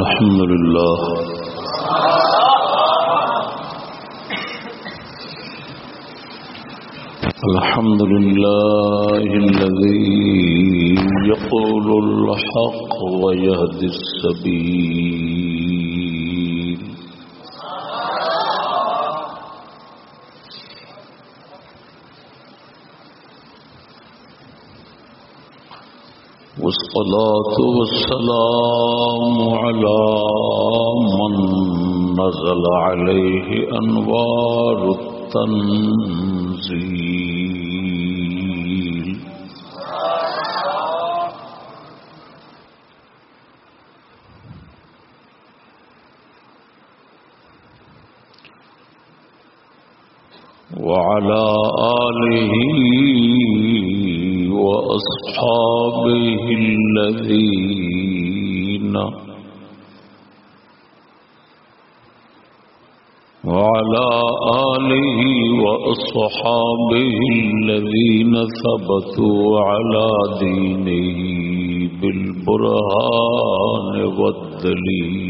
الحمد لله الحمد لله الذي يقول الحق ويهدي السبيل والصلاة والسلام على من نزل عليه أنوار التنزيل. وعلى آله وأصحابه الذين وعلى آله وأصحابه الذين ثبتوا على دينه بالبرهان والدليل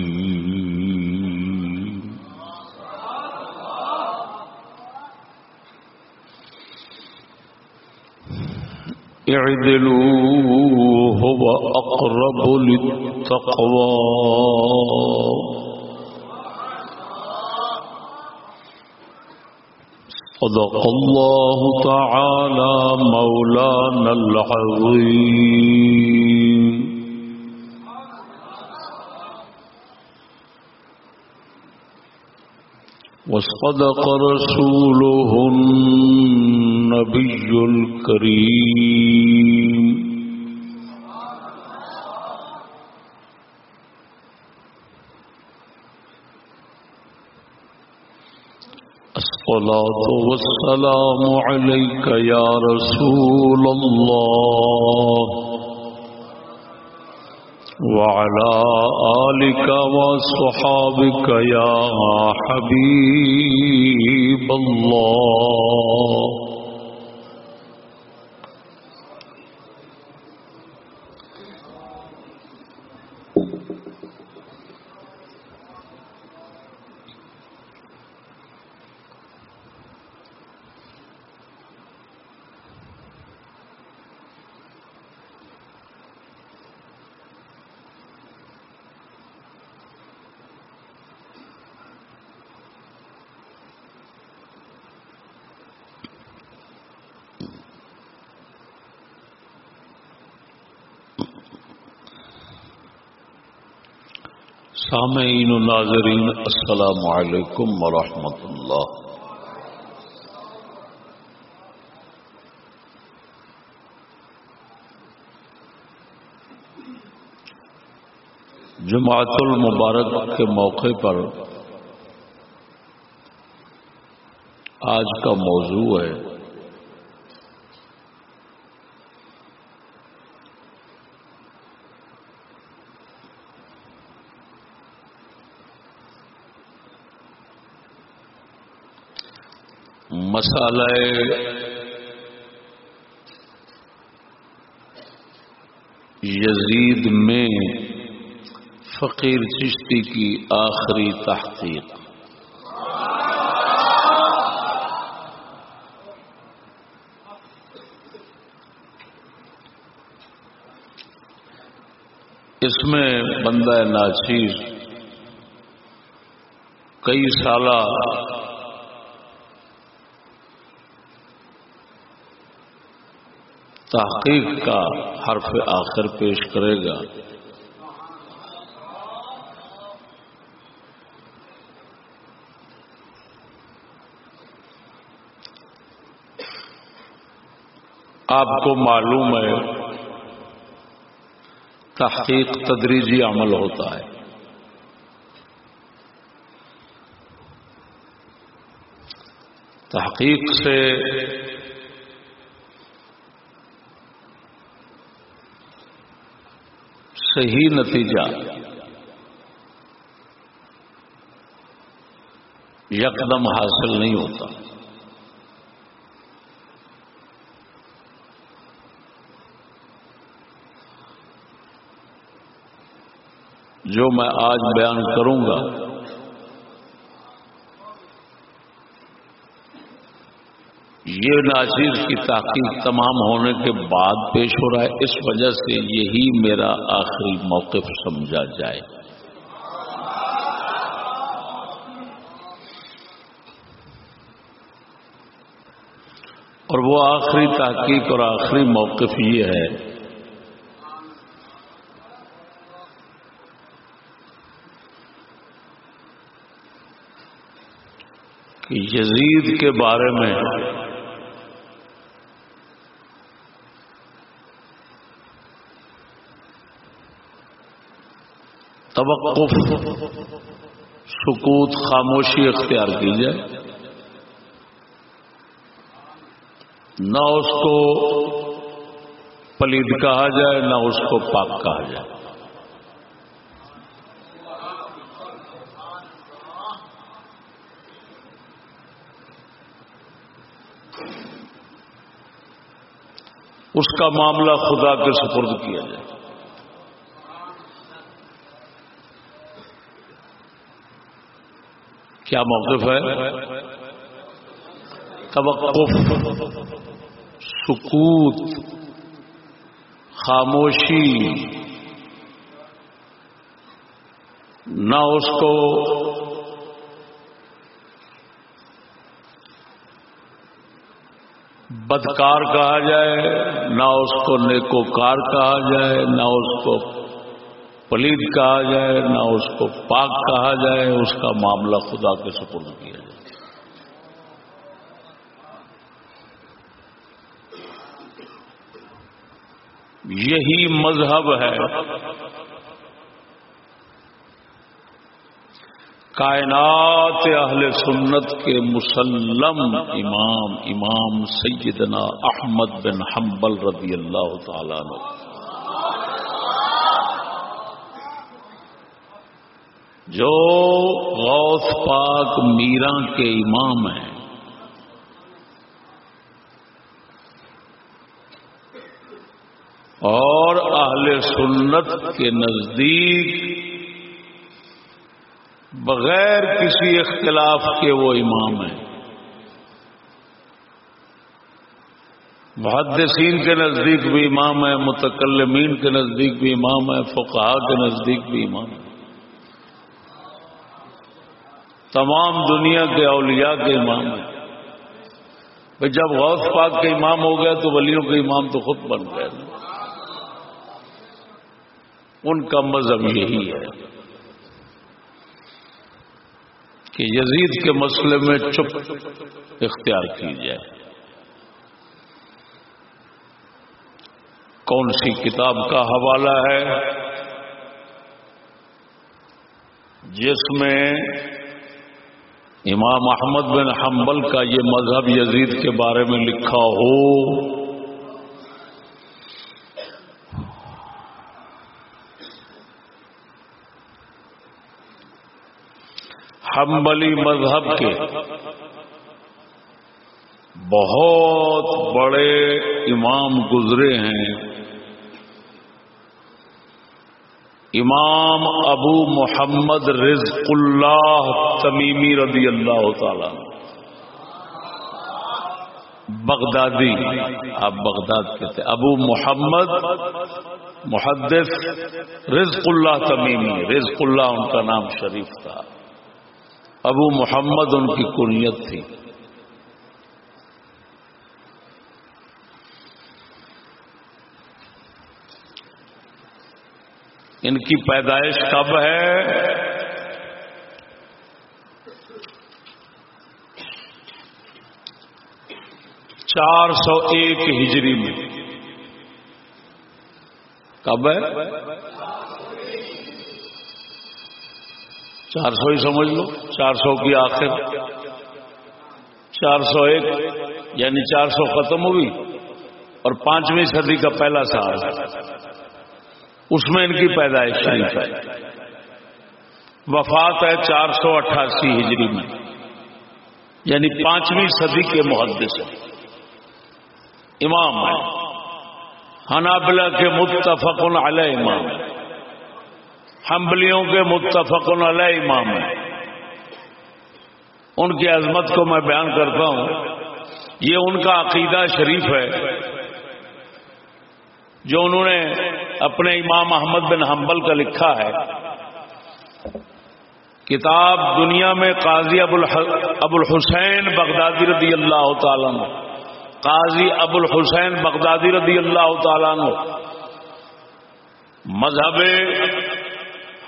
اعدلوا هو أقرب للتقوى. صدق الله تعالى مولانا العظيم. وصدق رسوله النبي الكريم. الصلاة والسلام عليك يا رسول الله. وعلى آلك وصحابك يا حبيب الله. سامعین و ناظرین، السلام علیکم ورحمۃ اللہ۔ جماعت المبارک کے موقع پر آج کا موضوع ہے مسالہ یزید میں فقیر چشتی کی آخری تحقیق۔ اس میں بندہ ناچیر کئی سالہ تحقیق کا حرف آخر پیش کرے گا۔ آپ کو معلوم ہے، تحقیق تدریجی عمل ہوتا ہے۔ تحقیق سے صحیح نتیجہ. یکدم حاصل نہیں ہوتا. جو میں آج بیان کروں گا یہ ناچیر کی تحقیق تمام ہونے کے بعد پیش ہو رہا ہے۔ اس وجہ سے یہی میرا آخری موقف سمجھا جائے۔ اور وہ آخری تحقیق اور آخری موقف یہ ہے۔ کہ یزید کے بارے میں توقف، سکوت، خاموشی اختیار کی جائے۔ نہ اس کو پلید کہا جائے، نہ اس کو پاک کہا جائے۔ اس کا معاملہ خدا کے سپرد کیا جائے۔ کیا موقف ہے؟ توقف، سکوت، خاموشی، نہ اس کو بدکار کہا جائے، نہ اس کو نیکوکار کہا جائے، نہ اس کو پلید کہا جائے، نہ اس کو پاک کہا جائے، اس کا معاملہ خدا کے سپرد کیا جائے۔ یہی مذہب ہے۔ کائنات اہل سنت کے مسلم امام امام سیدنا احمد بن حنبل رضی اللہ تعالی عنہ۔ جو غوث پاک میرا کے امام ہیں۔ اور اہل سنت کے نزدیک بغیر کسی اختلاف کے وہ امام ہیں۔ محدثین کے نزدیک بھی امام ہے متکلمین کے نزدیک بھی امام ہے فقہ کے نزدیک بھی امام ہے تمام دنیا کے اولیاء کے امام ہیں۔ جب غوث پاک کے امام ہو گیا تو ولیوں کے امام تو خود بن گئے۔ ان کا مذہب یہی ہے کہ یزید کے مسئلے میں چپ اختیار کی جائے۔ کون سی کتاب کا حوالہ ہے؟ جس میں امام احمد بن حنبل کا یہ مذہب یزید کے بارے میں لکھا ہو۔ حنبلی مذہب کے بہت بڑے امام گزرے ہیں۔ امام ابو محمد رزق اللہ تمیمی رضی اللہ تعالی بغدادی، آپ بغداد کہتے ابو محمد محدث رزق اللہ تمیمی، رزق اللہ ان کا نام شریف تھا۔ ابو محمد ان کی کنیت تھی۔ ان کی پیدائش کب ہے؟ چار سو ایک ہجری میں۔ کب ہے؟ چار سو ہی سمجھ لو، چار سو کی آخر۔ چار سو ایک یعنی چار سو ختم ہوئی اور پانچویں صدی کا پہلا سال۔ اس میں ان کی پیدائش شریف ہے۔ وفات ہے چار سو اٹھاسی ہجری میں۔ یعنی پانچویں صدی کے محدث ہیں۔ امام ہے حنابلہ کے متفق علیہ امام حنبلیوں کے متفق علیہ امام ہیں۔ ان کی عظمت کو میں بیان کرتا ہوں۔ یہ ان کا عقیدہ شریف ہے۔ جو انہوں نے اپنے امام احمد بن حنبل کا لکھا ہے۔ کتاب دنیا میں قاضی ابو الحسین بغدادی رضی اللہ تعالیٰ قاضی ابو الحسین بغدادی رضی اللہ تعالیٰ مذہب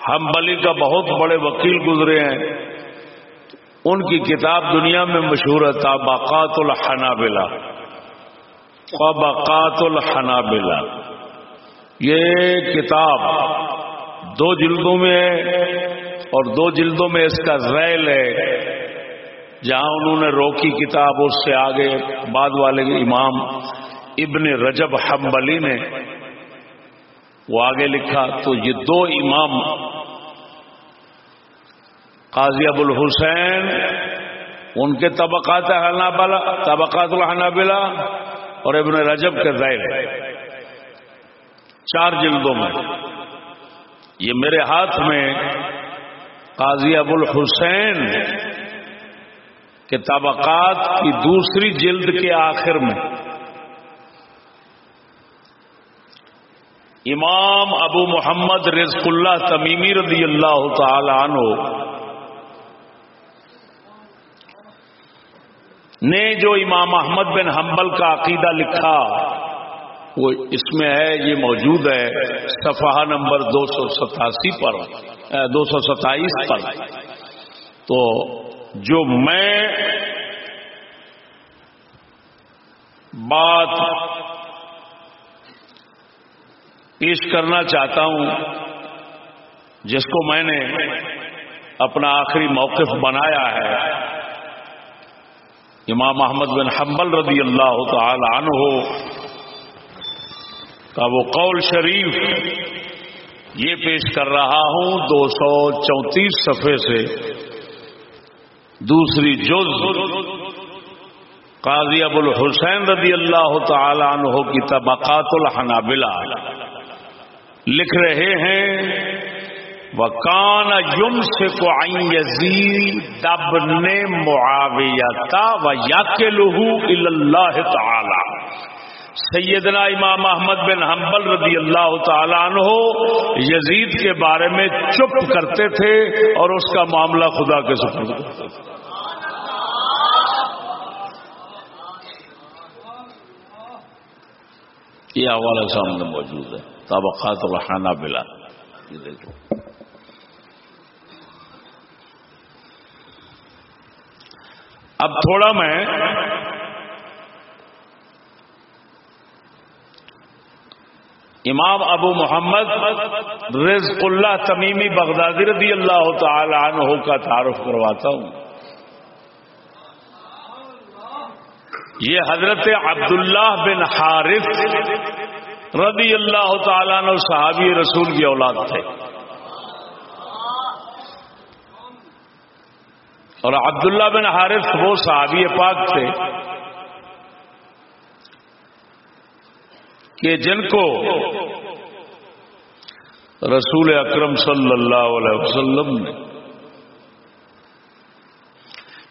حنبلی کا بہت بڑے وکیل گزرے ہیں۔ ان کی کتاب دنیا میں مشہور ہے طبقات الحنابلہ طبقات الحنابلہ یہ کتاب دو جلدوں میں ہے اور دو جلدوں میں اس کا ریل ہے، جہاں انہوں نے روکی کتاب، اس سے آگے بعد والے امام ابن رجب حنبلی نے وہ آگے لکھا، تو یہ دو امام، قاضی ابو الحسین، ان کے طبقات طبقات الحنابلہ اور ابن رجب کے ذائر چار جلدوں میں۔ یہ میرے ہاتھ میں قاضی ابو الحسین کے طبقات کی دوسری جلد کے آخر میں۔ امام ابو محمد رزق اللہ تمیمی رضی اللہ تعالی عنہ نے جو امام احمد بن حنبل کا عقیدہ لکھا وہ اس میں ہے، یہ موجود ہے صفحہ نمبر دو سو ستاسی پر دو سو ستائیس پر۔ تو جو میں بات پیش کرنا چاہتا ہوں، جس کو میں نے اپنا آخری موقف بنایا ہے، امام محمد بن حنبل رضی اللہ تعالی عنہ کا وہ قول شریف یہ پیش کر رہا ہوں دو سو چونتیس صفحے سے۔ دوسری جز۔ قاضی ابو الحسین رضی اللہ تعالی عنہ کی طبقات الحنابلہ لکھ رہے ہیں وہ کان یم سے کو دب نے معاویتا و یا کے لہو اللہ تعالی۔ سیدنا امام احمد بن حنبل رضی اللہ تعالیٰ عنہ یزید کے بارے میں چپ کرتے تھے اور اس کا معاملہ خدا کے سپرد یہ حوالہ سامنے موجود ہے۔ طبقات الحانہ بلا۔ یہ دیکھو۔ اب تھوڑا میں امام ابو محمد رزق اللہ تمیمی بغدادی رضی اللہ تعالی عنہ کا تعارف کرواتا ہوں۔ یہ حضرت عبداللہ بن حارث رضی اللہ تعالیٰ عنہ صحابی رسول کی اولاد تھے۔ اور عبداللہ بن حارث وہ صحابی پاک تھے۔ کہ جن کو رسول اکرم صلی اللہ علیہ وسلم نے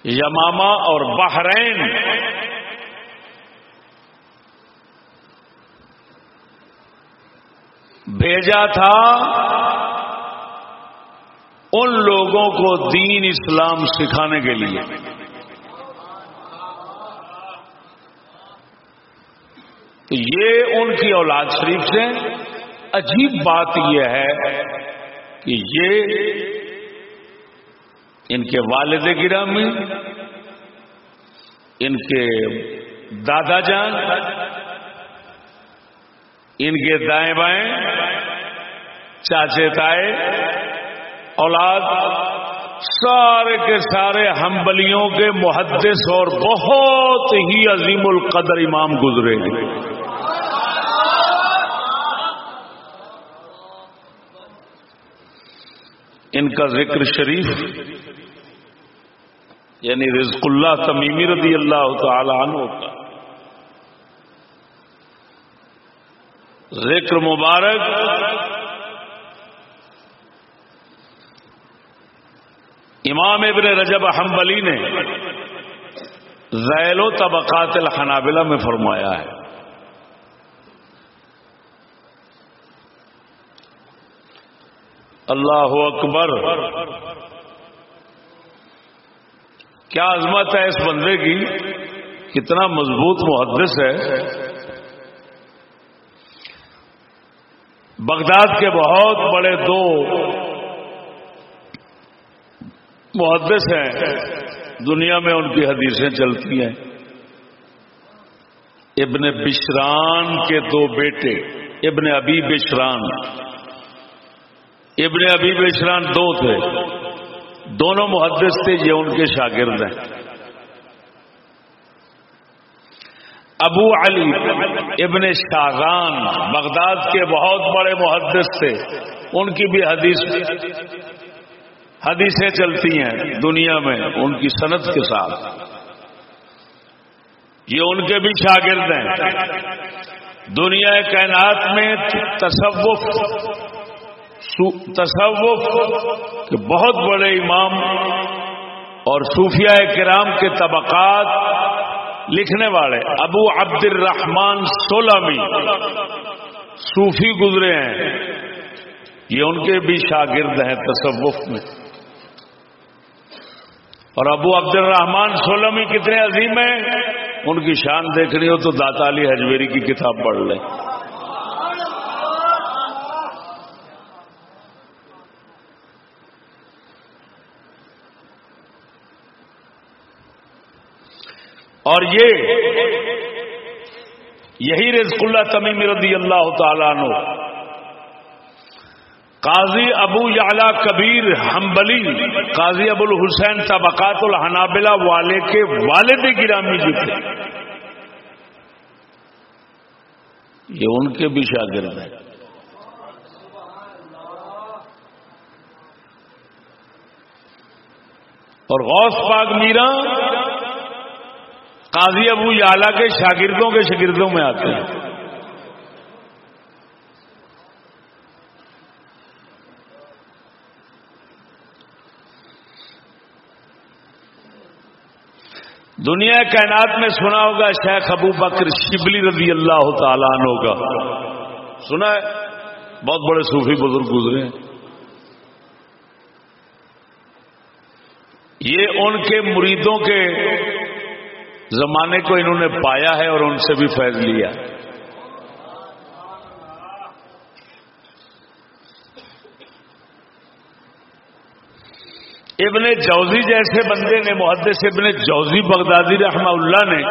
یماما اور بحرین بھیجا تھا، ان لوگوں کو دین اسلام سکھانے کے لیے۔ تو یہ ان کی اولاد شریف سے عجیب بات یہ ہے کہ یہ ان کے والد گرامی، ان کے دادا جان، ان کے دائیں بائیں، چاچے تائے، اولاد سارے کے سارے ہمبلیوں کے محدث اور بہت ہی عظیم القدر امام گزرے ہیں ان کا ذکر شریف یعنی رزق اللہ تمیمی رضی اللہ تعالی عنہ کا ذکر مبارک، امام ابن رجب حنبلی نے ذیل و طبقات الحنابلہ میں فرمایا ہے. اللہ اکبر۔ کیا عظمت ہے اس بندے کی؟ کتنا مضبوط محدث ہے۔ بغداد کے بہت بڑے دو محدث ہیں۔ دنیا میں ان کی حدیثیں چلتی ہیں۔ ابن بشران کے دو بیٹے، ابن ابی بشران۔ ابن ابی بشران دو تھے۔ دونوں محدث تھے، یہ ان کے شاگرد ہیں۔ ابو علی ابن شاہان بغداد کے بہت بڑے محدث تھے۔ ان کی بھی حدیث حدیثیں چلتی ہیں دنیا میں ان کی صنعت کے ساتھ۔ یہ ان کے بھی شاگرد ہیں۔ دنیا کائنات میں تصوف تصوف کے بہت بڑے امام اور صوفیاء کرام کے طبقات لکھنے والے۔ ابو عبد الرحمان سولمی صوفی گزرے ہیں۔ یہ ان کے بھی شاگرد ہیں تصوف میں۔ اور ابو عبد الرحمان سولمی کتنے عظیم ہیں۔ ان کی شان دیکھنی ہو تو داتا علی حجویری کی کتاب پڑھ لیں۔ اور یہ یہی رزق اللہ تمیم رضی اللہ تعالیٰ عنہ۔ قاضی ابو یعلا کبیر ہمبلی قاضی ابو الحسین طبقات الحنابلہ والے کے والد گرامی جی تھے۔ یہ ان کے بھی شاگرد ہیں۔ اور غوث پاک میرا قاضی ابو یالا کے شاگردوں کے شاگردوں میں آتے ہیں۔ دنیا کائنات میں سنا ہوگا شیخ ابو بکر شبلی رضی اللہ تعالیٰ عنہ کا۔ سنا ہے؟ بہت بڑے صوفی بزرگ گزرے ہیں۔ یہ ان کے مریدوں کے زمانے کو انہوں نے پایا ہے اور ان سے بھی فیض لیا۔ ابن جوزی جیسے بندے نے، محدث ابن جوزی بغدادی رحمہ اللہ نے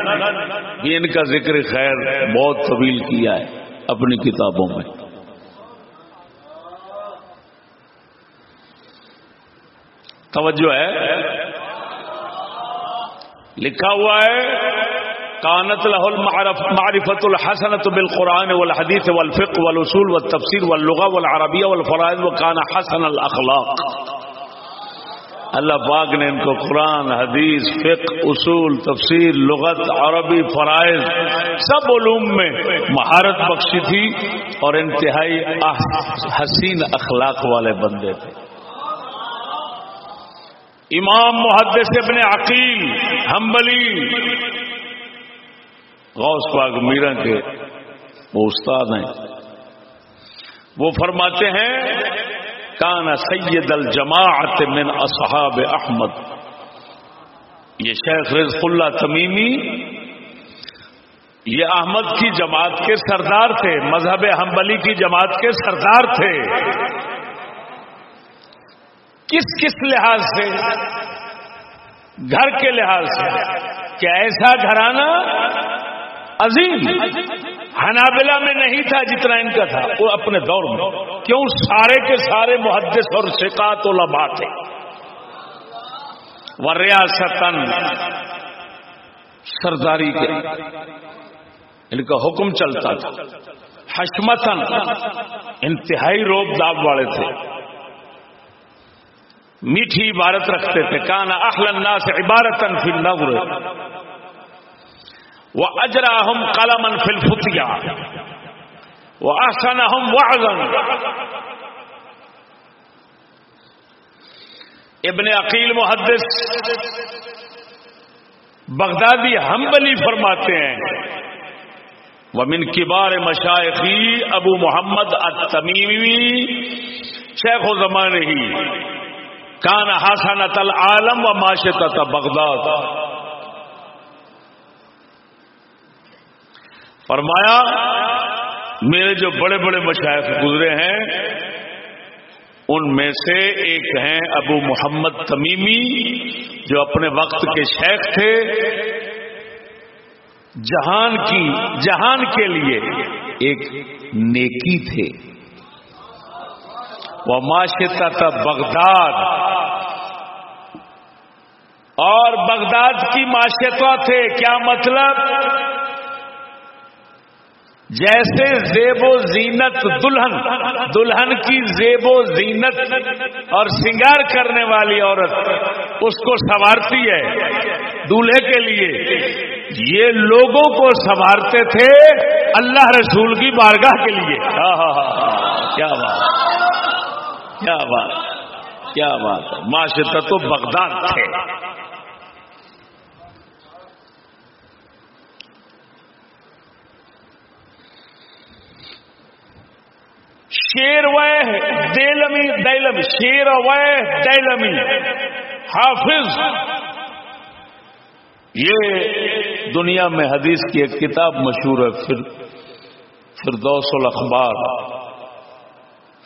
بھی ان کا ذکر خیر بہت طویل کیا ہے اپنی کتابوں میں۔ توجہ ہے۔ لکھا ہوا ہے، کانت لہ معرفت الحسنت بالقرآن والحدیث والفق والاصول والتفسیر واللغہ والعربیہ والفرائض وکان حسن الاخلاق۔ اللہ پاک نے ان کو قرآن، حدیث، فقہ، اصول، تفسیر، لغت، عربی، فرائض سب علوم میں مہارت بخشی تھی اور انتہائی حسین اخلاق والے بندے تھے۔ امام محدث ابن عقیل ہمبلی غوث پاک میرا کے وہ استاد ہیں۔ وہ فرماتے ہیں کانا سید الجماعت من اصحاب احمد. یہ شیخ رزق اللہ تمیمی، یہ احمد کی جماعت کے سردار تھے، مذہب حنبلی کی جماعت کے سردار تھے۔ کس کس لحاظ سے گھر کے لحاظ سے کہ ایسا گھرانا عظیم ہنابلا میں نہیں تھا جتنا ان کا تھا، وہ اپنے دور میں۔ کیوں؟ سارے کے سارے محدث اور شکات و تھے۔ و ریاستن سرداری کے۔ ان کا حکم چلتا تھا۔ حشمتن انتہائی روب داب والے تھے۔ میٹھی عبارت رکھتے تھے۔ کانا اخل الناس عبارتن فی النظر۔ وہ اجرا ہم قلمن فل فتیا وہ آسن ہم ابن عقیل محدث بغدادی ہم بلی فرماتے ہیں، ومن کبار مشائقی ابو محمد التمیمی شیخ و زمان ہی کان حسنت العالم و معاشت بغداد. فرمایا، میرے جو بڑے بڑے مشائق گزرے ہیں، ان میں سے ایک ہیں ابو محمد تمیمی، جو اپنے وقت کے شیخ تھے، جہان کی، جہان کے لیے ایک نیکی تھے۔ وہ معاشرہ تھا بغداد اور بغداد کی معاشرہ تھے، کیا مطلب؟ جیسے زیب و زینت دلہن دلہن کی زیب و زینت اور سنگار کرنے والی عورت، اس کو سنوارتی ہے دولہے کے لیے۔ یہ لوگوں کو سنوارتے تھے اللہ رسول کی بارگاہ کے لیے۔ ہاں، ہاں، ہاں، کیا بات کیا بات کیا بات۔ ہے معاشرت تو بغداد تھے۔ شیر دیلمی دیلمی شیر دیلمی حافظ، یہ دنیا میں حدیث کی ایک کتاب مشہور ہے پھر فردوس الاخبار۔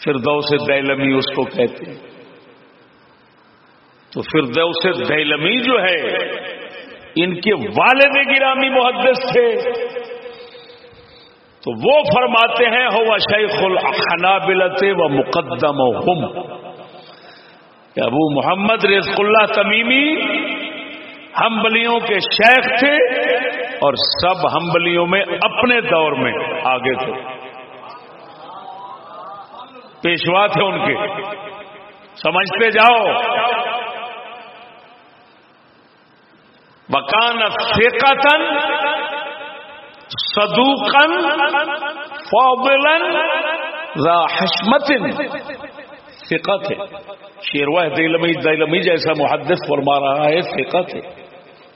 فردوس دیلمی اس کو کہتے ہیں۔ تو فردوس دیلمی جو ہے، ان کے والد گرامی محدث تھے۔ تو وہ فرماتے ہیں ہو شیخ الحنابلت و مقدم و ہم ابو محمد رزق اللہ تمیمی ہمبلیوں کے شیخ تھے اور سب ہمبلیوں میں اپنے دور میں آگے تھے۔ پیشوا تھے ان کے۔ سمجھتے جاؤ۔ مکان فیقاتن صدوقن فاضلا، ذا حشمت ثقت ہے۔ شیرواہ دیلمی دیلمی جیسا محدث فرما رہا ہے ثقت ہے۔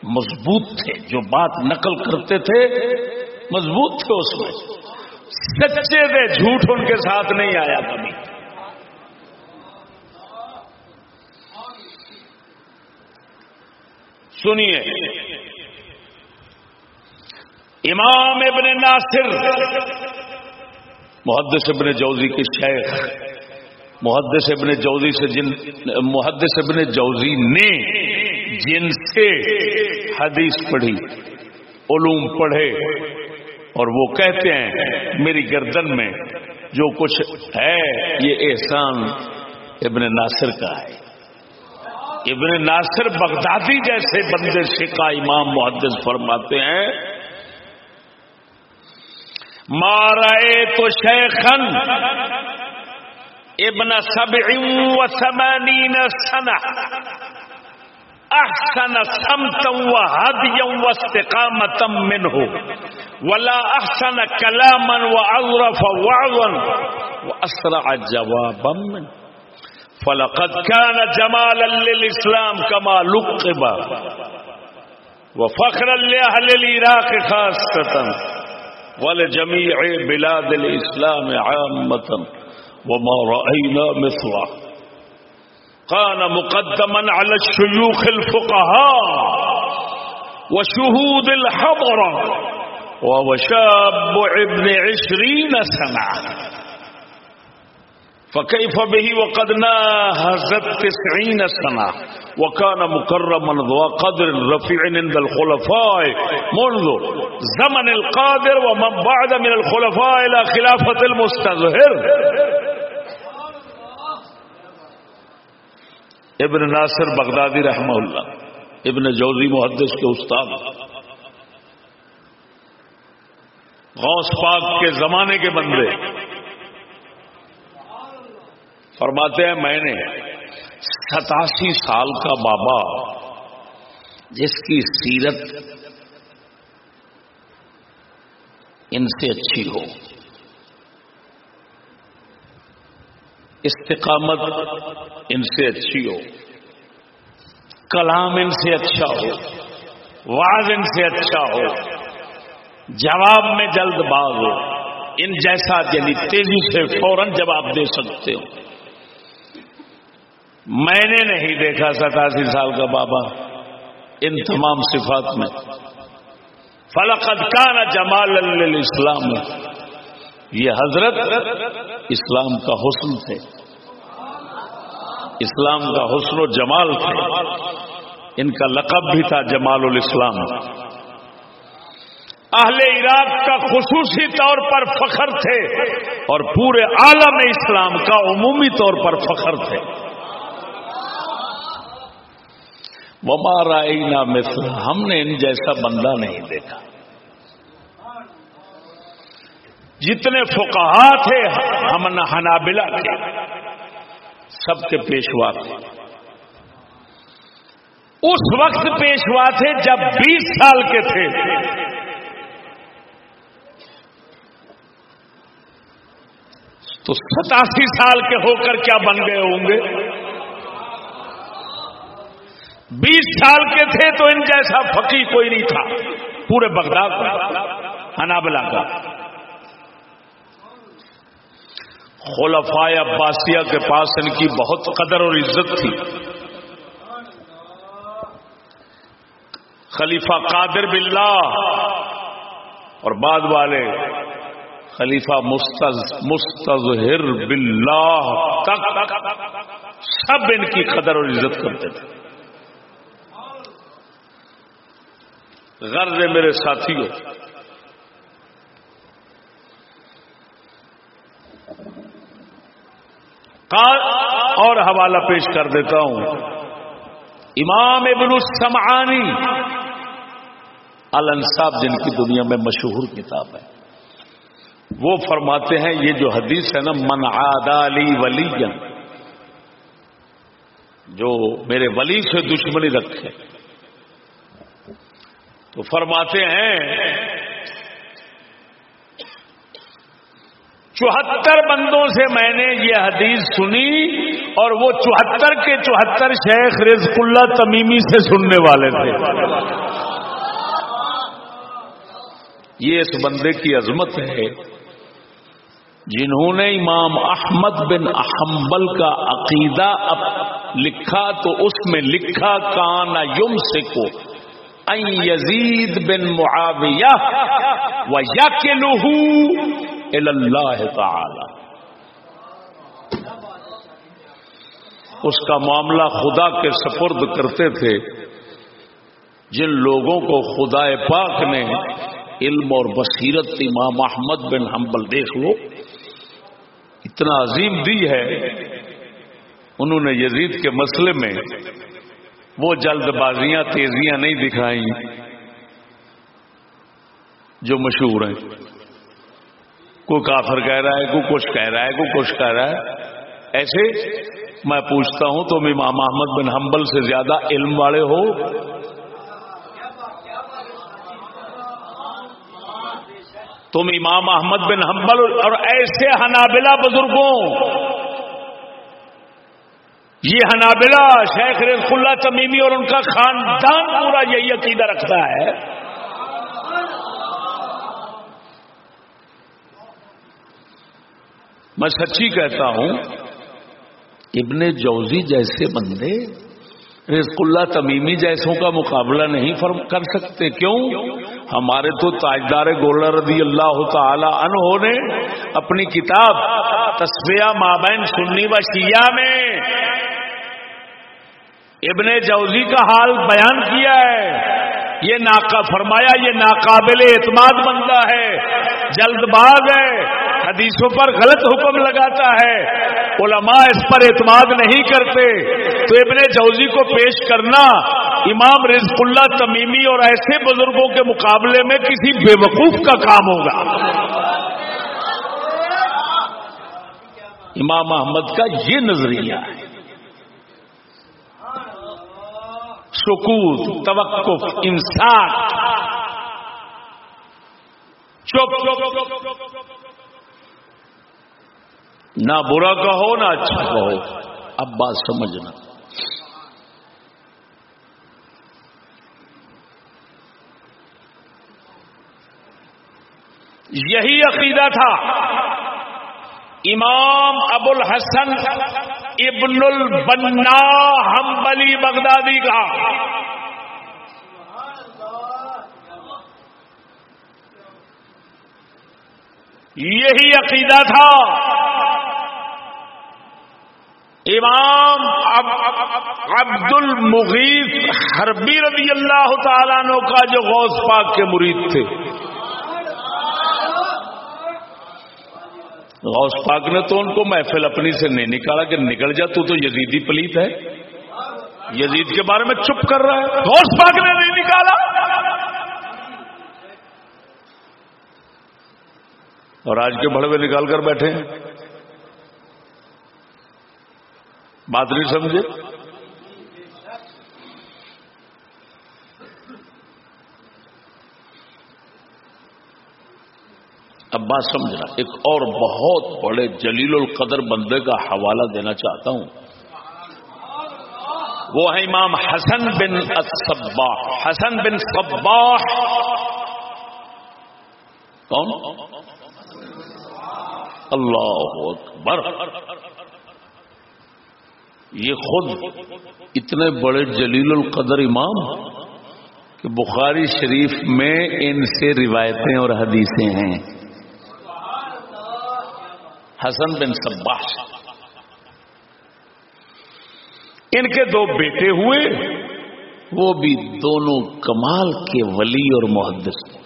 مضبوط تھے، جو بات نقل کرتے تھے، مضبوط تھے اس میں۔ سچے تھے جھوٹ ان کے ساتھ نہیں آیا کبھی۔ سنیے۔ امام ابن ناصر، محدث ابن جوزی کے شیخ، محدث ابن جوزی سے جن، محدث ابن جوزی نے جن سے حدیث پڑھی، علوم پڑھے، اور وہ کہتے ہیں، میری گردن میں جو کچھ ہے، یہ احسان ابن ناصر کا ہے۔ ابن ناصر بغدادی جیسے بندے شکا امام محدث فرماتے ہیں مارے تو شیخن ابن سبع و ثمانین سنہ احسن سمتا و حدیا و استقامتا منه، ولا احسن كلاما واظرف وعظا واسرع جوابا منه. فلقد كان جمالا للاسلام كما لقب، وفخرا لاهل العراق خاصه ولجميع بلاد الإسلام عامة وما رأينا مثله كان مقدما على الشيوخ الفقهاء وشهود الحضرة، وهو شاب ابن عشرين سنة. فكيف به وقد ناهزت تسعين سنة وكان مكرما ذو قدر رفيع عند الخلفاء منذ زمن القادر ومن بعد من الخلفاء إلى خلافة المستظهر. ابن ناصر بغدادی رحمہ اللہ، ابن جوزی محدث کے استاد، غوث پاک کے زمانے کے بندے فرماتے ہیں میں نے ستاسی سال کا بابا جس کی سیرت ان سے اچھی ہو۔ استقامت ان سے اچھی ہو۔ کلام ان سے اچھا ہو۔ واز ان سے اچھا ہو۔ جواب میں جلد باز ہو۔ ان جیسا یعنی تیزی سے فوراً جواب دے سکتے ہو۔ میں نے نہیں دیکھا ستاسی سال کا بابا ان تمام صفات میں۔ فلقد کان جمال اسلام یہ حضرت اسلام کا حسن تھے۔ اسلام کا حسن و جمال تھے۔ ان کا لقب بھی تھا جمال الاسلام۔ اہل عراق کا خصوصی طور پر فخر تھے اور پورے عالم اسلام کا عمومی طور پر فخر تھے۔ وبارا مثل، ہم نے ان جیسا بندہ نہیں دیکھا۔ جتنے فقہا تھے، ہم حنابلہ تھے۔ سب کے پیشوا تھے۔ اس وقت پیشوا تھے جب بیس سال کے تھے۔ تو ستاسی سال کے ہو کر کیا بن گئے ہوں گے؟ بیس سال کے تھے تو ان جیسا فقی کوئی نہیں تھا۔ پورے بغداد کا انابلا کا۔ خلفائے عباسیہ کے پاس ان کی بہت قدر اور عزت تھی۔ خلیفہ قادر باللہ۔ اور بعد والے خلیفہ مستظہر باللہ تک۔ سب ان کی قدر اور عزت کرتے تھے۔ غرض میرے ساتھی ہو اور حوالہ پیش کر دیتا ہوں۔ امام ابن السمعانی الانصاب جن کی دنیا میں مشہور کتاب ہے، وہ فرماتے ہیں، یہ جو حدیث ہے نا، من علی ولی جو میرے ولی سے دشمنی رکھے۔ تو فرماتے ہیں، چوہتر بندوں سے میں نے یہ حدیث سنی اور وہ چوہتر کے چوہتر شیخ رزق اللہ تمیمی سے سننے والے تھے۔ یہ اس بندے کی عظمت ہے جنہوں نے امام احمد بن احمبل کا عقیدہ لکھا تو اس میں لکھا کانا یم سے کو یزید بن معاویہ و اللہ تعالی اس کا معاملہ خدا کے سپرد کرتے تھے، جن لوگوں کو خدا پاک نے علم اور بصیرت امام احمد بن حنبل دیکھ لو، اتنا عظیم دی ہے۔ انہوں نے یزید کے مسئلے میں وہ جلد بازیاں تیزیاں نہیں دکھائیں جو مشہور ہیں۔ کوئی کافر کہہ رہا ہے، کوئی کچھ کہہ رہا ہے، کوئی کچھ کہہ رہا ہے۔ ایسے میں پوچھتا ہوں، تم امام احمد بن حنبل سے زیادہ علم والے ہو؟ تم امام احمد بن حنبل اور ایسے حنابلہ بزرگوں یہ حنابلہ شیخ رزق اللہ تمیمی اور ان کا خاندان پورا یہی عقیدہ رکھتا ہے۔ میں سچی کہتا ہوں، ابن جوزی جیسے بندے رزق اللہ تمیمی جیسوں کا مقابلہ نہیں کر سکتے۔ کیوں؟ ہمارے تو تاجدار گولر رضی اللہ تعالی عنہ نے اپنی کتاب تصویہ مابین سنی و شیعہ میں ابن جوزی کا حال بیان کیا ہے۔ یہ ناقا، فرمایا یہ ناقابل اعتماد بندہ ہے۔ جلد باز ہے۔ حدیثوں پر غلط حکم لگاتا ہے۔ علماء اس پر اعتماد نہیں کرتے۔ تو ابن جوزی کو پیش کرنا امام رزق اللہ تمیمی اور ایسے بزرگوں کے مقابلے میں کسی بے وقوف کا کام ہوگا۔ امام احمد کا یہ نظریہ ہے۔ سکوت، توقف انسان چپ۔ نہ برا کہو، نہ اچھا کہو۔ اب بات سمجھنا۔ یہی عقیدہ تھا۔ امام ابو الحسن ابن البنا ہمبلی بغدادی کا۔ یہی عقیدہ تھا۔ امام عبد المغیث حربی رضی اللہ تعالیٰ نو کا جو غوث پاک کے مرید تھے۔ غوث پاک نے تو ان کو محفل اپنی سے نہیں نکالا کہ نکل جا، تو تو یزیدی پلیت ہے۔ یزید کے بارے میں چپ کر رہا ہے۔ غوث پاک نے نہیں نکالا۔ اور آج کے بڑوے نکال کر بیٹھے ہیں۔ بات نہیں سمجھے؟ اب بات سمجھنا ایک اور بہت بڑے جلیل القدر بندے کا حوالہ دینا چاہتا ہوں۔ وہ ہے امام حسن بن الصباح۔ حسن بن صباح۔ کون؟ اللہ اکبر۔ یہ خود اتنے بڑے جلیل القدر امام کہ بخاری شریف میں ان سے روایتیں اور حدیثیں ہیں۔ حسن بن صباح ان کے دو بیٹے ہوئے، وہ بھی دونوں کمال کے ولی اور محدث۔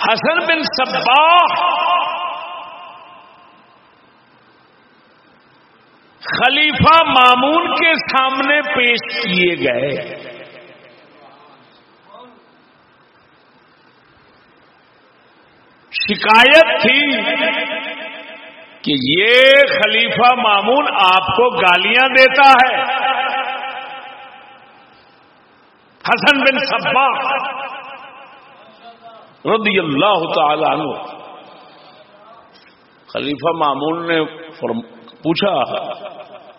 حسن بن صباح خلیفہ مامون کے سامنے پیش کیے گئے۔ شکایت تھی کہ یہ خلیفہ مامون آپ کو گالیاں دیتا ہے۔ حسن بن سبا رضی اللہ تعالی عنہ خلیفہ مامون نے پوچھا،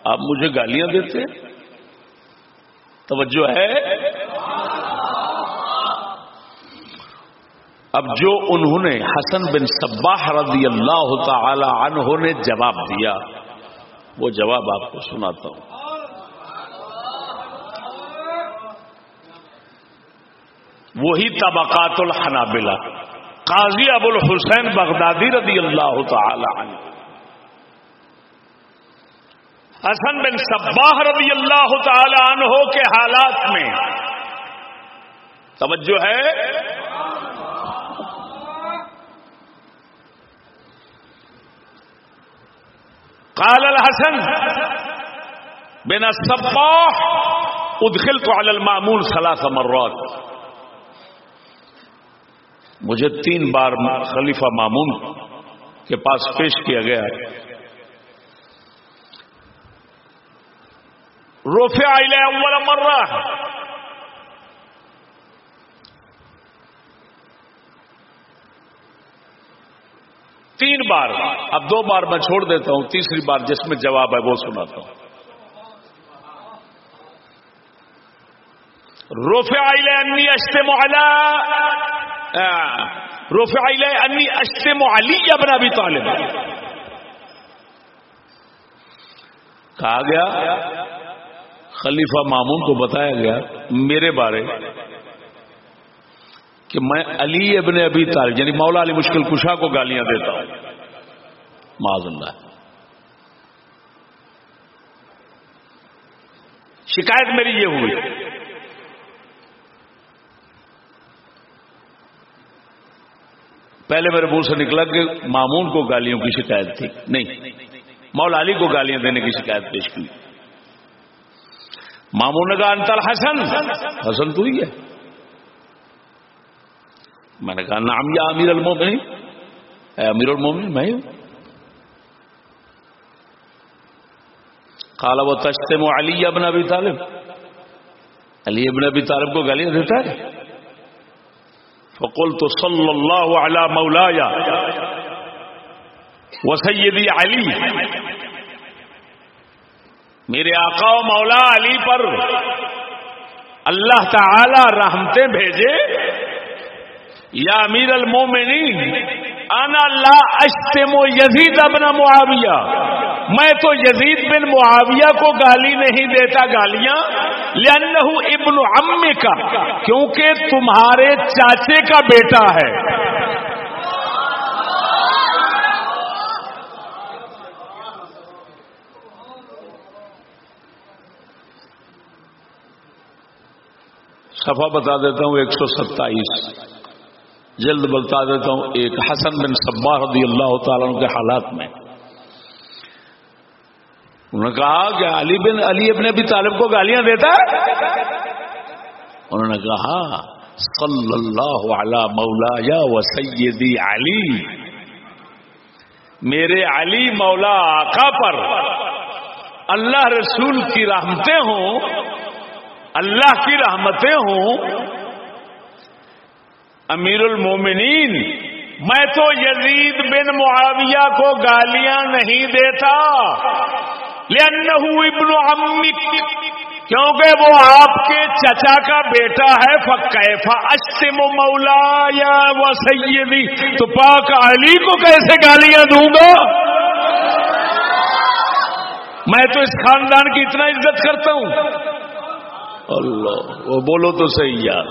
آپ مجھے گالیاں دیتے توجہ ہے؟ اب جو انہوں نے حسن بن صباح رضی اللہ تعالی عنہ نے جواب دیا، وہ جواب آپ کو سناتا ہوں۔ وہی طبقات الحنابلہ، قاضی ابو الحسین بغدادی رضی اللہ تعالی عنہ۔ حسن بن صباح رضی اللہ تعالی عنہ کے حالات میں توجہ ہے۔ قال الحسن بن الصباح ادخلت على المامون ثلاث مرات. مجھے تین بار خلیفہ مامون کے پاس پیش کیا گیا۔ رفع اول مرہ تین بار، اب دو بار میں چھوڑ دیتا ہوں، تیسری بار جس میں جواب ہے وہ سناتا ہوں۔ روفے آئلے انی اشتے محلہ روفے آئلے انی اشتے محلی ابن ابھی طالب۔ کہا گیا، خلیفہ مامون کو بتایا گیا، میرے بارے کہ میں علی ابن ابی طالب یعنی مولا علی مشکل کشا کو گالیاں دیتا ہوں۔ معذ اللہ۔ شکایت میری یہ ہوئی پہلے میرے منہ سے نکلا کہ مامون کو گالیوں کی شکایت تھی۔ نہیں، مولا علی کو گالیاں دینے کی شکایت پیش کی۔ ماموں نے کہا انتل حسن حسن تو ہی ہے۔ میں نے کہا نام یا امیر المومنی اے امیر المومنی میں ہوں۔ کالا وہ تشتم علی ابن ابی طالب۔ علی ابن ابی طالب کو گالیاں دیتا ہے۔ فقل تو صلی اللہ علی مولایا وسیدی علی۔ میرے آقا و مولا علی پر اللہ تعالی رحمتیں بھیجے۔ یا امیر المومنین، انا لا اشتم یزید ابن معاویہ۔ میں تو یزید بن معاویہ کو گالی نہیں دیتا گالیاں لانہ ابن عم کا کیونکہ تمہارے چاچے کا بیٹا ہے۔ صفحہ بتا دیتا ہوں، ایک سو ستائیس۔ جلد بتا دیتا ہوں، ایک حسن بن صبا رضی اللہ تعالیٰ کے حالات میں۔ انہوں نے کہا کہ علی بن علی ابن ابی طالب کو گالیاں دیتا ہے؟ انہوں نے کہا، صلی اللہ علی مولا یا و سیدی علی۔ میرے علی مولا آقا پر اللہ رسول کی رحمتیں ہوں، اللہ کی رحمتیں ہوں امیر المومنین میں تو یزید بن معاویہ کو گالیاں نہیں دیتا۔ ابن عمک کیونکہ وہ آپ کے چچا کا بیٹا ہے فیفا اشتم مولا یا وہ سیدی تو پاک علی کو کیسے گالیاں دوں گا؟ میں تو اس خاندان کی اتنا عزت کرتا ہوں۔ اللہ، وہ بولو تو صحیح یار۔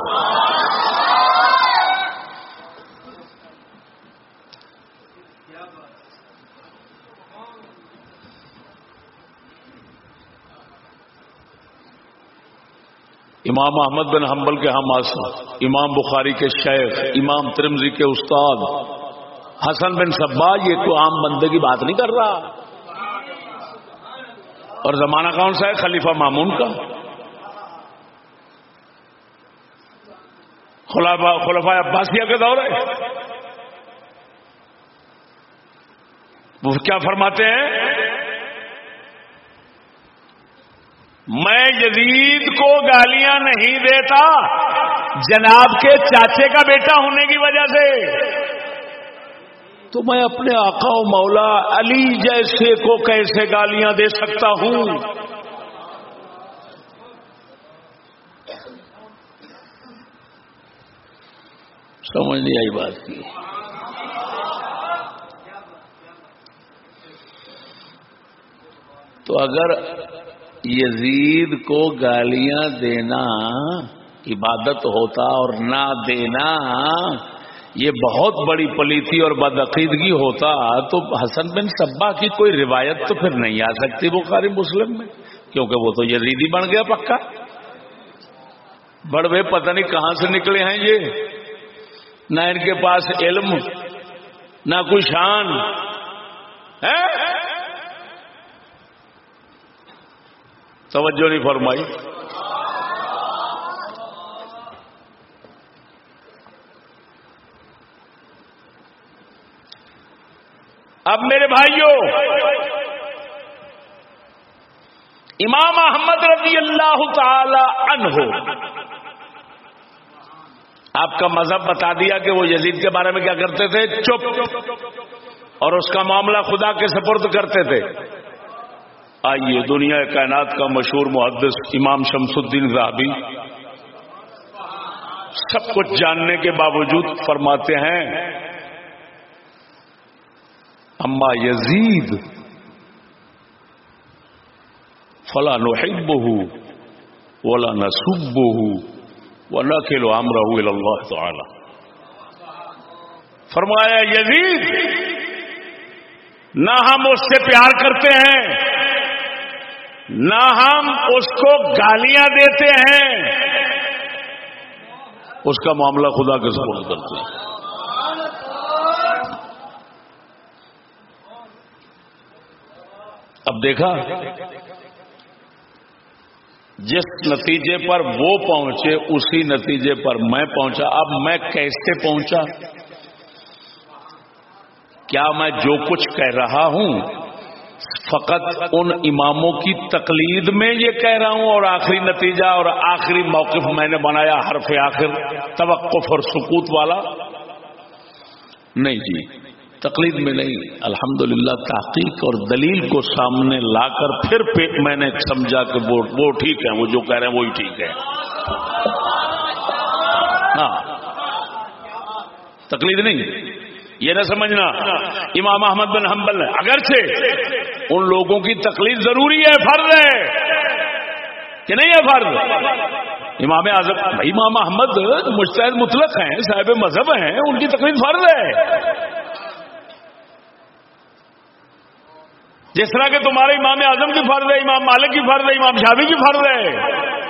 امام احمد بن حنبل کے ہم امام بخاری کے شیخ، امام ترمزی کے استاد، حسن بن سبا، یہ تو عام بندے کی بات نہیں کر رہا۔ اور زمانہ کون سا ہے؟ خلیفہ مامون کا۔ خلفا عباسیہ کے دور ہے۔ وہ کیا فرماتے ہیں؟ میں یزید کو گالیاں نہیں دیتا، جناب کے چاچے کا بیٹا ہونے کی وجہ سے۔ تو میں اپنے آقا و مولا علی جیسے کو کیسے گالیاں دے سکتا ہوں؟ سمجھ نہیں آئی بات کی۔ تو اگر یزید کو گالیاں دینا عبادت ہوتا اور نہ دینا، یہ بہت بڑی پلیتی اور بدعقیدگی ہوتا، تو حسن بن سبا کی کوئی روایت تو پھر نہیں آ سکتی بخاری مسلم میں، کیونکہ وہ تو یزیدی بن گیا پکا۔ بڑے پتہ نہیں کہاں سے نکلے ہیں یہ۔ نہ ان کے پاس علم، نہ کوئی شان۔ ہے توجہ نہیں فرمائی۔ اب میرے بھائیوں امام احمد رضی اللہ تعالی عنہ، آپ کا مذہب بتا دیا کہ وہ یزید کے بارے میں کیا کرتے تھے؟ چپ، اور اس کا معاملہ خدا کے سپرد کرتے تھے۔ آئیے دنیا کائنات کا مشہور محدث امام شمس الدین زابی سب کچھ جاننے کے باوجود فرماتے ہیں، اما یزید، فلا نحبه ولا نسبه ونكل امره الى الله تعالی۔ فرمایا، یزید، نہ ہم اس سے پیار کرتے ہیں نہ ہم اس کو گالیاں دیتے ہیں۔ اس کا معاملہ خدا کے سپورٹ کرتے ہیں اب دیکھا، جس نتیجے پر وہ پہنچے، اسی نتیجے پر میں پہنچا۔ اب میں کیسے پہنچا؟ کیا میں جو کچھ کہہ رہا ہوں فقط ان اماموں کی تقلید میں یہ کہہ رہا ہوں اور آخری نتیجہ اور آخری موقف میں نے بنایا حرف آخر، توقف اور سکوت والا۔ نہیں جی تقلید میں نہیں، الحمدللہ تحقیق اور دلیل کو سامنے لا کر پھر میں نے سمجھا کہ وہ وہ ٹھیک ہے، وہ جو کہہ رہے ہیں وہی ٹھیک ہے۔ ہاں۔ تقلید نہیں۔ یہ نہ سمجھنا، امام احمد بن حنبل اگرچہ ان لوگوں کی تقلید ضروری ہے، فرض ہے کہ نہیں ہے فرض؟ امام اعظم، امام احمد مشتحد مطلق ہیں، صاحب مذہب ہیں، ان کی تقلید فرض ہے۔ جس طرح کہ تمہارے امام اعظم کی فرض ہے، امام مالک کی فرض ہے، امام شادی کی فرض ہے۔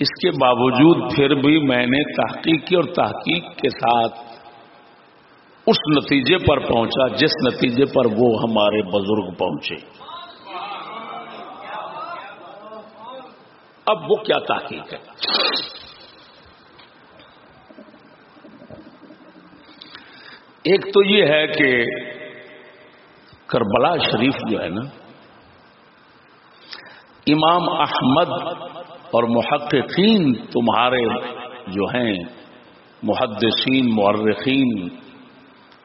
اس کے باوجود پھر بھی میں نے تحقیق کی اور تحقیق کے ساتھ اس نتیجے پر پہنچا جس نتیجے پر وہ ہمارے بزرگ پہنچے۔ اب وہ کیا تحقیق ہے؟ ایک تو یہ ہے کہ کربلا شریف جو ہے نا، امام احمد اور محققین تمہارے جو ہیں، محدثین، مورخین،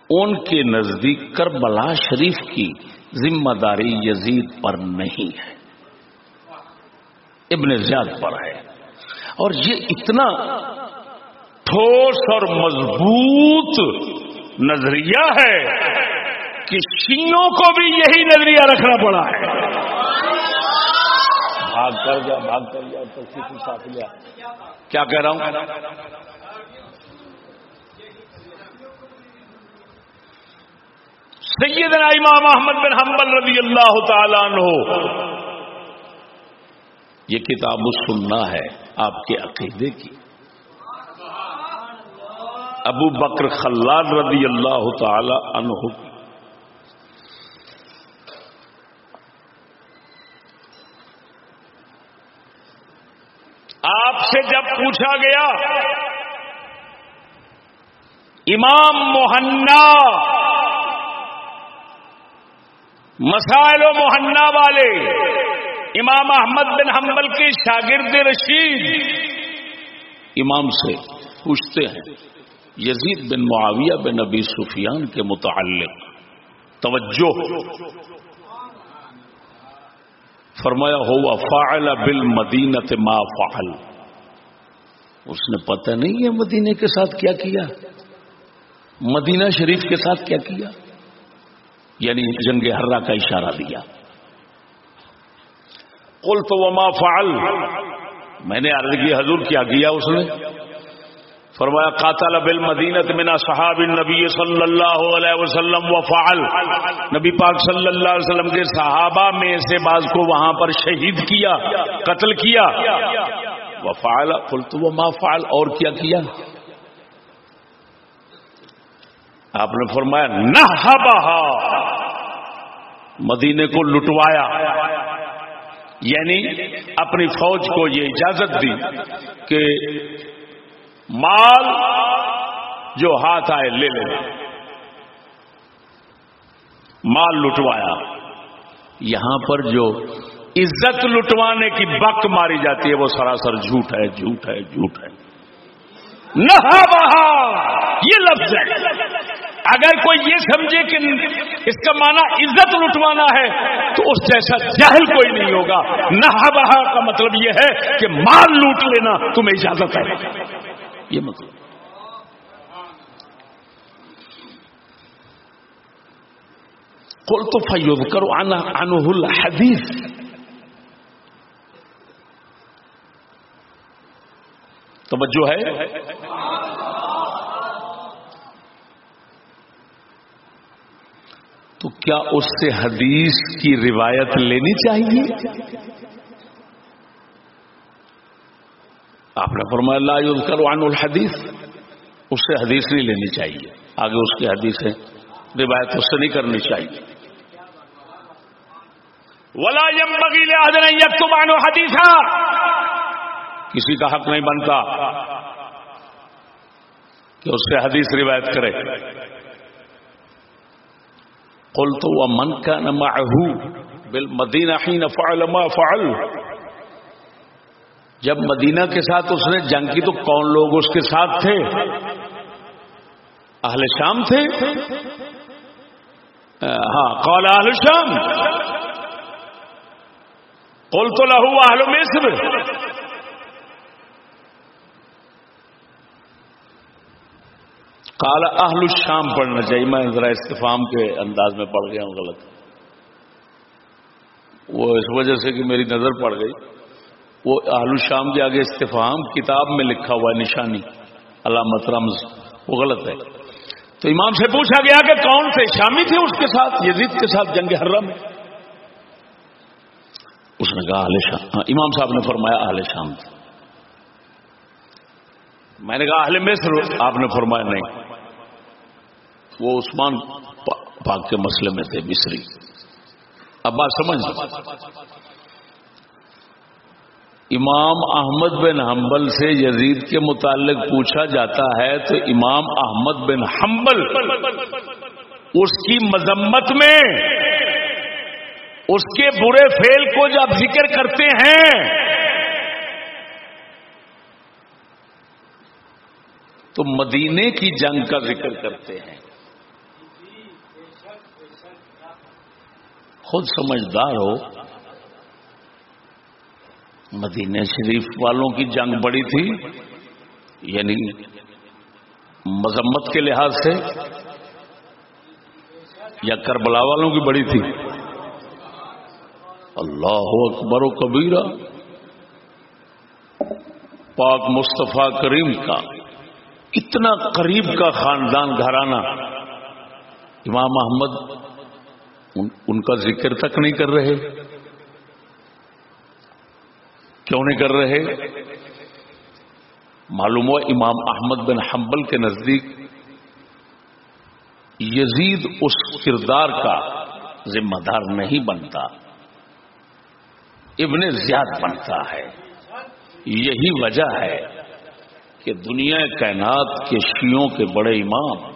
ان کے نزدیک کربلا شریف کی ذمہ داری یزید پر نہیں ہے۔ ابن زیاد پر ہے۔ اور یہ اتنا ٹھوس اور مضبوط نظریہ ہے کہ شیوں کو بھی یہی نظریہ رکھنا پڑا ہے۔ بھاگ کر گیا، بھاگ کر گیا، تو کسی ساتھ لیا۔ کیا کہہ رہا ہوں؟ سیدنا امام احمد بن حنبل رضی اللہ تعالیٰ عنہ۔ یہ کتاب سننا ہے آپ کے عقیدے کی۔ ابو بکر خلاد رضی اللہ تعالی عنہ آپ سے جب پوچھا گیا، امام محنا مسائل و محنا والے، امام احمد بن حنبل کے شاگرد رشید، امام سے پوچھتے ہیں، یزید بن معاویہ بن نبی سفیان کے متعلق توجہ۔ فرمایا، ہوا فعل بل مدینت ما فعل. اس نے پتہ نہیں ہے مدینے کے ساتھ کیا کیا؟ مدینہ شریف کے ساتھ کیا کیا؟ یعنی جنگ ہررا کا اشارہ دیا۔ قلت وما فعل۔ میں نے عرض کی، حضور کیا کیا اس نے؟ فرمایا، قاتل بالمدینہ من اصحاب النبی صلی اللہ علیہ وسلم وفعل نبی پاک صلی اللہ علیہ وسلم کے صحابہ میں سے بعض کو وہاں پر شہید کیا، قتل کیا۔ وفعل قلت وما فعل، اور کیا کیا؟ آپ نے فرمایا، نہبہا، مدینے کو لٹوایا یعنی اپنی فوج کو یہ اجازت دی کہ مال جو ہاتھ آئے لے لے۔ مال لٹوایا۔ یہاں پر جو عزت لٹوانے کی بک ماری جاتی ہے، وہ سراسر جھوٹ ہے جھوٹ ہے جھوٹ ہے۔ نہ بہا، یہ لفظ ہے۔ اگر کوئی یہ سمجھے کہ اس کا معنی عزت لٹوانا ہے، تو اس جیسا جاہل کوئی نہیں ہوگا۔ نہ بہا کا مطلب یہ ہے کہ مال لوٹ لینا تمہیں اجازت ہے۔ یہ مطلب۔ کل تو فیوب کرو آنا انہ حدیث توجہ ہے؟ تو کیا اس سے حدیث کی روایت لینی چاہیے؟ آپ نے فرمایا، لا کرو عن الحدیث اس سے حدیث نہیں لینی چاہیے۔ آگے اس کی حدیث ہے۔ روایت اس سے نہیں کرنی چاہیے۔ ولا یم بگیلے حضر یک تو مانو کسی کا حق نہیں بنتا کہ اس سے حدیث روایت کرے۔ قل تو وہ من کا نماح بل مدینہ فعل جب مدینہ کے ساتھ اس نے جنگ کی تو کون لوگ اس کے ساتھ تھے؟ اہل شام تھے؟ ہاں قول اہل شام۔ قل تو لہو اہل مصر۔ کالا اہل الشام پڑھنا چاہیے۔ میں ذرا استفام کے انداز میں پڑھ گیا ہوں، غلط۔ وہ اس وجہ سے کہ میری نظر پڑ گئی۔ وہ اہل الشام کے آگے استفام کتاب میں لکھا ہوا ہے، نشانی، علامت رمز۔ وہ غلط ہے۔ تو امام سے پوچھا گیا کہ کون تھے شامی تھے اس کے ساتھ؟ یزید کے ساتھ جنگ حرم۔ میں اس نے کہا، اہل شام۔ ہاں، امام صاحب نے فرمایا، اہل شام تھے۔ میں نے کہا، اہل مصر۔ آپ نے فرمایا، نہیں۔ وہ عثمان پاک کے مسئلے میں تھے، مصری۔ اب بات سمجھ۔ امام احمد بن حنبل سے یزید کے متعلق پوچھا جاتا ہے تو امام احمد بن حنبل اس کی مذمت میں اس کے برے فیل کو جب ذکر کرتے ہیں، تو مدینے کی جنگ کا ذکر کرتے ہیں۔ خود سمجھدار ہو، مدینہ شریف والوں کی جنگ بڑی تھی یعنی مذمت کے لحاظ سے، یا کربلا والوں کی بڑی تھی۔ اللہ اکبر و کبیرہ، پاک مصطفیٰ کریم کا اتنا قریب کا خاندان گھرانا امام محمد ان کا ذکر تک نہیں کر رہے کیوں نہیں کر رہے معلوم ہوا امام احمد بن حنبل کے نزدیک یزید اس کردار کا ذمہ دار نہیں بنتا، ابن زیاد بنتا ہے۔ یہی وجہ ہے کہ دنیا کائنات کے شیوں کے بڑے امام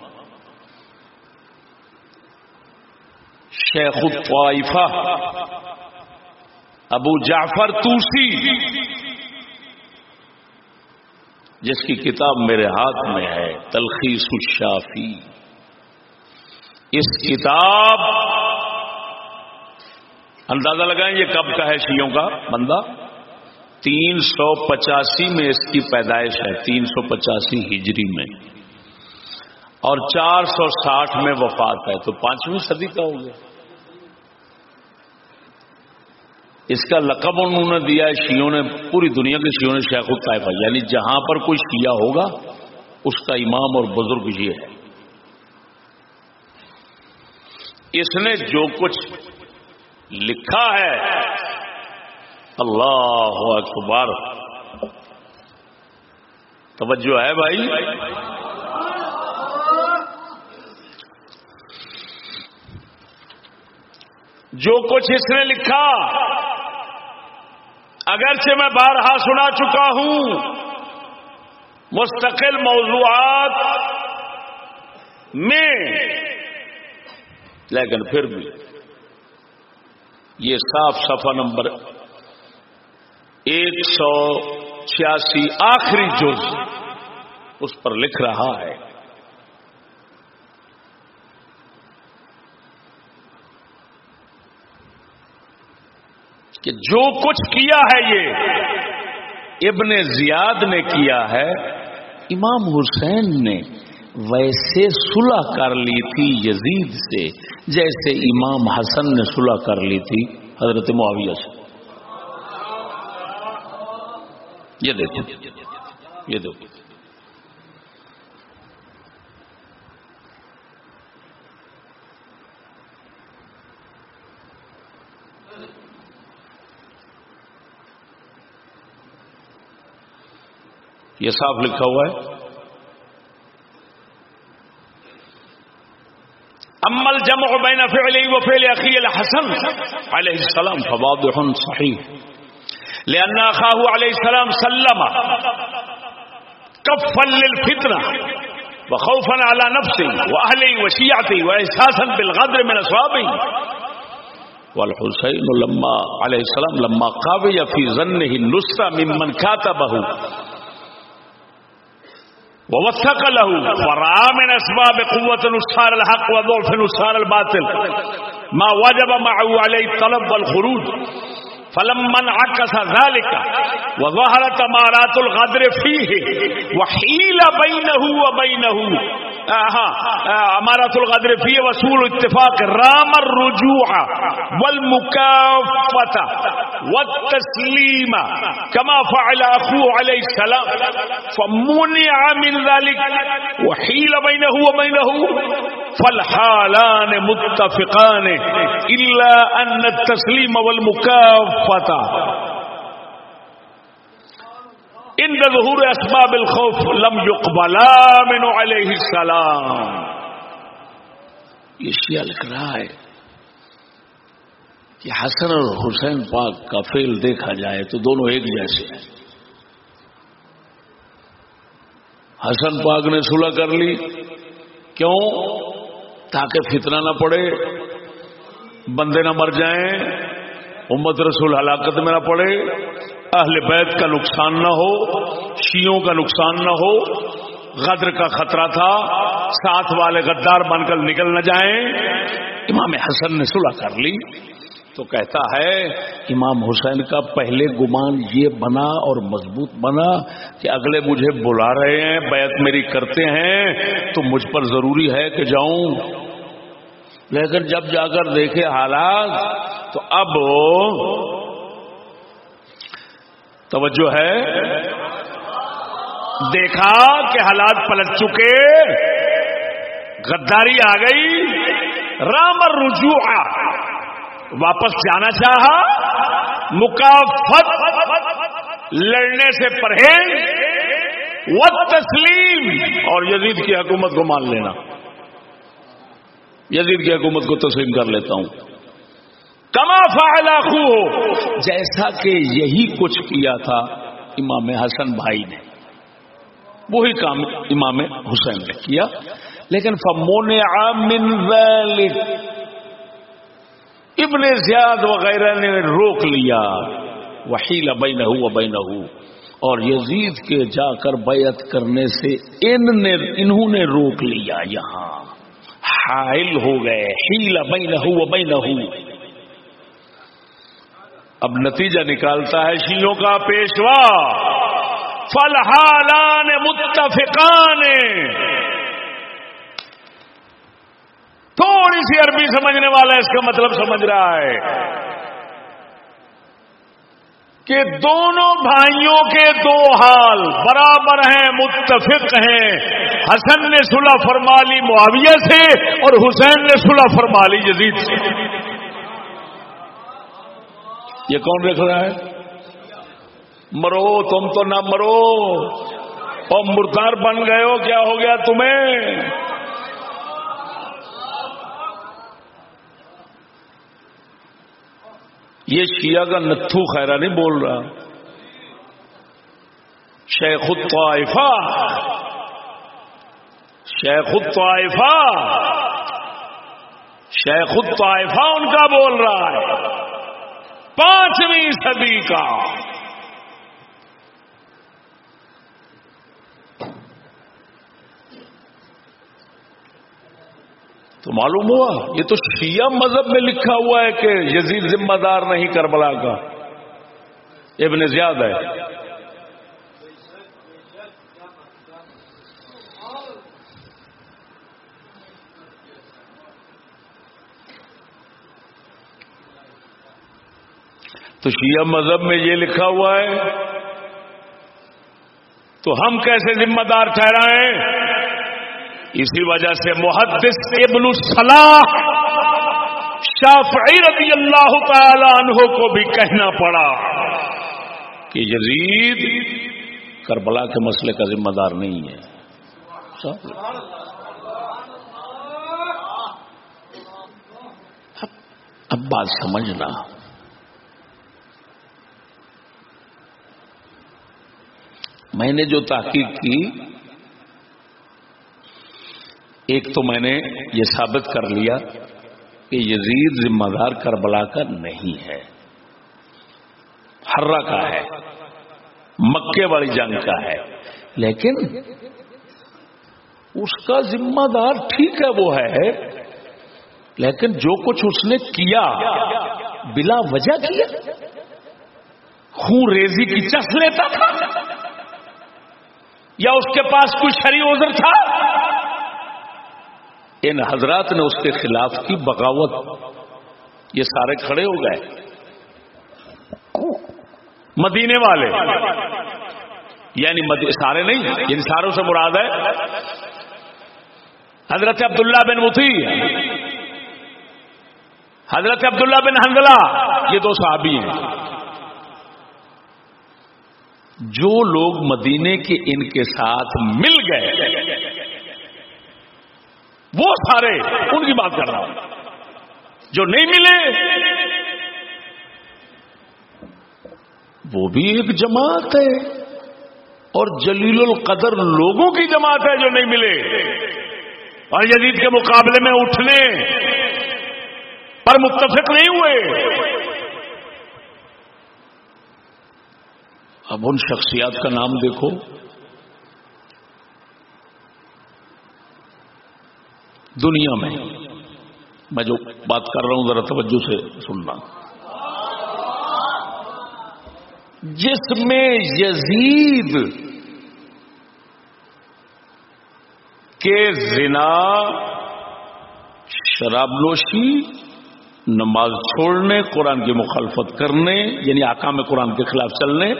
شیخ الطائفہ ابو جعفر توسی جس کی کتاب میرے ہاتھ میں ہے، تلخیص الشافی اس کتاب، اندازہ لگائیں یہ کب کا ہے شیوں کا؟ بندہ، تین سو پچاسی میں اس کی پیدائش ہے، تین سو پچاسی ہجری میں۔ اور چار سو ساٹھ میں وفات ہے، تو پانچویں صدی کا ہو گیا۔ اس کا لقب انہوں نے دیا ہے شیوں نے، پوری دنیا کے شیوں نے شیخ الطائفہ یعنی جہاں پر کوئی شیعہ ہوگا، اس کا امام اور بزرگ یہ ہے۔ اس نے جو کچھ لکھا ہے، اللہ اکبر۔ توجہ ہے بھائی؟ جو کچھ اس نے لکھا اگرچہ میں بارہا سنا چکا ہوں، مستقل موضوعات میں، لیکن پھر بھی یہ صاف صفحہ نمبر ایک سو چھیاسی آخری جز اس پر لکھ رہا ہے۔ کہ جو کچھ کیا ہے یہ، ابن زیاد نے کیا ہے، امام حسین نے ویسے صلح کر لی تھی یزید سے، جیسے امام حسن نے صلح کر لی تھی حضرت معاویہ سے۔ یہ دیکھو یہ دیکھو یہ صاف لکھا ہوا ہے۔ امل جمع بین بين فعلي وفعل أخي الحسن عليه السلام فواضح صحيح، لأن أخاه عليه السلام سلم كفا للفتنة وخوفا على نفسه وأهله وشيعته وإحساسا بالغدر من أصحابه. والحسين لما عليه السلام لما قاوي في ظنه النصرة ممن كاتبه ووثق له فرعا من اسباب قوة نصار الحق وضعف نصار الباطل. ما وجب معه عليه الطلب والخروج فلما انعكس ذلك وظهرت امارات الغدر فيه وحيل بينه وبينه امارات الغدر فيه وسول اتفاق رام الرجوع والمكافة والتسليم كما فعل اخوه عليه السلام. فمنع من ذلك وحيل بينه وبينه فالحالان متفقان الا ان التسليم والمكافة عند ظهور اسباب الخوف لم يقبلا من علیہ السلام۔ یہ شیعہ لکھ رہا ہے کہ حسن اور حسین پاک کا فیل دیکھا جائے تو دونوں ایک جیسے۔ ہیں حسن پاک نے صلح کر لی۔ کیوں؟ تاکہ فتنہ نہ پڑے، بندے نہ مر جائیں۔ امت رسول ہلاکت میں نہ پڑے، اہل بیت کا نقصان نہ ہو شیوں کا نقصان نہ ہو، غدر کا خطرہ تھا، ساتھ والے غدار بن کر نکل نہ جائیں۔ امام حسن نے صلح کر لی۔ تو کہتا ہے، امام حسین کا پہلے گمان یہ بنا اور مضبوط بنا کہ اگلے مجھے بلا رہے ہیں، بیعت میری کرتے ہیں، تو مجھ پر ضروری ہے کہ جاؤں۔ لیکن جب جا کر دیکھے حالات، تو اب توجہ ہے۔ دیکھا کہ حالات پلٹ چکے۔ غداری آ گئی۔ رام رجوع۔ واپس جانا چاہا۔ مکافت لڑنے سے پرہیز۔ و تسلیم۔ اور یزید کی حکومت کو مان لینا۔ یزید کی حکومت کو تسلیم کر لیتا ہوں۔ کما فائلہ ہو جیسا کہ یہی کچھ کیا تھا امام حسن بھائی نے۔ وہی کام امام حسین نے کیا۔ لیکن فمون ابن زیاد وغیرہ نے روک لیا۔ وحیل بین ہو بین اور یزید کے جا کر بیعت کرنے سے ان نے، انہوں نے روک لیا یہاں۔ حائل ہو گئے۔ ہیل بین نہ بین اب نتیجہ نکالتا ہے شیوں کا پیشوا۔ فلحالان متفقان۔ تھوڑی سی عربی سمجھنے والا اس کا مطلب سمجھ رہا ہے۔ کہ دونوں بھائیوں کے دو حال برابر ہیں، متفق ہیں۔ حسن نے صلح فرما لی معاویہ سے اور حسین نے صلح فرما لی جدید سے۔ یہ کون رکھ رہا ہے؟ مرو، تم تو نہ مرو۔ اور مردار بن گئے ہو، کیا ہو گیا تمہیں؟ یہ شیعہ کا نتھو خیرہ نہیں بول رہا۔ شیخ الطائفہ۔ شیخ الطائفہ۔ شیخ الطائفہ ان کا بول رہا ہے۔ پانچویں صدی کا۔ تو معلوم ہوا، یہ تو شیعہ مذہب میں لکھا ہوا ہے کہ یزید ذمہ دار نہیں کربلا کا۔ ابن زیاد ہے۔ تو شیعہ مذہب میں یہ لکھا ہوا ہے، تو ہم کیسے ذمہ دار ٹھہرائیں؟ اسی وجہ سے محدث ابن الصلاح شافعی رضی اللہ تعالی عنہ کو بھی کہنا پڑا کہ یزید کربلا کے مسئلے کا ذمہ دار نہیں ہے۔ اب بات سمجھنا۔ میں نے جو تحقیق کی ایک تو میں نے یہ ثابت کر لیا کہ یزید ذمہ دار کربلا کا نہیں ہے۔ ہررا کا ہے، مکے والی جنگ کا ہے۔ لیکن اس کا ذمہ دار ٹھیک ہے، وہ ہے۔ لیکن جو کچھ اس نے کیا، بلا وجہ کیا۔ خون ریزی کی چس لیتا تھا۔ یا اس کے پاس کوئی شری عذر تھا؟ ان حضرات نے اس کے خلاف کی بغاوت۔ یہ سارے کھڑے ہو گئے۔ مدینے والے۔ یعنی سارے نہیں یعنی ساروں سے مراد ہے۔ حضرت عبداللہ بن متی حضرت عبداللہ بن حنزلہ یہ دو صحابی ہیں۔ جو لوگ مدینے کے ان کے ساتھ مل گئے۔ وہ سارے ان کی بات کر رہا ہوں۔ جو نہیں ملے، وہ بھی ایک جماعت ہے۔ اور جلیل القدر لوگوں کی جماعت ہے جو نہیں ملے۔ اور یزید کے مقابلے میں اٹھنے پر متفق نہیں ہوئے۔ اب ان شخصیات کا نام دیکھو۔ دنیا میں۔ میں جو بات کر رہا ہوں، ذرا توجہ سے سننا۔ جس میں یزید کے زنا، شراب نوشی، نماز چھوڑنے، قرآن کی مخالفت کرنے یعنی آکام قرآن کے خلاف چلنے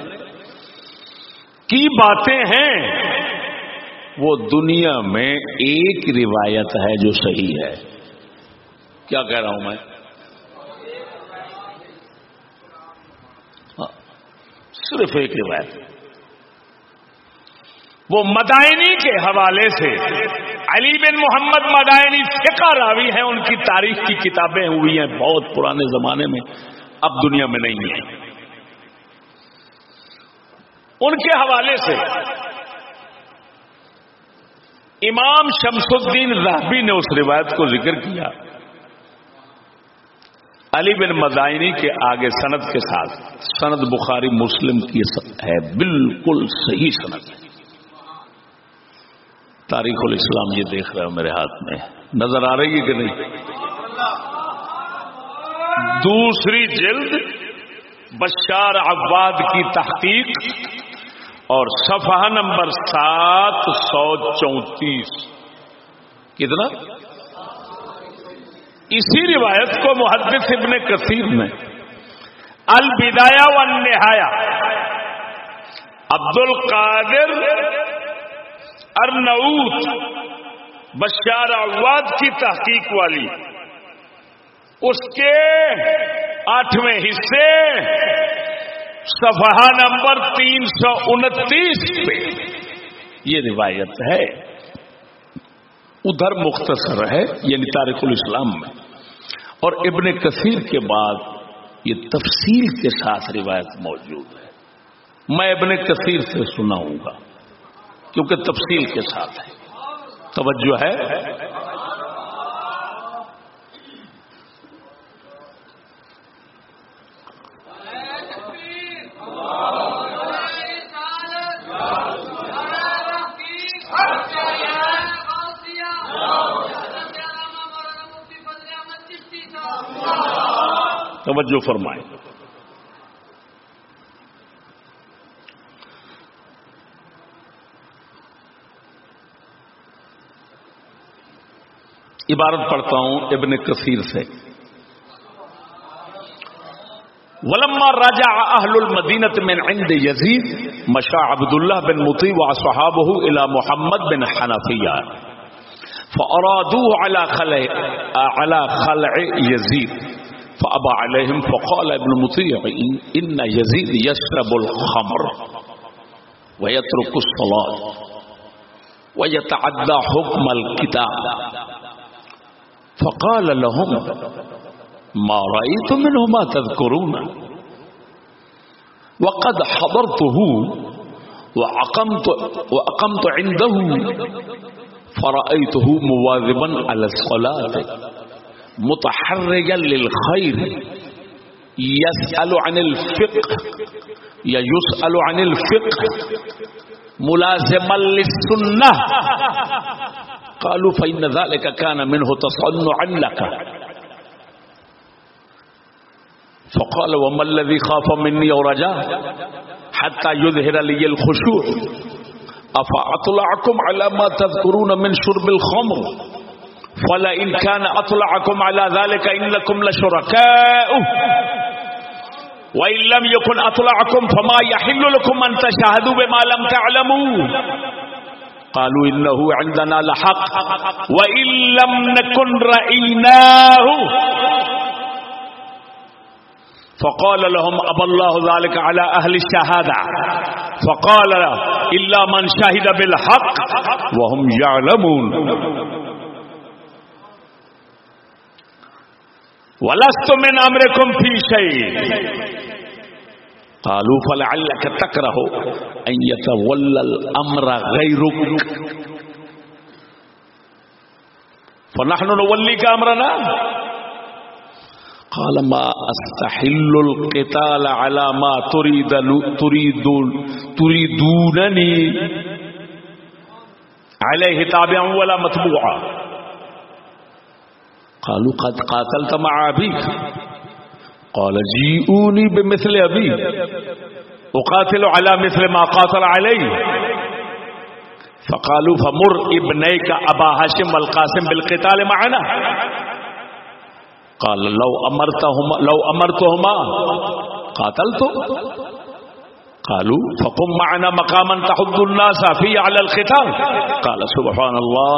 کی باتیں ہیں۔ وہ دنیا میں ایک روایت ہے جو صحیح ہے۔ کیا کہہ رہا ہوں میں؟ ہاں، صرف ایک روایت۔ وہ مدائنی کے حوالے سے علی بن محمد مدائنی فقہ راوی ہیں، ان کی تاریخ کی کتابیں ہوئی ہیں بہت پرانے زمانے میں، اب دنیا میں نہیں ہیں۔ ان کے حوالے سے امام شمس الدین راہبی نے اس روایت کو ذکر کیا۔ علی بن مدائنی کے آگے سند کے ساتھ، سند بخاری مسلم کی ہے، بالکل صحیح سند۔ تاریخ الاسلام یہ دیکھ رہے ہو میرے ہاتھ میں۔ نظر آ رہی ہے کہ نہیں؟ دوسری جلد بشار عباد کی تحقیق۔ اور صفحہ نمبر سات سو چونتیس۔ کتنا؟ اسی روایت کو محدث ابن کثیر نے البدایا و نہایا عبد القادر ارنعوت بشار اواد کی تحقیق والی، اس کے آٹھویں حصے صفحہ نمبر تین سو انتیس پہ۔ یہ روایت ہے۔ ادھر مختصر ہے یعنی تاریخ الاسلام میں۔ اور ابن کثیر کے بعد یہ تفصیل کے ساتھ روایت موجود ہے۔ میں ابن کثیر سے سناؤں گا، کیونکہ تفصیل کے ساتھ ہے۔ توجہ ہے۔ توجہ فرمائیں۔ عبارت پڑھتا ہوں ابن کثیر سے۔ ولما راجع اهل المدينه من عند يزيد مشى عبد الله بن مطيع واصحابه الى محمد بن حنفيه فارادوه على خلع على خلع يزيد۔ فابا عليهم فقال ابن مطيع ان يزيد يشرب الخمر ويترك الصلاه ويتعدى حكم الكتاب. فقال لهم ما رأيت منه ما تذكرون. وقد حضرته وأقمت, وأقمت عنده فرأيته مواظبا على الصلاة. متحرجا للخير. يسأل عن الفقه. یا يسأل عن الفقه. ملازما للسنة. قالوا فإن ذلك كان منه تصنعا لك. فقال وما الذي خاف مني ورجاء حتى يظهر لي الخشوع. أفأطلعكم على ما تذكرون من شرب الخمر؟ فلئن كان أطلعكم على ذلك إنكم لشركاء. وإن لم يكن أطلعكم فما يحل لكم أن تشاهدوا بما لم تعلموا. قالوا إنه عندنا لحق. وإن لم نكن رأيناه. فقال لهم أبى الله ذلك على أهل الشهادة. فقال إلا من شهد بالحق وهم يعلمون. ولست من أمركم في شيء قالوا فلعلك تكره أن يتولى الأمر غيرك فنحن نوليك أمرنا قال ما استحل القتال على ما تريد تريد تريدونني. عليه تابعا ولا متبوعا. قالوا قد قاتلت مع أبيك قال، جيئوني بمثل أبي. أقاتل على مثل ما قاتل عليه فقالوا، فمر ابنيك أبا هاشم والقاسم بالقتال معنا. قال، لو امرتهما لو امرتهما قاتلت. قالوا، فقم معنا مقاما تحض الناس فيه على الختان قال سبحان الله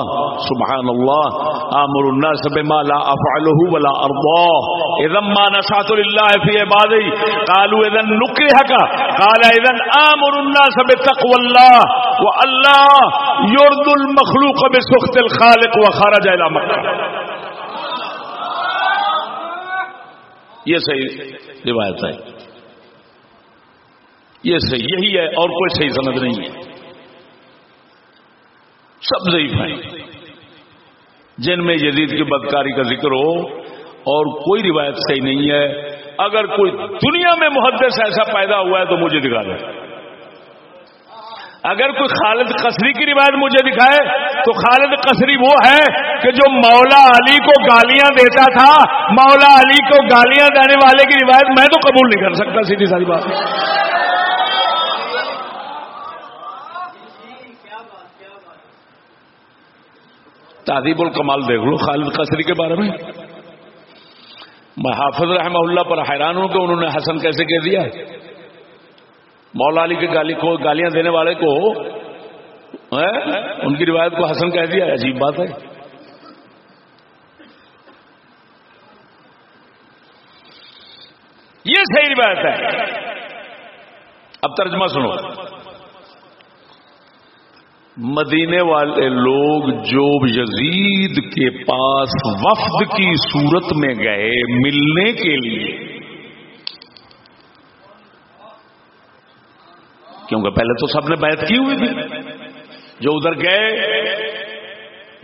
سبحان الله امر الناس بما لا افعله ولا ارضاه اذا ما نسعت لله في عبادي، قالوا اذا نكرهك. قال اذا امر الناس بتقوى الله، والله يرد المخلوق بسخط الخالق وخرج الى مكه یہ صحیح روایت ہے۔ یہ صحیح یہی ہے اور کوئی صحیح سند نہیں ہے۔ سب ضعیف ہیں۔ جن میں یزید کی بدکاری کا ذکر ہو اور کوئی روایت صحیح نہیں ہے۔ اگر کوئی دنیا میں محدث ایسا پیدا ہوا ہے تو مجھے دکھا دیں اگر کوئی خالد قصری کی روایت مجھے دکھائے تو خالد قصری وہ ہے کہ جو مولا علی کو گالیاں دیتا تھا، مولا علی کو گالیاں دینے والے کی روایت میں تو قبول نہیں کر سکتا، سیدھی ساری بات۔ تعدیب الکمال دیکھ لو خالد قصری کے بارے میں۔ میں حافظ رحمہ اللہ پر حیران ہوں کہ انہوں نے حسن کیسے کہہ دیا مولا علی کے گالی کو گالیاں دینے والے کو ان کی روایت کو حسن کہہ دیا، عجیب بات ہے۔ یہ صحیح روایت ہے۔ اب ترجمہ سنو۔ مدینے والے لوگ جو یزید کے پاس وفد کی صورت میں گئے ملنے کے لیے۔ کیونکہ پہلے تو سب نے بیعت کی ہوئی تھی۔ جو ادھر گئے،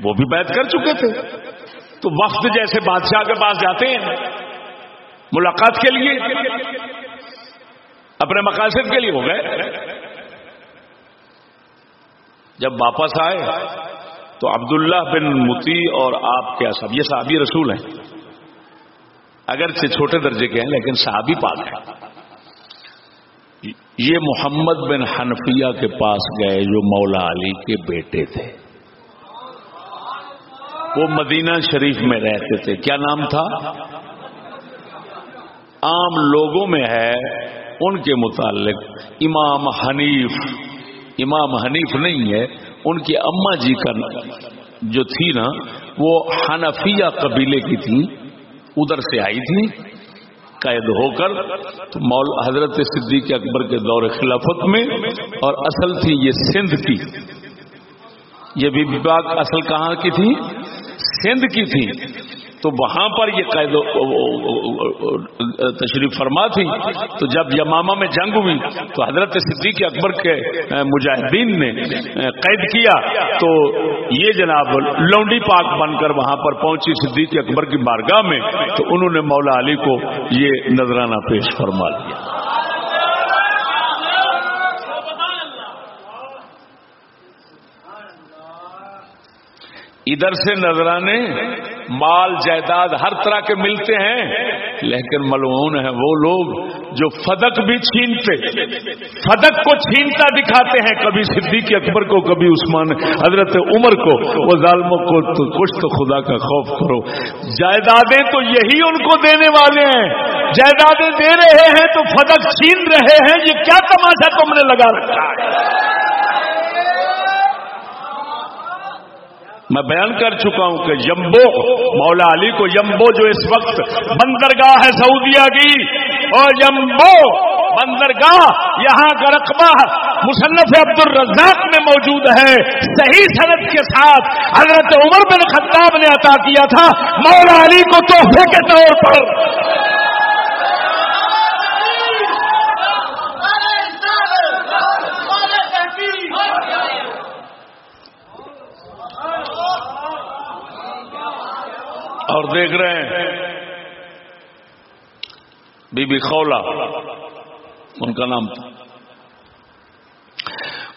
وہ بھی بیعت کر چکے تھے۔ تو وقت جیسے بادشاہ کے پاس جاتے ہیں، ملاقات کے لیے، اپنے مقاصد کے لیے ہو گئے۔ جب واپس آئے تو عبداللہ بن متی اور آپ کے سب؟ یہ صحابی رسول ہیں۔ اگرچہ چھوٹے درجے کے ہیں، لیکن صحابی پاک ہیں۔ یہ محمد بن حنفیہ کے پاس گئے جو مولا علی کے بیٹے تھے۔ وہ مدینہ شریف میں رہتے تھے۔ کیا نام تھا؟ عام لوگوں میں ہے، ان کے متعلق امام حنیف امام حنیف نہیں ہے، ان کی اما جی کا جو تھی نا، وہ حنفیہ قبیلے کی تھی، ادھر سے آئی تھی قید ہو کر، تو مول حضرت صدیق اکبر کے دور خلافت میں، اور اصل تھی یہ سندھ کی۔ یہ بھی باغ اصل کہاں کی تھی؟ سندھ کی تھی۔ تو وہاں پر یہ قید تشریف فرما تھی، تو جب یمامہ میں جنگ ہوئی، تو حضرت صدیق اکبر کے مجاہدین نے قید کیا، تو یہ جناب لونڈی پاک بن کر وہاں پر پہنچی صدیق اکبر کی بارگاہ میں، تو انہوں نے مولا علی کو یہ نذرانہ پیش فرما لیا۔ ادھر سے نظرانے، مال، جائیداد ہر طرح کے ملتے ہیں، لیکن ملعون ہیں وہ لوگ جو فدق بھی چھینتے، فدق کو چھینتا دکھاتے ہیں، کبھی صدیق اکبر کو، کبھی عثمان، حضرت عمر کو، وہ ظالموں کو تو کچھ تو خدا کا خوف کرو۔ جائیدادیں تو یہی ان کو دینے والے ہیں۔ جائیدادیں دے رہے ہیں تو فدق چھین رہے ہیں، یہ کیا تماشا تم نے لگا رکھا ہے؟ میں بیان کر چکا ہوں کہ یمبو، مولا علی کو یمبو جو اس وقت بندرگاہ ہے سعودیہ کی اور یمبو، بندرگاہ یہاں کا رقبہ مصنف عبد الرزاق میں موجود ہے۔ صحیح صنعت کے ساتھ حضرت عمر بن خطاب نے عطا کیا تھا۔ مولا علی کو تحفے کے طور پر۔ اور دیکھ رہے ہیں۔ بی بی خولا ان کا نام تھا۔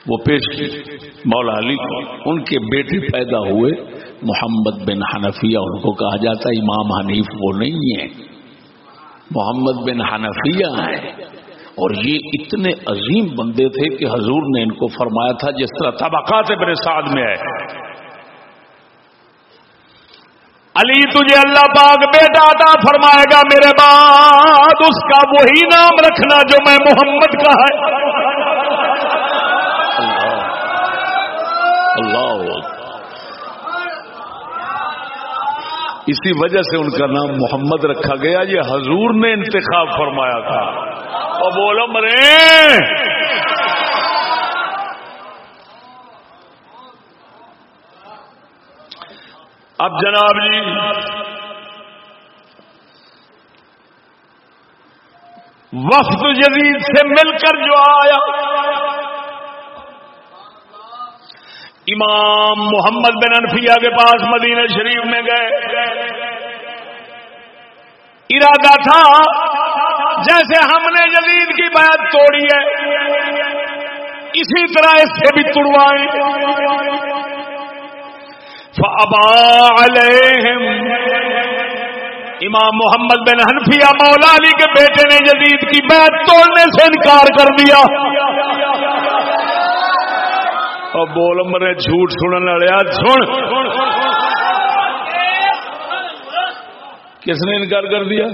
وہ پیش کی مولا علی کو، ان کے بیٹے پیدا ہوئے۔ محمد بن حنفیہ، ان کو کہا جاتا ہے، امام حنیف وہ نہیں ہے محمد بن حنفیہ ہیں۔ اور یہ اتنے عظیم بندے تھے کہ حضور نے ان کو فرمایا تھا، جس طرح طبقات بن سعد میں ہے علی تجھے اللہ پاک بیٹا عطا فرمائے گا، میرے بعد اس کا وہی نام رکھنا جو میں محمد کا ہے۔ اللہ۔ اسی وجہ سے ان کا نام محمد رکھا گیا، یہ حضور نے انتخاب فرمایا تھا۔ اور بولو مرے۔ اب جناب جی وقت جدید سے مل کر جو آیا، امام محمد بن انفیہ کے پاس مدینہ شریف میں گئے۔ ارادہ تھا، جیسے ہم نے جدید کی بات توڑی ہے، اسی طرح اس سے بھی توڑوائیں۔ علیہم امام محمد بن حنفیہ مولا علی کے بیٹے نے جدید کی بیت توڑنے سے انکار کر دیا۔ اور بول مرے جھوٹ سننے والے سن۔ کس نے انکار کر دیا؟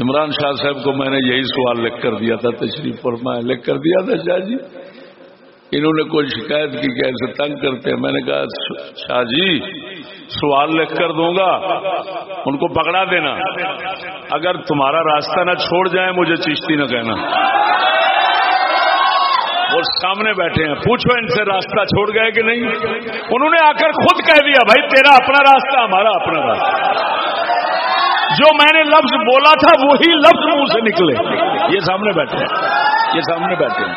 عمران شاہ صاحب کو میں نے یہی سوال لکھ کر دیا تھا، تشریف پر میں لکھ کر دیا تھا شاہ جی۔ انہوں نے کوئی شکایت کی کہ ایسے تنگ کرتے ہیں؟ میں نے کہا، شاہ جی سوال لکھ کر دوں گا، ان کو پکڑا دینا۔ اگر تمہارا راستہ نہ چھوڑ جائے، مجھے چشتی نہ کہنا۔ وہ سامنے بیٹھے ہیں۔ پوچھو ان سے راستہ چھوڑ گئے کہ نہیں؟ انہوں نے آ کر خود کہہ دیا، بھائی، تیرا اپنا راستہ، ہمارا اپنا راستہ جو میں نے لفظ بولا تھا وہی لفظ منہ سے نکلے۔ یہ سامنے بیٹھے ہیں۔ یہ سامنے بیٹھے ہیں۔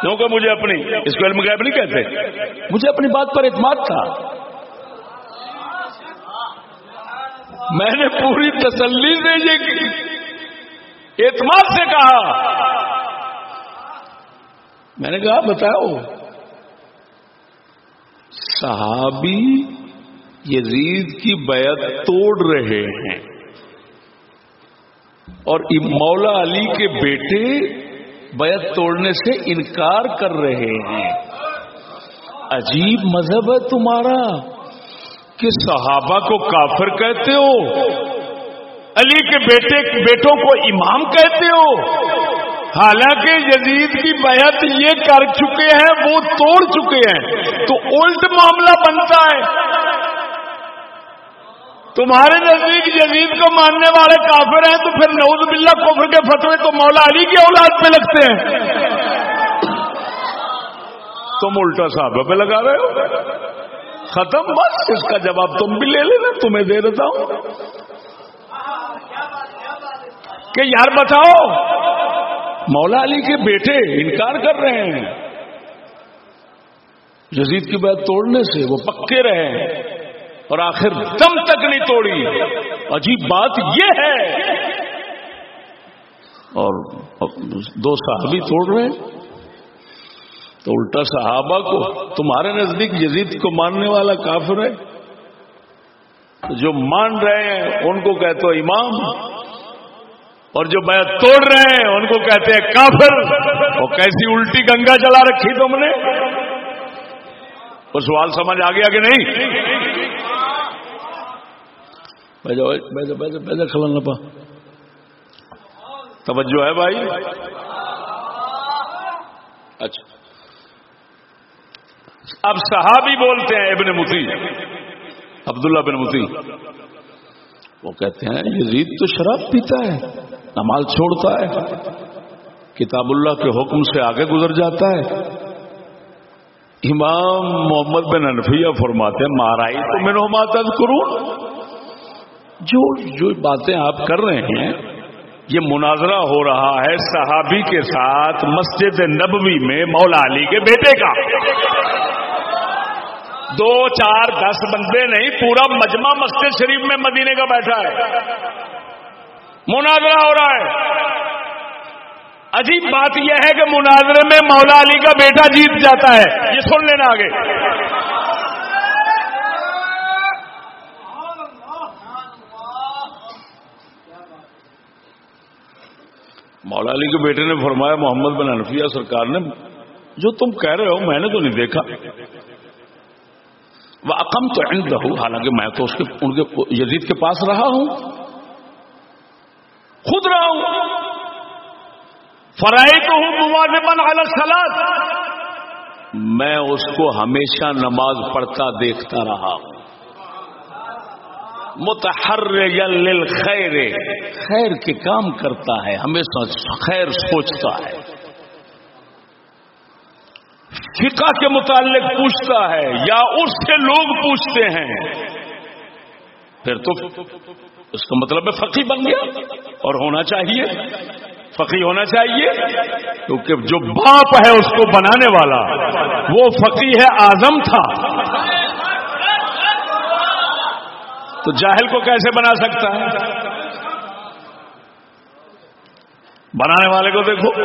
کیونکہ مجھے اپنی اس کو علم غیب نہیں کہتے۔ مجھے اپنی بات پر اعتماد تھا۔ میں نے پوری تسلی سے یہ اعتماد سے کہا۔ میں نے کہا، بتاؤ۔ صحابی یزید کی بیعت توڑ رہے ہیں۔ اور مولا علی کے بیٹے بیعت توڑنے سے انکار کر رہے ہیں۔ عجیب مذہب ہے تمہارا کہ صحابہ کو کافر کہتے ہو، علی کے بیٹے، بیٹوں کو امام کہتے ہو۔ حالانکہ یزید کی بیعت یہ کر چکے ہیں، وہ توڑ چکے ہیں۔ تو الٹ معاملہ بنتا ہے۔ تمہارے نزدیک جدید کو ماننے والے کافر ہیں، تو پھر نعوذ باللہ کفر کے فتوے تو مولا علی کی اولاد پہ لگتے ہیں۔ تم الٹا صحابہ پہ لگا رہے ہو۔ ختم، بس۔ اس کا جواب تم بھی لے لینا، تمہیں دے دیتا ہوں۔ کہ یار بتاؤ، مولا علی کے بیٹے انکار کر رہے ہیں۔ یزید کی بات توڑنے سے وہ پکے رہے ہیں۔ اور آخر دم تک نہیں توڑی۔ عجیب بات یہ ہے۔ اور دو صحابی توڑ رہے ہیں۔ تو الٹا صحابہ کو تمہارے نزدیک یزید کو ماننے والا کافر ہے۔ جو مان رہے ہیں، ان کو کہتے ہو امام۔ اور جو بیعت توڑ رہے ہیں، ان کو کہتے ہیں کافر۔ وہ کیسی الٹی گنگا چلا رکھی تم نے۔ وہ سوال سمجھ آ گیا کہ نہیں؟ پا توجہ ہے بھائی؟ اچھا۔ اب صحابی بولتے ہیں ابن متی عبداللہ بن متی وہ کہتے ہیں، یزید تو شراب پیتا ہے، نماز چھوڑتا ہے، کتاب اللہ کے حکم سے آگے گزر جاتا ہے۔ امام محمد بن انفیہ فرماتے ہیں مارائی تو میں نے کروں جو جو باتیں آپ کر رہے ہیں، یہ مناظرہ ہو رہا ہے صحابی کے ساتھ مسجد نبوی میں مولا علی کے بیٹے کا۔ دو چار دس بندے نہیں، پورا مجمع مسجد شریف میں مدینے کا بیٹھا ہے۔ مناظرہ ہو رہا ہے۔ عجیب بات یہ ہے کہ مناظرے میں مولا علی کا بیٹا جیت جاتا ہے۔ یہ سن لینا آگے۔ مولا علی کے بیٹے نے فرمایا، محمد بن انفیہ سرکار نے جو تم کہہ رہے ہو میں نے تو نہیں دیکھا۔ وہ اکم تو رہوں حالانکہ میں تو اس کے، ان کے یزید کے پاس رہا ہوں۔ خود رہا ہوں۔ فرائی تو ہوں بن سلاد میں اس کو ہمیشہ نماز پڑھتا دیکھتا رہا ہوں۔ متحر خیر خیر کے کام کرتا ہے ہمیشہ خیر سوچتا ہے۔ فقہ کے متعلق پوچھتا ہے یا اس سے لوگ پوچھتے ہیں؟ پھر تو اس کا مطلب ہے فقی بن گیا اور ہونا چاہیے۔ فقی ہونا چاہیے کیونکہ جو باپ ہے اس کو بنانے والا وہ فقی ہے آزم تھا۔ تو جاہل کو کیسے بنا سکتا ہے؟ بنانے والے کو دیکھو۔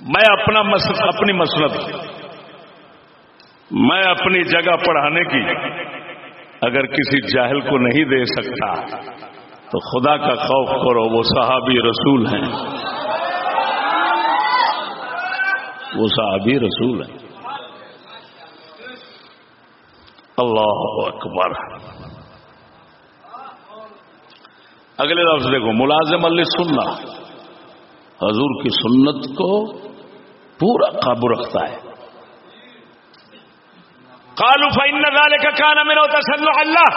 میں اپنا اپنی مسلط، میں اپنی جگہ پڑھانے کی اگر کسی جاہل کو نہیں دے سکتا، تو خدا کا خوف کرو، وہ صحابی رسول ہیں۔ وہ صحابی رسول ہیں۔ اللہ اکبر۔ اگلے لفظ دیکھو، ملازم علی سننا حضور کی سنت کو پورا قابو رکھتا ہے۔ کالو فائن کا کانا میرا اللہ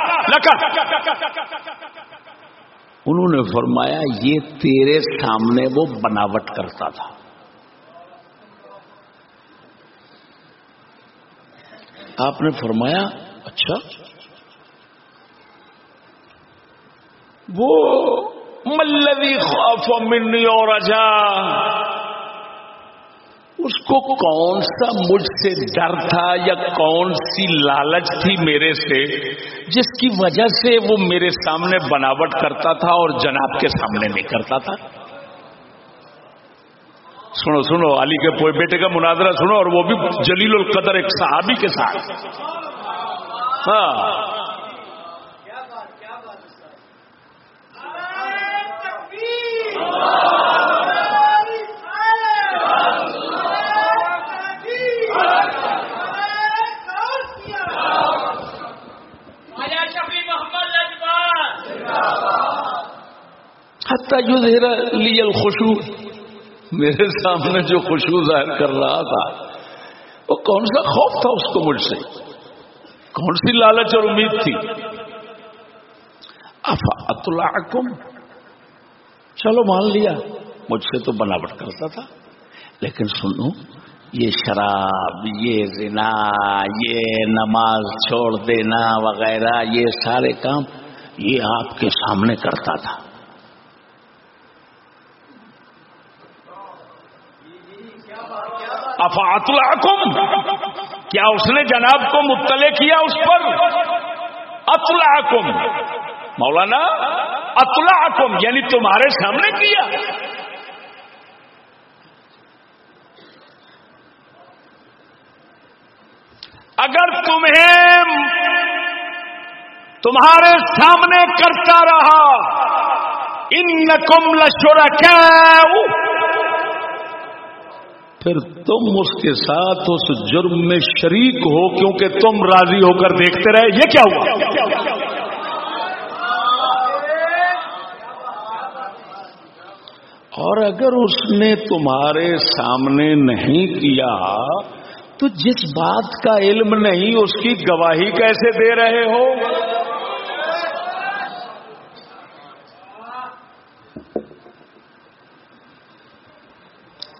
انہوں نے فرمایا، یہ تیرے سامنے وہ بناوٹ کرتا تھا۔ آپ نے فرمایا اچھا۔ وہ ملوی خوف منی اور اجا اس کو کون سا مجھ سے ڈر تھا یا کون سی لالچ تھی میرے سے جس کی وجہ سے وہ میرے سامنے بناوٹ کرتا تھا اور جناب کے سامنے نہیں کرتا تھا؟ سنو سنو، علی کے پوئے بیٹے کا مناظرہ سنو اور وہ بھی جلیل القدر ایک صحابی کے ساتھ۔ ہاں۔ لی الخشو میرے سامنے جو خوشبو ظاہر کر رہا تھا، وہ کون سا خوف تھا اس کو مجھ سے؟ کون سی لالچ اور امید تھی؟ اطلاعکم۔ چلو مان لیا، مجھ سے تو بناوٹ کرتا تھا۔ لیکن سنو، یہ شراب، یہ زنا، یہ نماز چھوڑ دینا وغیرہ، یہ سارے کام یہ آپ کے سامنے کرتا تھا۔ افات کیا اس نے جناب کو مطلع کیا اس پر؟ اطلاع مولانا اطلاع یعنی تمہارے سامنے کیا۔ اگر تمہیں تمہارے سامنے کرتا رہا ان کم لشور پھر تم اس کے ساتھ اس جرم میں شریک ہو کیونکہ تم راضی ہو کر دیکھتے رہے، یہ کیا ہوا؟ اور اگر اس نے تمہارے سامنے نہیں کیا، تو جس بات کا علم نہیں، اس کی گواہی کیسے دے رہے ہو؟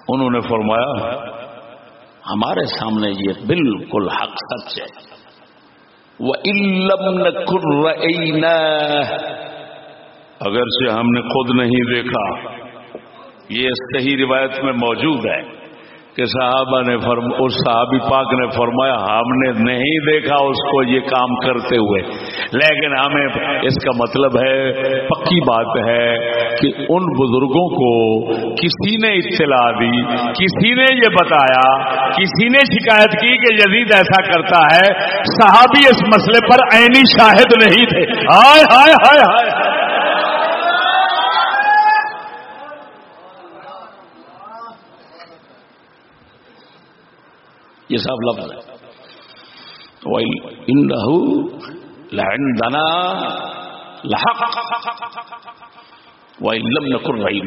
انہوں نے فرمایا ہمارے سامنے یہ بالکل حق سچ ہے۔ وہ علم اگر سے ہم نے خود نہیں دیکھا یہ صحیح روایت میں موجود ہے۔ کہ صحابہ نے فرم، اس صحابی پاک نے فرمایا، ہم نے نہیں دیکھا اس کو یہ کام کرتے ہوئے۔ لیکن ہمیں اس کا مطلب ہے، پکی بات ہے کہ ان بزرگوں کو کسی نے اطلاع دی، کسی نے یہ بتایا، کسی نے شکایت کی کہ یزید ایسا کرتا ہے۔ صحابی اس مسئلے پر عینی شاہد نہیں تھے۔ ہائے ہائے ہائے ہائے۔ یہ سب لفظ ہے۔ دنا لحق۔ وہ رہی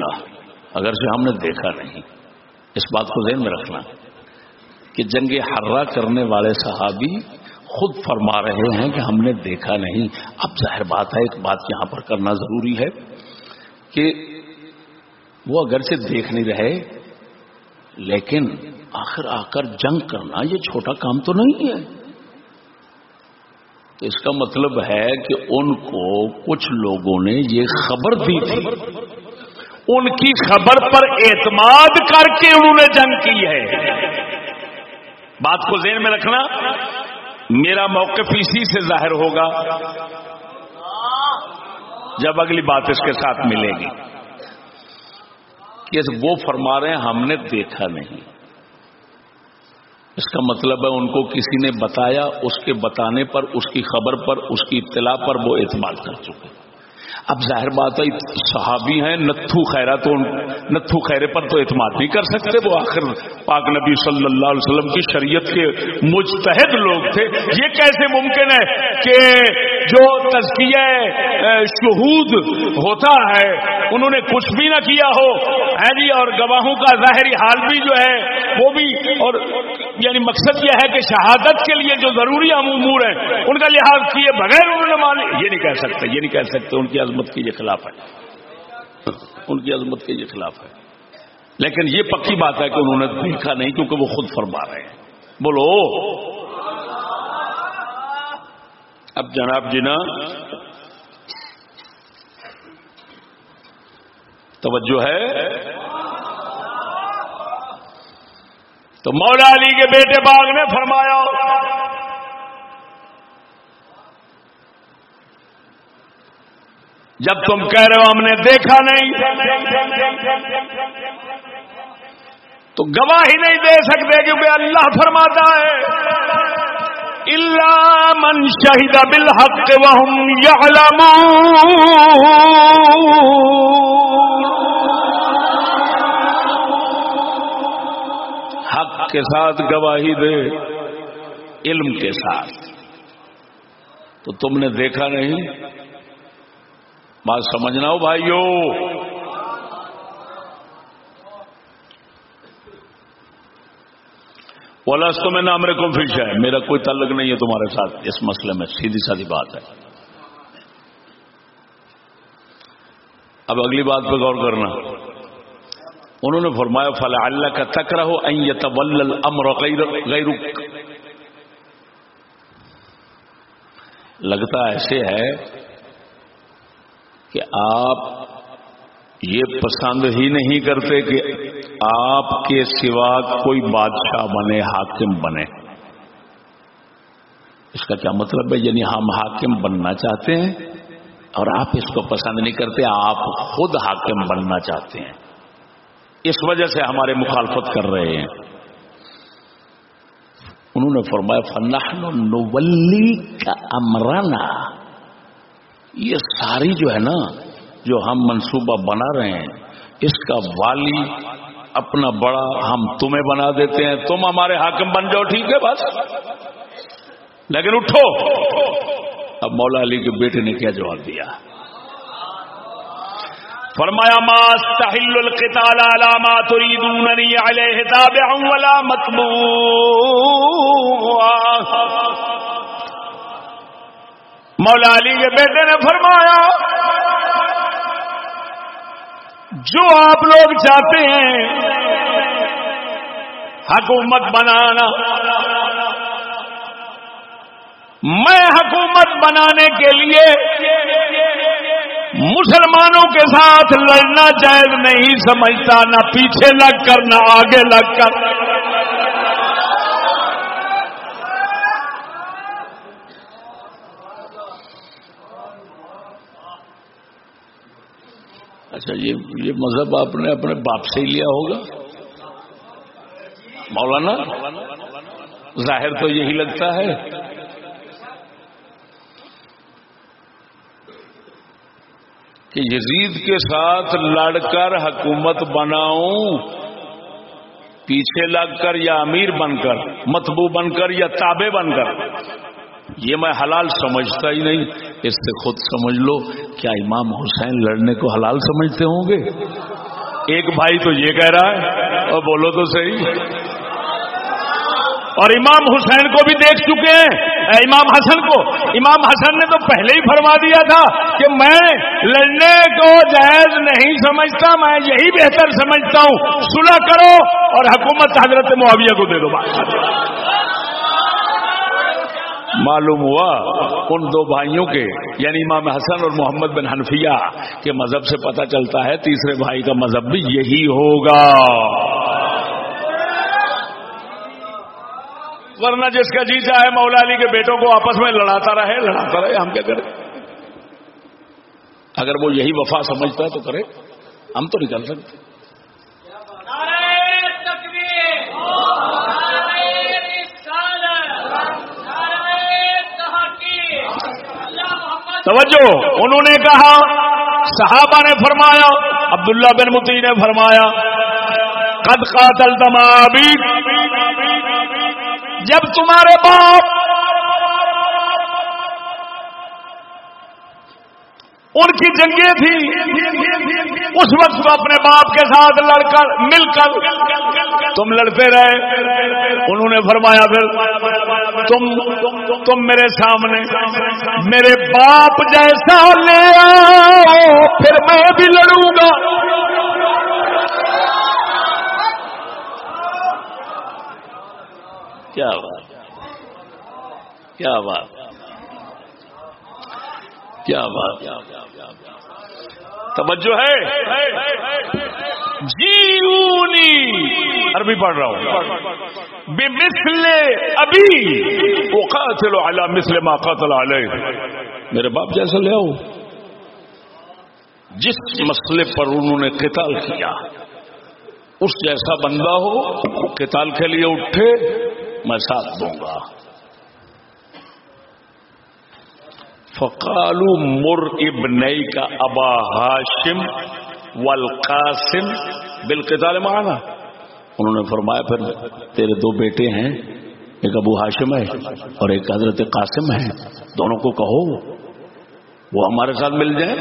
اگر سے ہم نے دیکھا نہیں۔ اس بات کو ذہن میں رکھنا کہ جنگ ہررا کرنے والے صحابی خود فرما رہے ہیں کہ ہم نے دیکھا نہیں۔ اب ظاہر بات ہے، ایک بات یہاں پر کرنا ضروری ہے کہ وہ اگرچہ دیکھ نہیں رہے، لیکن آخر آ کر جنگ کرنا یہ چھوٹا کام تو نہیں ہے۔ تو اس کا مطلب ہے کہ ان کو کچھ لوگوں نے یہ خبر دی تھی۔ ان کی خبر پر اعتماد کر کے انہوں نے جنگ کی ہے۔ بات کو ذہن میں رکھنا، میرا موقف اسی سے ظاہر ہوگا جب اگلی بات اس کے ساتھ ملے گی۔ کہ وہ فرما رہے ہیں، ہم نے دیکھا نہیں۔ اس کا مطلب ہے ان کو کسی نے بتایا، اس کے بتانے پر، اس کی خبر پر، اس کی اطلاع پر وہ اعتماد کر چکے اب ظاہر بات ہے، صحابی ہیں، نتھو خیرہ تو نتھو خیرے پر تو اعتماد نہیں کر سکتے۔ وہ آخر پاک نبی صلی اللہ علیہ وسلم کی شریعت کے مجتہد لوگ تھے۔ یہ کیسے ممکن ہے کہ جو تزکیہ شہود ہوتا ہے، انہوں نے کچھ بھی نہ کیا ہو ہے جی اور گواہوں کا ظاہری حال بھی جو ہے، وہ بھی اور یعنی مقصد یہ ہے کہ شہادت کے لیے جو ضروری امور ہیں، ان کا لحاظ کیے بغیر انہوں نے مان یہ نہیں کہہ سکتے، یہ نہیں کہہ سکتے، ان کی عظمت کے یہ خلاف ہے۔ ان کی عظمت کے یہ خلاف ہے۔ لیکن یہ پکی بات ہے کہ انہوں نے دیکھا نہیں کیونکہ وہ خود فرما رہے ہیں۔ بولو۔ اب جناب جی نا، توجہ ہے۔ تو مولا علی کے بیٹے باغ نے فرمایا، جب تم کہہ رہے ہو ہم نے دیکھا نہیں، تو گواہی نہیں دے سکتے کیونکہ اللہ فرماتا ہے۔ اللہ من شہید بالحق وهم يعلمون حق کے ساتھ گواہی دے علم کے ساتھ۔ تو تم نے دیکھا نہیں؟ بات سمجھنا ہو بھائیو۔ پولس تو میں نام رکھوں فش ہے میرا کوئی تعلق نہیں ہے تمہارے ساتھ اس مسئلے میں، سیدھی سادھی بات ہے۔ اب اگلی بات پہ غور کرنا۔ انہوں نے فرمایا فلا اللہ کا تک رہو طول امر غیر لگتا ایسے ہے کہ آپ یہ پسند ہی نہیں کرتے کہ آپ کے سوا کوئی بادشاہ بنے، حاکم بنے۔ اس کا کیا مطلب ہے؟ یعنی ہم حاکم بننا چاہتے ہیں اور آپ اس کو پسند نہیں کرتے، آپ خود حاکم بننا چاہتے ہیں۔ اس وجہ سے ہمارے مخالفت کر رہے ہیں۔ انہوں نے فرمایا، فنحن نولی کا امرانا یہ ساری جو ہے نا، جو ہم منصوبہ بنا رہے ہیں، اس کا والی اپنا بڑا ہم تمہیں بنا دیتے ہیں۔ تم ہمارے حاکم بن جاؤ، ٹھیک ہے بس۔ لیکن اٹھو۔ اب مولا علی کے بیٹے نے کیا جواب دیا؟ فرمایا، ما استحل القتال على ما تريدونني عليه تابع ولا مطبوع مولا علی کے بیٹے نے فرمایا، جو آپ لوگ چاہتے ہیں، حکومت بنانا۔ میں حکومت بنانے کے لیے مسلمانوں کے ساتھ لڑنا جائز نہیں، سمجھتا نہ پیچھے لگ کر، نہ آگے لگ کر۔ اچھا یہ یہ مذہب آپ نے اپنے باپ سے ہی لیا ہوگا؟ مولانا، ظاہر تو یہی لگتا ہے۔ کہ یزید کے ساتھ لڑ کر حکومت بناؤں، پیچھے لگ کر یا امیر بن کر متبو بن کر یا تابے بن کر۔ یہ میں حلال سمجھتا ہی نہیں۔ اس سے خود سمجھ لو کیا امام حسین لڑنے کو حلال سمجھتے ہوں گے؟ ایک بھائی تو یہ کہہ رہا ہے اور بولو تو صحیح۔ اور امام حسین کو بھی دیکھ چکے ہیں۔ امام حسن کو۔ امام حسن نے تو پہلے ہی فرما دیا تھا کہ میں لڑنے کو جائز نہیں سمجھتا، میں یہی بہتر سمجھتا ہوں۔ سلح کرو اور حکومت حضرت معاویہ کو دے دو۔ معلوم ہوا ان دو بھائیوں کے یعنی امام حسن اور محمد بن حنفیہ کے مذہب سے پتہ چلتا ہے تیسرے بھائی کا مذہب بھی یہی ہوگا۔ ورنہ جس کا جی چاہے مولا علی کے بیٹوں کو آپس میں لڑاتا رہے لڑاتا رہے ہم کیا کریں؟ اگر وہ یہی وفا سمجھتا ہے تو کرے۔ ہم تو نکل سکتے۔ توجہ انہوں نے کہا صحابہ نے فرمایا عبداللہ بن متی نے فرمایا قد قاتل تمابی جب تمہارے باپ ان کی جنگیں تھی اس وقت وہ اپنے باپ کے ساتھ لڑ کر، مل کر تم لڑتے رہے۔ انہوں نے فرمایا، پھر تم تم میرے سامنے، میرے باپ جیسا لے آؤ، پھر میں بھی لڑوں گا۔ کیا بات کیا بات کیا بات توجہ ہے؟ جیونی، عربی پڑھ رہا ہوں۔ بے مسل ابھی وہ قاتل علی مسل ما قاتل علیہ۔ میرے باپ جیسا لے آؤ۔ جس مسئلے پر انہوں نے قتال کیا، اس جیسا بندہ ہو، قتال کے لیے اٹھے۔ میں ساتھ دوں گا۔ فقالو مر ابن کا ابا ہاشم والقاسم بالقتال معنا۔ انہوں نے فرمایا، پھر تیرے دو بیٹے ہیں، ایک ابو ہاشم ہے اور ایک حضرت قاسم ہے دونوں کو کہو، وہ ہمارے ساتھ مل جائیں۔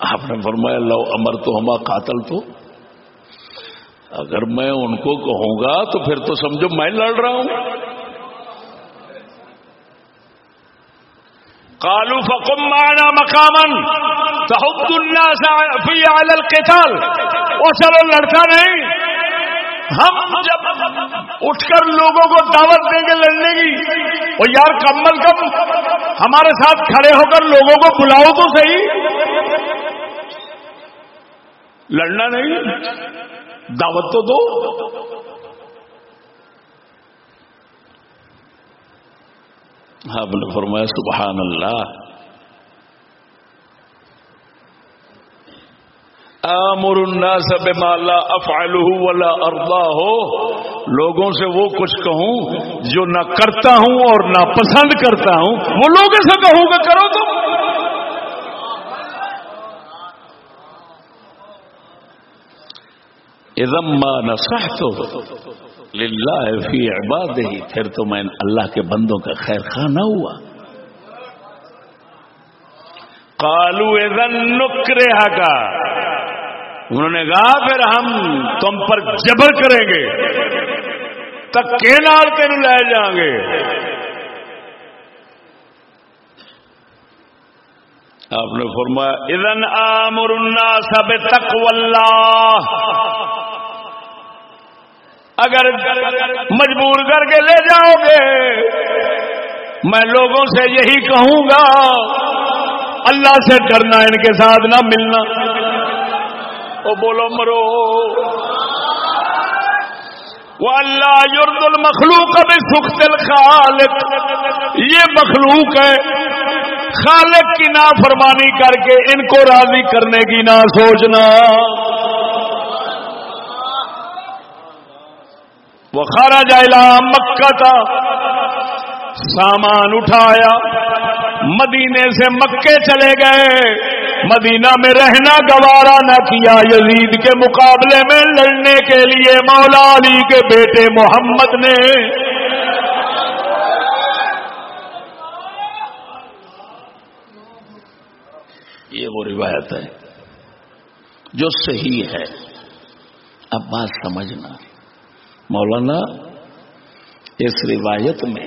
آپ نے فرمایا، لو امر تو ہما قاتل تو اگر میں ان کو کہوں گا تو پھر تو سمجھو میں لڑ رہا ہوں۔ قالوا فقم معنا مقاما تحد الناس القتال۔ وہ چلو لڑکا نہیں۔ ہم جب اٹھ کر لوگوں کو دعوت دیں گے لڑنے کی، وہ یار کمل کم ہمارے ساتھ کھڑے ہو کر لوگوں کو بلاؤ تو صحیح۔ لڑنا نہیں۔ دعوت تو دو۔ ہاں بولے فرمایا، سبحان اللہ۔ امر الناس بما لا افعله ولا ارضا ہو۔ لوگوں سے وہ کچھ کہوں جو نہ کرتا ہوں اور نہ پسند کرتا ہوں۔ وہ لوگوں سے کہوں گا، کرو تم ادم نصحت للہ فی عباد ہی پھر تو میں اللہ کے بندوں کا خیر خواہ نہ ہوا۔ کالو ادن نکرے کا انہوں نے کہا، پھر ہم تم پر جبر کریں گے۔ تکے نال تین لے جائیں گے۔ آپ نے فرمایا ادن آمر الناس بتقوى اللہ۔ اگر مجبور کر کے لے جاؤ گے، میں لوگوں سے یہی کہوں گا، اللہ سے ڈرنا، ان کے ساتھ نہ ملنا۔ او بولو، مرو۔ وہ اللہ یورد المخلوق ابھی سکھ دل خالق یہ مخلوق ہے، خالق کی نافرمانی کر کے ان کو راضی کرنے کی نہ سوچنا۔ وہ خارا جائلا مکہ تھا سامان اٹھایا۔ مدینے سے مکے چلے گئے۔ مدینہ میں رہنا گوارا نہ کیا۔ یزید کے مقابلے میں لڑنے کے لیے مولا علی کے بیٹے محمد نے یہ وہ روایت ہے جو صحیح ہے۔ اب بات سمجھنا۔ مولانا، اس روایت میں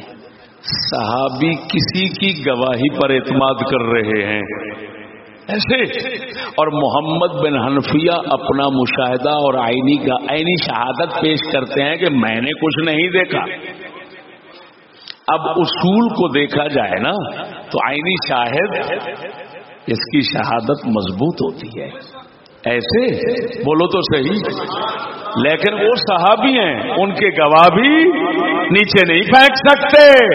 صحابی کسی کی گواہی پر اعتماد کر رہے ہیں۔ ایسے، اور محمد بن حنفیہ اپنا مشاہدہ اور آئینی کا آئینی شہادت پیش کرتے ہیں کہ میں نے کچھ نہیں دیکھا۔ اب اصول کو دیکھا جائے نا، تو آئینی شاہد اس کی شہادت مضبوط ہوتی ہے۔ ایسے، بولو تو صحیح۔ لیکن وہ صحابی ہیں، ان کے گواہ بھی نیچے نہیں پھینک سکتے۔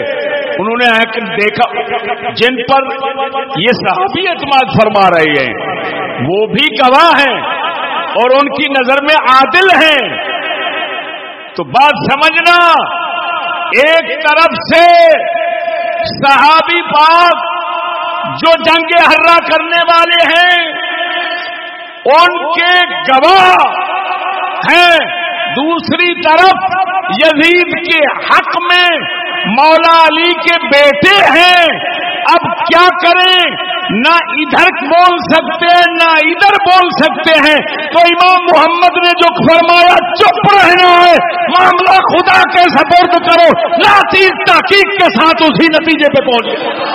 انہوں نے دیکھا، جن پر یہ صحابی اعتماد فرما رہے ہیں، وہ بھی گواہ ہیں اور ان کی نظر میں عادل ہیں۔ تو بات سمجھنا، ایک طرف سے صحابی پاک جو جنگ ہررا کرنے والے ہیں، ان کے گواہ ہیں۔ دوسری طرف یزید کے حق میں مولا علی کے بیٹے ہیں۔ اب کیا کریں؟ نہ ادھر بول سکتے ہیں، نہ ادھر بول سکتے ہیں۔ تو امام محمد نے جو فرمایا، چپ رہنا ہے۔ معاملہ خدا کے سپورٹ کرو۔ ناتیز تحقیق کے ساتھ اسی نتیجے پہ پہنچے۔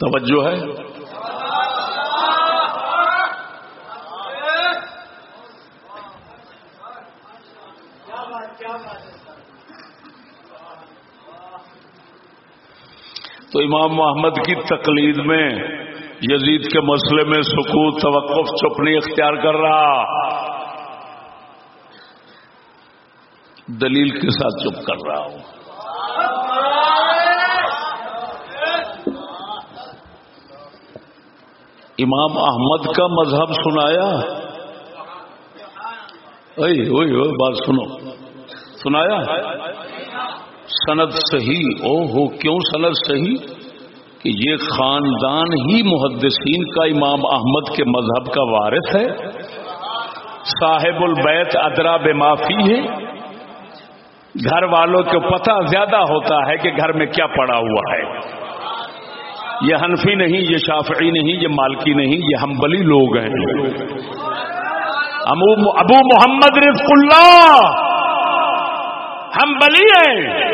توجہ ہے۔ تو امام محمد کی تقلید میں یزید کے مسئلے میں سکوت، توقف، چپنی اختیار کر رہا۔ دلیل کے ساتھ چپ کر رہا ہوں۔ امام احمد کا مذہب سنایا؟ بات سنو۔ سنایا؟ سند صحیح۔ او ہو کیوں سند صحیح؟ کہ یہ خاندان ہی محدثین کا امام احمد کے مذہب کا وارث ہے۔ صاحب البیت ادرا بے معافی ہے۔ گھر والوں کو پتہ زیادہ ہوتا ہے کہ گھر میں کیا پڑا ہوا ہے۔ یہ حنفی نہیں، یہ شافعی نہیں، یہ مالکی نہیں، یہ ہم بلی لوگ ہیں۔ ابو محمد رزق اللہ۔ ہم بلی ہیں۔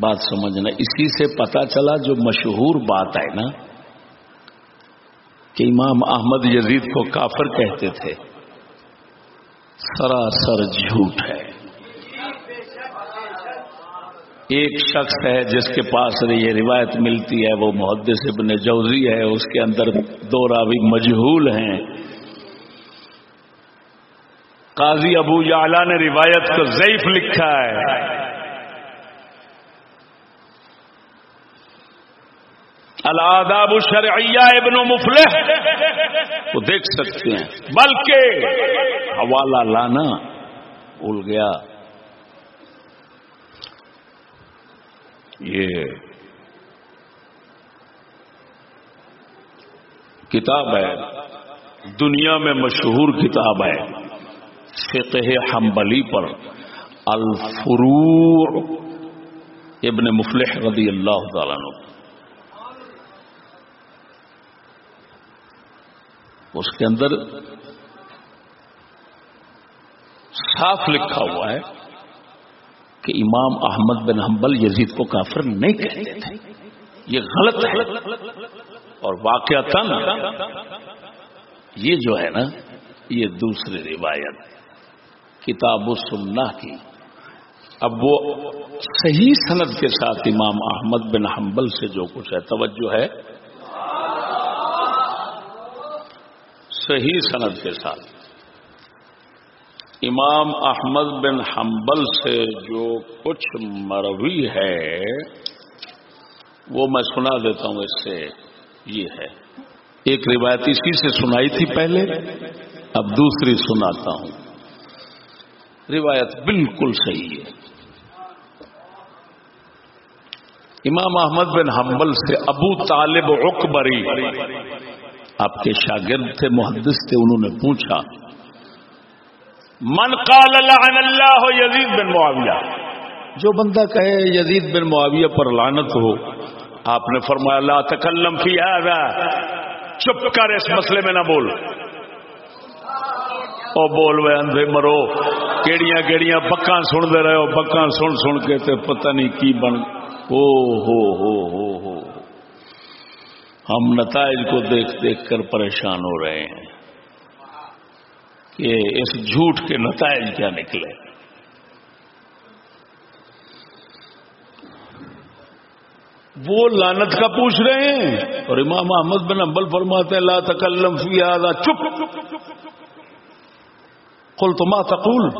بات سمجھنا، اسی سے پتا چلا جو مشہور بات ہے نا، کہ امام احمد یزید کو کافر کہتے تھے۔ سراسر جھوٹ ہے۔ ایک شخص ہے جس کے پاس یہ روایت ملتی ہے، وہ محدث ابن جوزی ہے، اس کے اندر دو راوی مجہول ہیں۔ قاضی ابو یعلا نے روایت کو ضعیف لکھا ہے۔ الاداب الشرعیہ ابن مفلح۔ وہ دیکھ سکتے ہیں، بلکہ حوالہ لانا بھول گیا۔ یہ کتاب ہے، دنیا میں مشہور کتاب ہے، فقہ حنبلی پر الفرور ابن مفلح رضی اللہ تعالیٰ نے اس کے اندر صاف لکھا ہوا ہے کہ امام احمد بن حنبل یزید کو کافر نہیں کہتے تھے۔ یہ غلط ہے۔ اور واقعہ یہ جو ہے نا، یہ دوسری روایت کتاب و سننا کی۔ اب وہ صحیح سند کے ساتھ امام احمد بن حنبل سے جو کچھ ہے، توجہ ہے۔ صحیح سند کے ساتھ۔ امام احمد بن حنبل سے جو کچھ مروی ہے، وہ میں سنا دیتا ہوں اس سے یہ ہے۔ ایک روایت اسی سے سنائی تھی پہلے، اب دوسری سناتا ہوں۔ روایت بالکل صحیح ہے۔ امام احمد بن حنبل سے ابو طالب اکبری آپ کے شاگرد تھے، محدث تھے، انہوں نے پوچھا من قال لعن اللہ یزید بن معاویہ۔ جو بندہ کہے یزید بن معاویہ پر لعنت ہو، آپ نے فرمایا، لا تکلم فی هذا۔ چپ کر اس مسئلے میں نہ بول۔ او بول وے اندھے مرو، کیڑیاں کیڑیاں بکاں سن دے رہے ہو بکاں سن سن کے تے پتہ نہیں کی بن۔ او ہو ہو ہو ہو۔ ہم نتائج کو دیکھ دیکھ کر پریشان ہو رہے ہیں۔ کہ اس جھوٹ کے نتائج کیا نکلے۔ وہ لانت کا پوچھ رہے ہیں۔ اور امام احمد بن امبل فرماتے ہیں، لا تکلم فی آدھا چپ۔ قل تو ما تقول،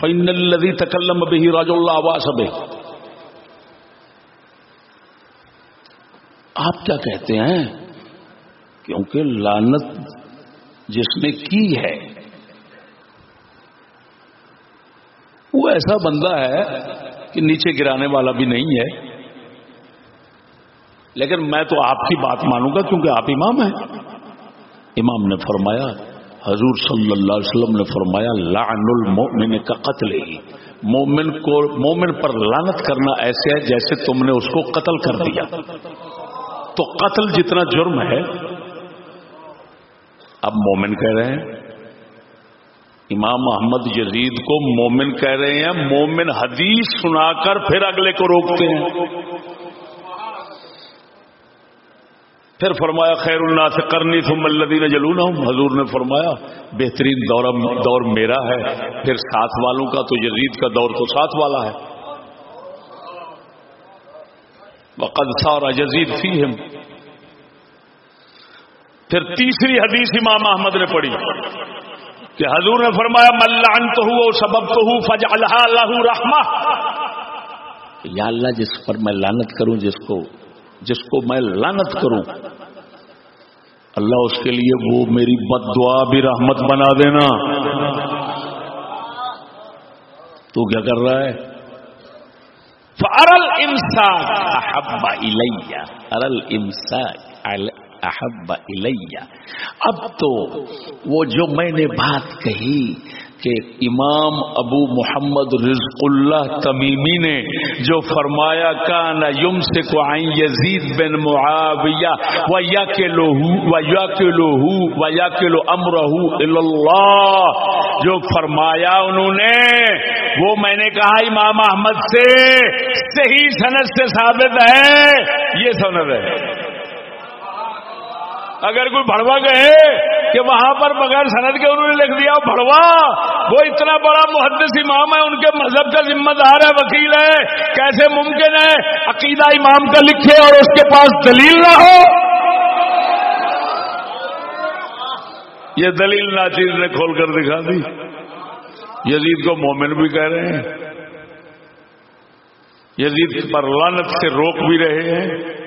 فإن الذي تکلم به راج اللہ واسبه آپ کیا کہتے ہیں؟ کیونکہ لانت جس نے کی ہے وہ ایسا بندہ ہے کہ نیچے گرانے والا بھی نہیں ہے۔ لیکن میں تو آپ کی بات مانوں گا کیونکہ آپ امام ہیں۔ امام نے فرمایا، حضور صلی اللہ علیہ وسلم نے فرمایا لعن المؤمن کا قتل ہی۔ مومن کو مومن پر لانت کرنا ایسے ہے جیسے تم نے اس کو قتل کر دیا۔ تو قتل جتنا جرم ہے، اب مومن کہہ رہے ہیں امام محمد یزید کو مومن کہہ رہے ہیں، مومن حدیث سنا کر پھر اگلے کو روکتے ہیں۔ پھر فرمایا، خیر اللہ سے کرنی تم الدین جلونا ہوں حضور نے فرمایا، بہترین دور دور میرا ہے، پھر ساتھ والوں کا تو یزید کا دور تو ساتھ والا ہے۔ وقد سارا یزید فی پھر تیسری حدیث امام احمد نے پڑھی۔ کہ حضور نے فرمایا ملان تو ہو سبب تو ہوں فج اللہ رحما یا اللہ، جس پر میں لانت کروں، جس کو جس کو میں لانت کروں، اللہ اس کے لیے وہ میری بد دعا بھی رحمت بنا دینا۔ تو کیا کر رہا ہے؟ ارل امساک احب الیہ ارل امساک احب الیہ۔ اب تو وہ جو میں نے بات کہی کہ امام ابو محمد رزق اللہ تمیمی نے جو فرمایا کانا یم سے کو آئیں یزید بن معاویہ و یا کے لوہو و یا کے لوہو و یا کے لو امرہ اللہ جو فرمایا انہوں نے، وہ میں نے کہا امام احمد سے، صحیح سند سے ثابت ہے، یہ سند ہے۔ اگر کوئی بڑوا گئے کہ وہاں پر بغیر سند کے انہوں نے لکھ دیا بڑوا وہ اتنا بڑا محدث امام ہے، ان کے مذہب کا ذمہ دار ہے، وکیل ہے۔ کیسے ممکن ہے عقیدہ امام کا لکھے اور اس کے پاس دلیل نہ ہو؟ یہ دلیل ناچیز نے کھول کر دکھا دی۔ یزید کو مومن بھی کہہ رہے ہیں۔ یزید پر لانت سے روک بھی رہے ہیں۔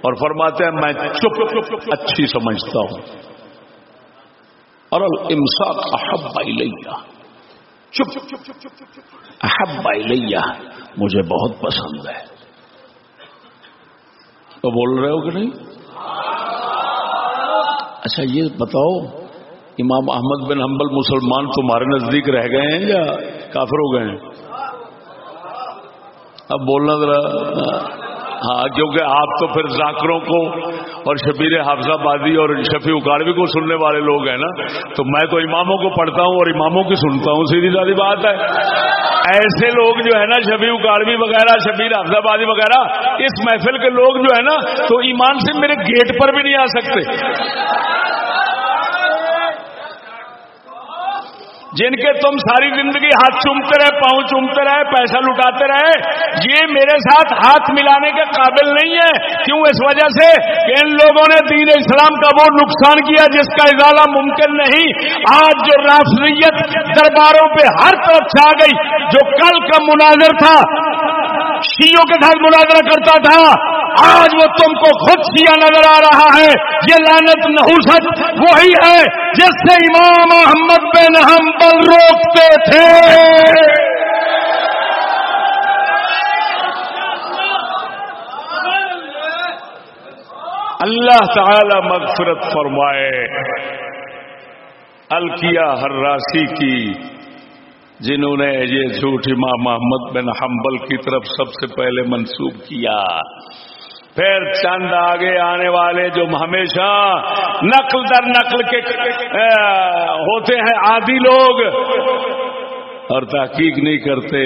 اور فرماتے ہیں، میں چپ اچھی سمجھتا ہوں۔ اور امساک احب الیہ۔ چپ احب الیہ مجھے بہت پسند ہے۔ تو بول رہے ہو کہ نہیں؟ اچھا یہ بتاؤ، امام احمد بن حنبل مسلمان تمہارے نزدیک رہ گئے ہیں یا کافر ہو گئے ہیں؟ اب بولنا ذرا ہاں کیونکہ آپ تو پھر ذاکروں کو اور شبیر حافظ آبادی اور شفیع اکاڑوی کو سننے والے لوگ ہیں نا، تو میں تو اماموں کو پڑھتا ہوں اور اماموں کی سنتا ہوں، سیدھی سادی بات ہے۔ ایسے لوگ جو ہے نا، شفیع اکاڑوی وغیرہ، شبیر حافظہ بادی وغیرہ، اس محفل کے لوگ جو ہے نا، تو ایمان سے میرے گیٹ پر بھی نہیں آ سکتے۔ جن کے تم ساری زندگی ہاتھ چومتے رہے، پاؤں چومتے رہے، پیسہ لٹاتے رہے، یہ میرے ساتھ ہاتھ ملانے کے قابل نہیں ہے۔ کیوں؟ اس وجہ سے کہ ان لوگوں نے دین اسلام کا وہ نقصان کیا جس کا ازالہ ممکن نہیں۔ آج جو رافضیت درباروں پہ ہر طرف چھا گئی، جو کل کا مناظر تھا شیوں کے ساتھ مناظرہ کرتا تھا۔ آج وہ تم کو خود کیا نظر آ رہا ہے۔ یہ لانت نحوست وہی ہے جس سے امام محمد بن حنبل روکتے تھے۔ اللہ تعالی مغفرت فرمائے۔ الکیا ہر راسی کی جنہوں نے یہ جھوٹ امام محمد بن حنبل کی طرف سب سے پہلے منسوخ کیا۔ پھر چند آگے آنے والے جو ہمیشہ نقل در نقل کے ہوتے ہیں آدھی لوگ اور تحقیق نہیں کرتے،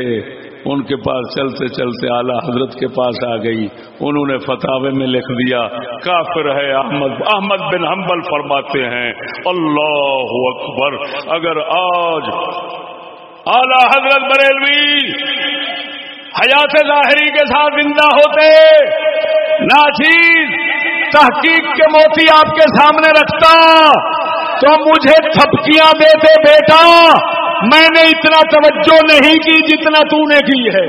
ان کے پاس چلتے چلتے اعلی حضرت کے پاس آ گئی۔ انہوں نے فتح میں لکھ دیا، کافر ہے احمد احمد بن حنبل فرماتے ہیں، اللہ اکبر، اگر آج اعلی حضرت بریلوی، حیات ظاہری کے ساتھ زندہ ہوتے، ناچیز، تحقیق کے موتی آپ کے سامنے رکھتا، تو مجھے تھپکیاں دیتے بیٹا، میں نے اتنا توجہ نہیں کی جتنا تو نے کی ہے۔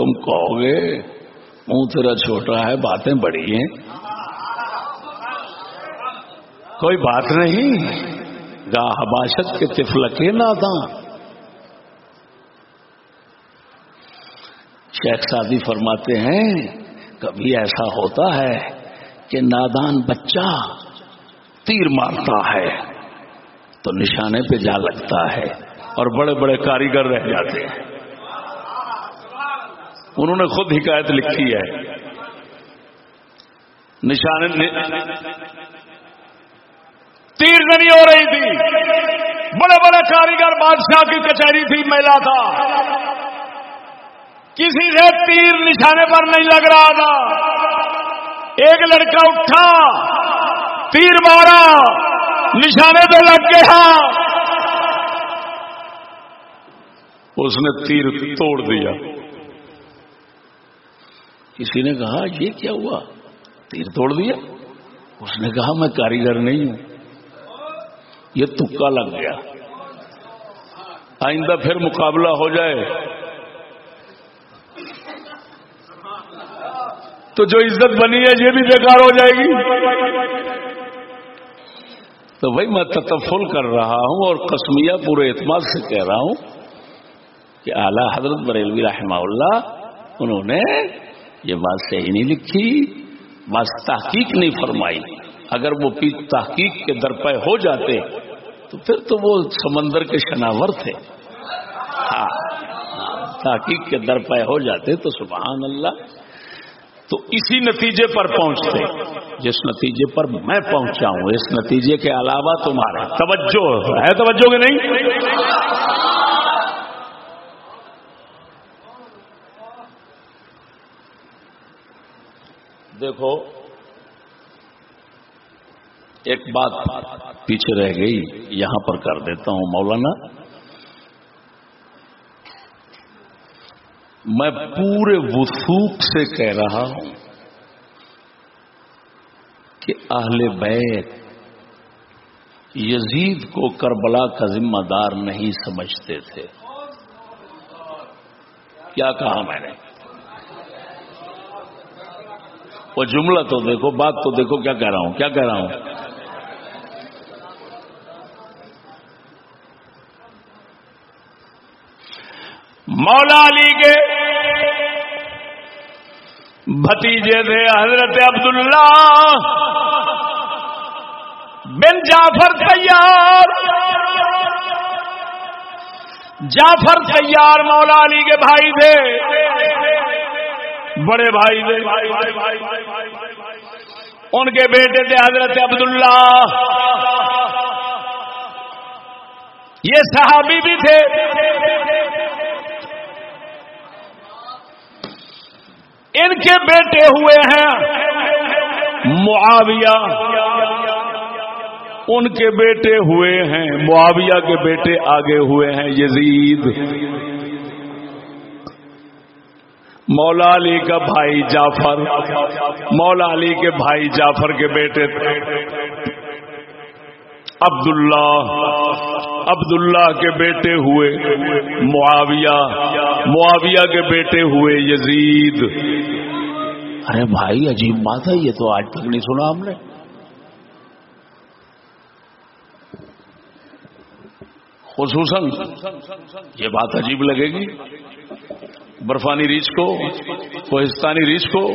تم کہو گے، منہ تیرا چھوٹا ہے، باتیں بڑی ہیں۔ کوئی بات نہیں۔ گا حباشت کے تفلکے ناداں۔ شیخ سادی فرماتے ہیں، کبھی ایسا ہوتا ہے کہ نادان بچہ تیر مارتا ہے، تو نشانے پہ جا لگتا ہے اور بڑے بڑے کاریگر رہ جاتے ہیں۔ انہوں نے خود حکایت لکھی ہے۔ نشان تیر نہیں ہو رہی تھی۔ بڑے بڑے کاریگر بادشاہ کی کچہری تھی میلا تھا۔ کسی سے تیر نشانے پر نہیں لگ رہا تھا۔ ایک لڑکا اٹھا، تیر مارا، نشانے پہ لگ گیا۔ اس نے تیر توڑ دیا۔ کسی نے کہا، یہ کیا ہوا؟ تیر توڑ دیا؟ اس نے کہا، میں کاریگر نہیں ہوں. یہ تکا لگ گیا۔ آئندہ پھر مقابلہ ہو جائے۔ تو جو عزت بنی ہے، یہ بھی بیکار ہو جائے گی۔ تو بھائی، میں تتفل کر رہا ہوں اور قسمیہ پورے اعتماد سے کہہ رہا ہوں کہ اعلی حضرت بریلوی رحمہ اللہ، انہوں نے یہ بات صحیح نہیں لکھی بس تحقیق نہیں فرمائی۔ اگر وہ تحقیق کے درپے ہو جاتے، تو پھر تو وہ سمندر کے شناور تھے۔ ہاں تحقیق کے درپے ہو جاتے تو سبحان اللہ۔ تو اسی نتیجے پر پہنچتے۔ جس نتیجے پر میں پہنچا ہوں، اس نتیجے کے علاوہ تمہارا توجہ، ہے توجہ کہ نہیں؟ دیکھو، ایک بات پیچھے رہ گئی، یہاں پر کر دیتا ہوں مولانا۔ میں پورے وسوخ سے کہہ رہا ہوں کہ اہل بیت یزید کو کربلا کا ذمہ دار نہیں سمجھتے تھے۔ کیا کہا میں نے؟ وہ جملہ تو دیکھو، بات تو دیکھو، کیا کہہ رہا ہوں، کیا کہہ رہا ہوں؟ مولا علی کے بھتیجے تھے حضرت عبداللہ بن جعفر تیار۔ جعفر تیار مولا علی کے بھائی تھے۔ بڑے بھائی تھے ان کے بیٹے تھے حضرت عبداللہ۔ یہ صحابی بھی تھے۔ ان کے بیٹے ہوئے ہیں معاویہ۔ ان کے بیٹے ہوئے ہیں، معاویہ کے بیٹے آگے ہوئے ہیں، یزید۔ مولا علی کا بھائی جعفر، مولا علی کے بھائی جعفر کے بیٹے تھے۔ عبداللہ عبداللہ کے بیٹے ہوئے معاویہ معاویہ کے بیٹے ہوئے یزید۔ ارے بھائی، عجیب بات ہے، یہ تو آج تک نہیں سنا ہم نے۔ خصوصاً، یہ بات عجیب لگے گی۔ برفانی ریچھ کو، کوہستانی ریچھ کو۔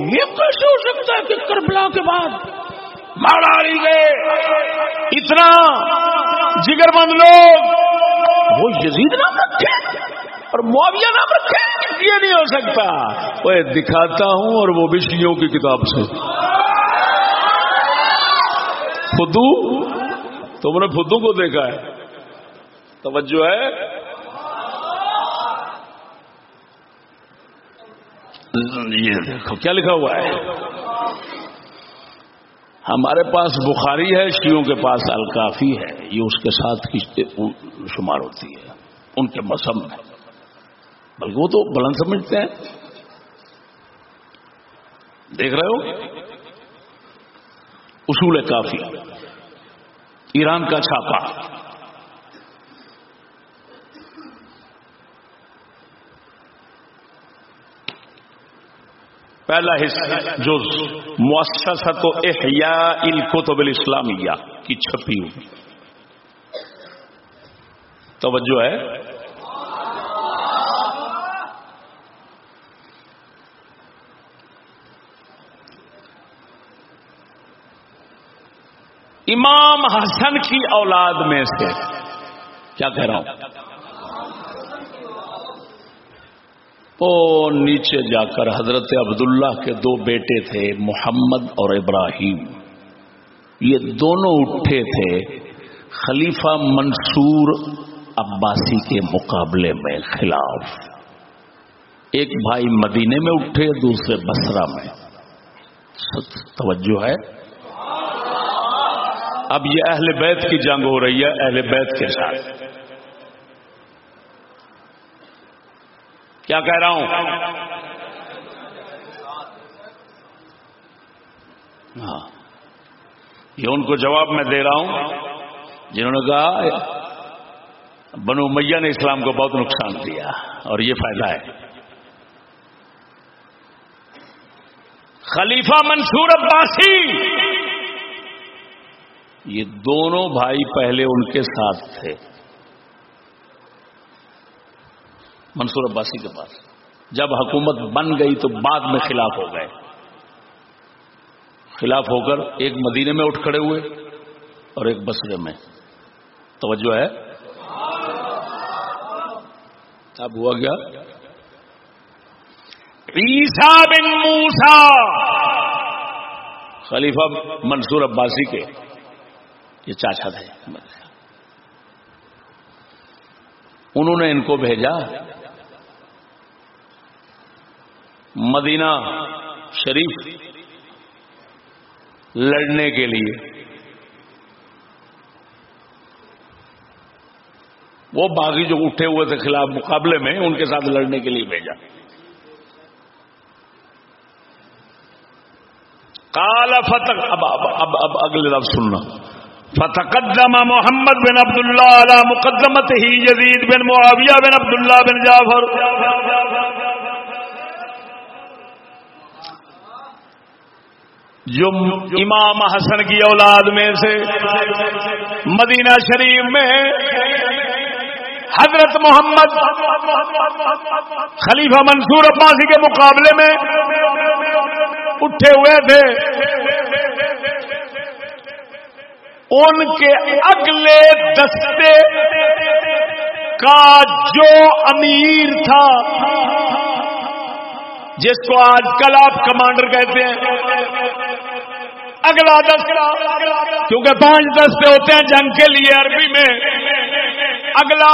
یہ کیسے ہو سکتا ہے کہ کربلا کے بعد ماڑا گئے؟ اتنا جگر بند لوگ، وہ یزید نام رکھے اور معاویہ نام رکھے، یہ نہیں ہو سکتا۔ وہ دکھاتا ہوں اور وہ بھی شیوں کی کتاب سے۔ فدو، تم نے فدو کو دیکھا ہے۔ توجہ ہے۔ یہ دیکھو کیا لکھا ہوا ہے؟ ہمارے پاس بخاری ہے شیوں کے پاس الکافی ہے، یہ اس کے ساتھ شمار ہوتی ہے، ان کے مسم میں۔ بلکہ وہ تو بلند سمجھتے ہیں۔ دیکھ رہے ہو؟ اصول کافی۔ ایران کا چھاپا پہلا حصہ جو مؤسسہ تو احیاء الکتب الاسلامیہ کی چھپی ہوئی۔ توجہ ہے۔ امام حسن کی اولاد میں سے کیا کہہ رہا ہوں؟ نیچے جا کر حضرت عبداللہ کے دو بیٹے تھے، محمد اور ابراہیم۔ یہ دونوں اٹھے تھے خلیفہ منصور عباسی کے مقابلے میں خلاف۔ ایک بھائی مدینے میں اٹھے، دوسرے بسرا میں۔ توجہ ہے؟ اب یہ اہل بیت کی جنگ ہو رہی ہے، اہل بیت کے ساتھ۔ کیا کہہ رہا ہوں؟ ہاں۔ یہ ان کو جواب میں دے رہا ہوں جنہوں نے کہا، بنو میاں نے اسلام کو بہت نقصان دیا اور یہ فائدہ ہے۔ خلیفہ منصور عباسی۔ یہ دونوں بھائی پہلے ان کے ساتھ تھے۔ منصور عباسی کے پاس۔ جب حکومت بن گئی تو بعد میں خلاف ہو گئے۔ خلاف ہو کر ایک مدینے میں اٹھ کھڑے ہوئے اور ایک بسرے میں۔ توجہ ہے۔ اب ہوا گیا عیسا بن موسا خلیفہ منصور عباسی کے۔ یہ چاچا تھے۔ انہوں نے ان کو بھیجا۔ مدینہ شریف لڑنے کے لیے۔ وہ باغی جو اٹھے ہوئے تھے خلاف مقابلے میں، ان کے ساتھ لڑنے کے لیے بھیجا۔ کالا فتح اب اب اب اگلے لفظ سننا۔ فتقدم محمد بن عبد اللہ علی مقدمت ہی یزید بن معاویہ بن عبد اللہ بن جعفر۔ جو امام حسن کی اولاد میں سے مدینہ شریف میں حضرت محمد خلیفہ منصور عباسی کے مقابلے میں اٹھے ہوئے تھے۔ ان کے اگلے دستے کا جو امیر تھا جس کو آج کل آپ کمانڈر کہتے ہیں۔ اگلا دستا کیونکہ پانچ دستے ہوتے ہیں جنگ کے لیے عربی میں۔ اگلا۔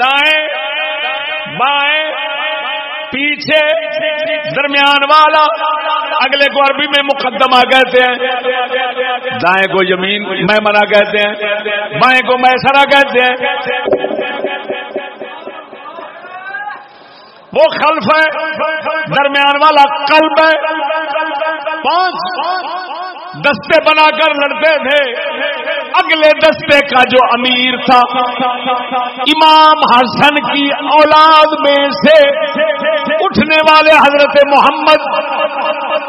دائیں۔ بائیں۔ پیچھے۔ درمیان والا۔ اگلے کو عربی میں مقدمہ کہتے ہیں۔ دائیں کو زمین میں منا کہتے ہیں۔ بائیں کو میں سرا کہتے ہیں۔ وہ خلف ہے، درمیان والا قلب ہے۔ پانچ دستے بنا کر لڑتے تھے۔ اگلے دستے کا جو امیر تھا، امام حسن کی اولاد میں سے اٹھنے والے حضرت محمد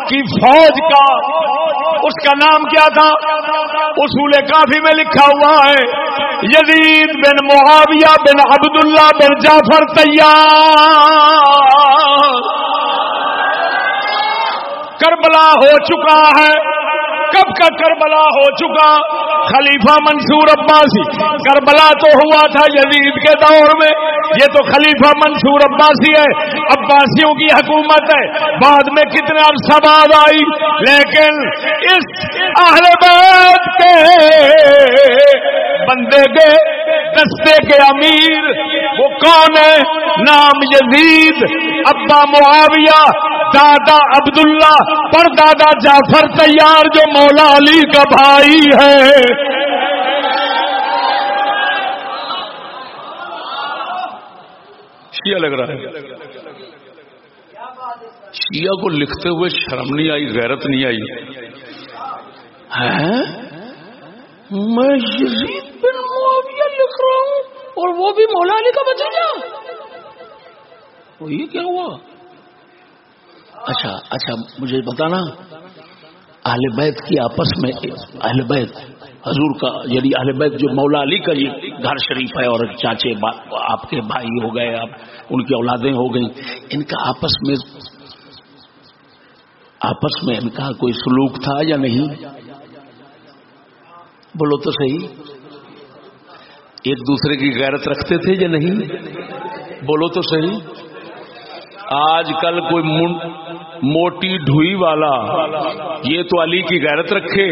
کی فوج کا، اس کا نام کیا تھا؟ اصول کافی میں لکھا ہوا ہے۔ یزید بن معاویہ بن عبداللہ بن جعفر تیار۔ کربلا ہو چکا ہے۔ کب کا کربلا ہو چکا؟ خلیفہ منصور عباسی۔ کربلا تو ہوا تھا یزید کے دور میں۔ یہ تو خلیفہ منصور عباسی ہے۔ عباسیوں کی حکومت ہے۔ بعد میں کتنے عرصہ بعد آئی۔ لیکن اس اہل بیت کے بندے کے دستے کے امیر وہ کون ہے نام یزید۔ ابا معاویہ، دادا عبداللہ پر دادا جعفر تیار جو مولا علی کا بھائی ہے۔ شیعہ لگ رہا ہے۔ شیعہ کو لکھتے ہوئے شرم نہیں آئی، غیرت نہیں آئی۔ میں یزید بن معاویہ لکھ رہا ہوں اور وہ بھی مولا علی کا بچہ وہ یہ کیا ہوا؟ اچھا اچھا مجھے بتانا۔ اہل بیت کی آپس میں اہل بیت، حضور کا یعنی اہل بیت جو مولا علی کا یہ گھر شریف ہے اور چاچے آپ کے بھائی ہو گئے، آپ، ان کی اولادیں ہو گئیں۔ ان کا آپس میں آپس میں ان کا کوئی سلوک تھا یا نہیں؟ بولو تو صحیح۔ ایک دوسرے کی غیرت رکھتے تھے یا نہیں؟ بولو تو صحیح۔ آج کل کوئی موٹی ڈھوئی والا، یہ تو علی کی غیرت رکھے،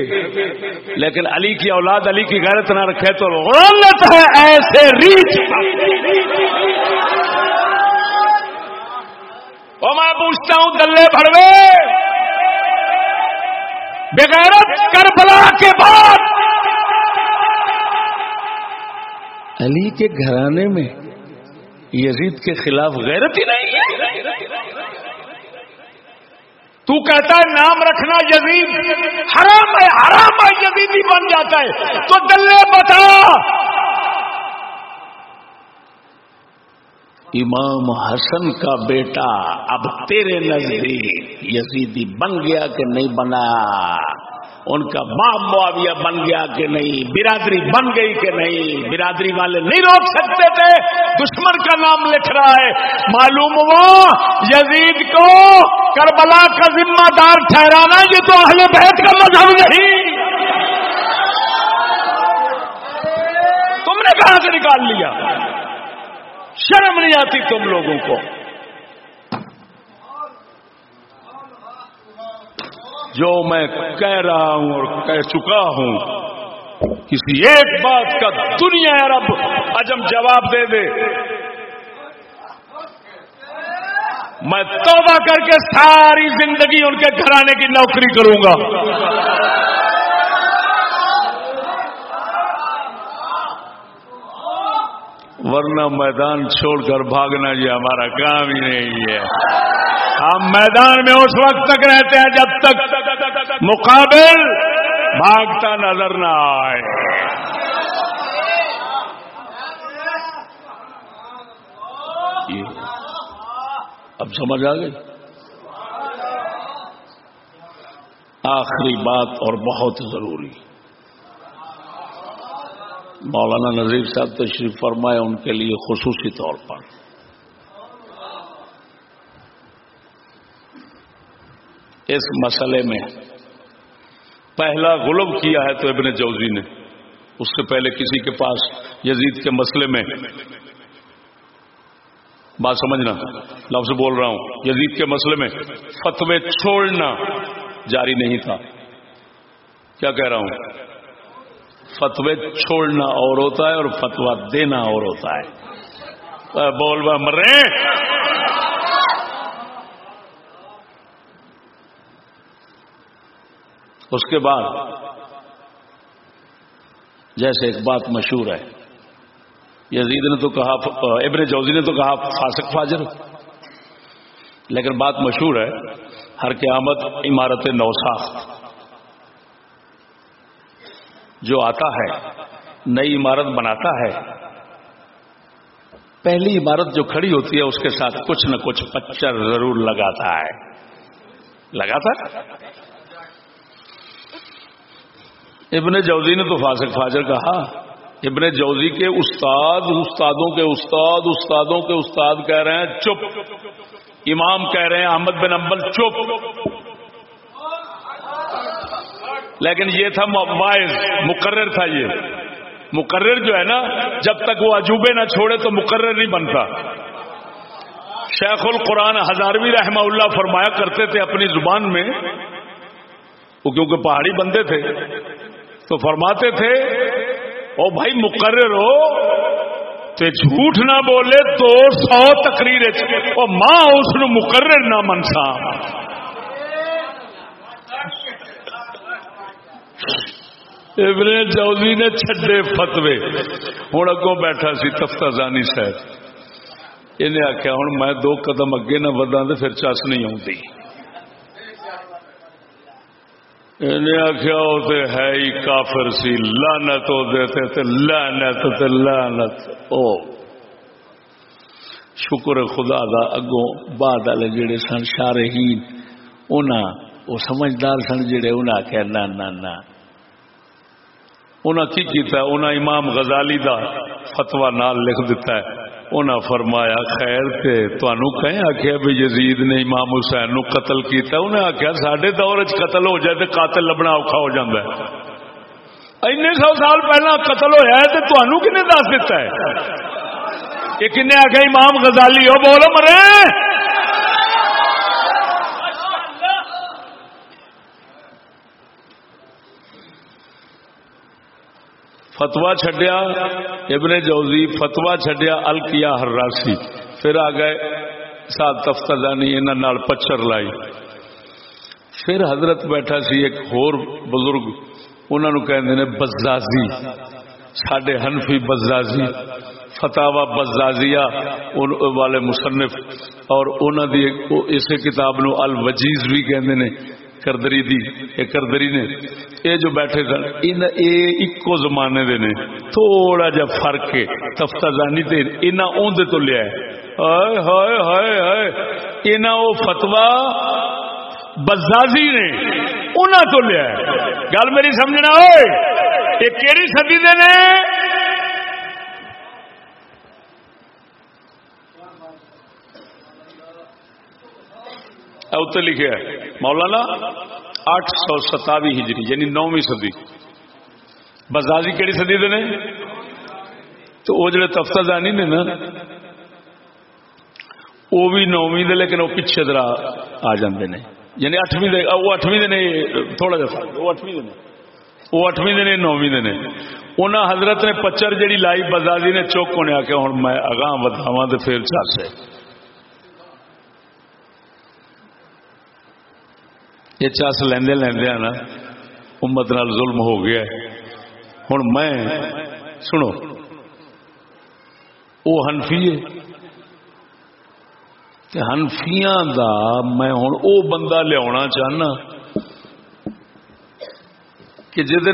لیکن علی کی اولاد علی کی غیرت نہ رکھے تو غلط ہے ایسے ریچ اور میں پوچھتا ہوں دلے بھڑوے۔ بغیرت کربلا کے بعد۔ علی کے گھرانے میں یزید کے خلاف غیرت ہی نہیں ہے؟ تو کہتا ہے نام رکھنا یزید، حرام ہے حرام ہے، یزیدی بن جاتا ہے۔ تو دلے بتا۔ امام حسن کا بیٹا اب تیرے نزدیک یزیدی بن گیا کہ نہیں بنا؟ ان کا باپ معاویہ بن گیا کہ نہیں، برادری بن گئی کہ نہیں؟ برادری والے نہیں روک سکتے تھے، دشمن کا نام لکھ رہا ہے۔ معلوم ہوا، یزید کو کربلا کا ذمہ دار ٹھہرانا یہ تو اہل بیت کا مذہب نہیں۔ تم نے کہاں سے نکال لیا۔ شرم نہیں آتی تم لوگوں کو۔ جو میں کہہ رہا ہوں اور کہہ چکا ہوں۔ کسی ایک بات کا دنیا عرب اجم جواب دے دے۔ میں توبہ کر کے ساری زندگی ان کے گھرانے کی نوکری کروں گا۔ ورنہ میدان چھوڑ کر بھاگنا یہ ہمارا کام ہی نہیں ہے۔ ہم میدان میں اس وقت تک رہتے ہیں جب تک مقابل بھاگتا نظر نہ آئے۔ اب سمجھ آ گئی۔ آخری بات اور بہت ضروری۔ مولانا نذیر صاحب تشریف فرمائے ان کے لیے خصوصی طور پر۔ اس مسئلے میں پہلا غلب کیا ہے تو ابن جوزی نے۔ اس سے پہلے کسی کے پاس یزید کے مسئلے میں۔ بات سمجھنا لفظ بول رہا ہوں، یزید کے مسئلے میں فتوے چھوڑنا جاری نہیں تھا۔ کیا کہہ رہا ہوں؟ فتوے چھوڑنا اور ہوتا ہے اور فتوا دینا اور ہوتا ہے۔ بول با مرے۔ اس کے بعد جیسے ایک بات مشہور ہے، یزید نے تو کہا، ابن جوزی نے تو کہا فاسق فاجر، لیکن بات مشہور ہے، ہر قیامت عمارت نوساخت جو آتا ہے، نئی عمارت بناتا ہے۔ پہلی عمارت جو کھڑی ہوتی ہے، اس کے ساتھ کچھ نہ کچھ پچر ضرور لگاتا ہے۔ لگاتا ابن جوزی نے تو فاسق فاجر کہا، ابن جوزی کے استاد، استادوں کے استاد، استادوں کے استاد کہہ رہے ہیں، چپ۔ امام کہہ رہے ہیں، احمد بن امبل چپ۔ لیکن یہ تھا وائز مقرر تھا یہ۔ مقرر جو ہے نا، جب تک وہ عجوبے نہ چھوڑے تو مقرر نہیں بنتا۔ شیخ القرآن ہزاروی رحمہ اللہ فرمایا کرتے تھے اپنی زبان میں، وہ کیونکہ پہاڑی بندے تھے۔ تو فرماتے تھے، او بھائی مقرر ہو تو جھوٹ نہ بولے تو سو تقریر ماں اس مقرر نہ منسا۔ ابن چودھری نے چھڈے فتوے۔ ہوں اگوں بیٹھا سی تفتہ زانی صاحب۔ انہیں آخیا ہوں میں دو قدم اگے نہ ودا تو پھر چس نہیں آتی انہیں آخیا وہ ہے ہی کافر سی لانت ہو دیتے تھے لانت تے لانت او، شکر خدا دا اگوں بعد والے جڑے سن، شارحین انہاں وہ سمجھدار سن جڑے انہاں آخیا نہ نہ نہ انہاں کی کیتا ہے؟ انہاں امام غزالی دا فتوا نال لکھ دیتا ہے۔ انہاں فرمایا، خیر تے تانوں کہیں آخیا بھی یزید نے امام حسین نو قتل کیتا انہیں آخیا سڈے دور چ قتل ہو جائے تو قاتل لبنا اوکھا ہو جاتا ہے. این سو سال پہلا قتل ہوا ہے تو تمہوں کن دس دیتا ہے؟ کہ کن آخیا امام غزالی ہو، بولو مرے! فتوا چڈیا ابن جوزی فتوا چڈیا الکیا ہر راسی پھر آ گئے سات تفتانی انہوں پچھر لائی۔ پھر حضرت بیٹھا سی ایک ہور بزرگ انہوں نے بزازی۔ سڈے ہنفی بزازی فتوا بزازیا والے مصنف۔ اور انہوں دی اسے کتاب نو الوجیز بھی کہندے نے۔ کردری دی، اے کردری نے۔ اے جو بیٹھے سن، ان اے اکو زمانے دے نے۔ تھوڑا جا فرق ہے تفتہ زانی تے انہاں اون دے تو لیا ہے۔ ہائے ہائے ہائے ہائے۔ انہاں وہ فتوا بزازی نے انہاں تو لیا ہے۔ گل میری سمجھنا ہوئے یہ کیڑی سدی دے نے؟ اتنے لکھے مولانا اٹھ سو ستاوی ہجری یعنی نویں سدی بزازی کہڑی سدی دے تو وہ جڑے تفتہ دانی نے نا وہ بھی نویں دے لیکن وہ پیچھے درا آ جاندے نے۔ یعنی اٹھویں دے وہ اٹھویں دے نے تھوڑا جا وہ اٹھویں دے نے۔ وہ اٹھویں دے نے نویں دے نے۔ انہاں حضرت نے پچر جڑی لائی بزازی نے چوک کو نے آ کے ہن میں اگاں ودھاواں تے پھر چاسے یہ چس لیندے لیندے نا، امت نال ظلم ہو گیا ہوں میں، سنو وہ ہنفی ہنفیاں دا میں ہوں او بندہ لیا چاہنا کہ جہد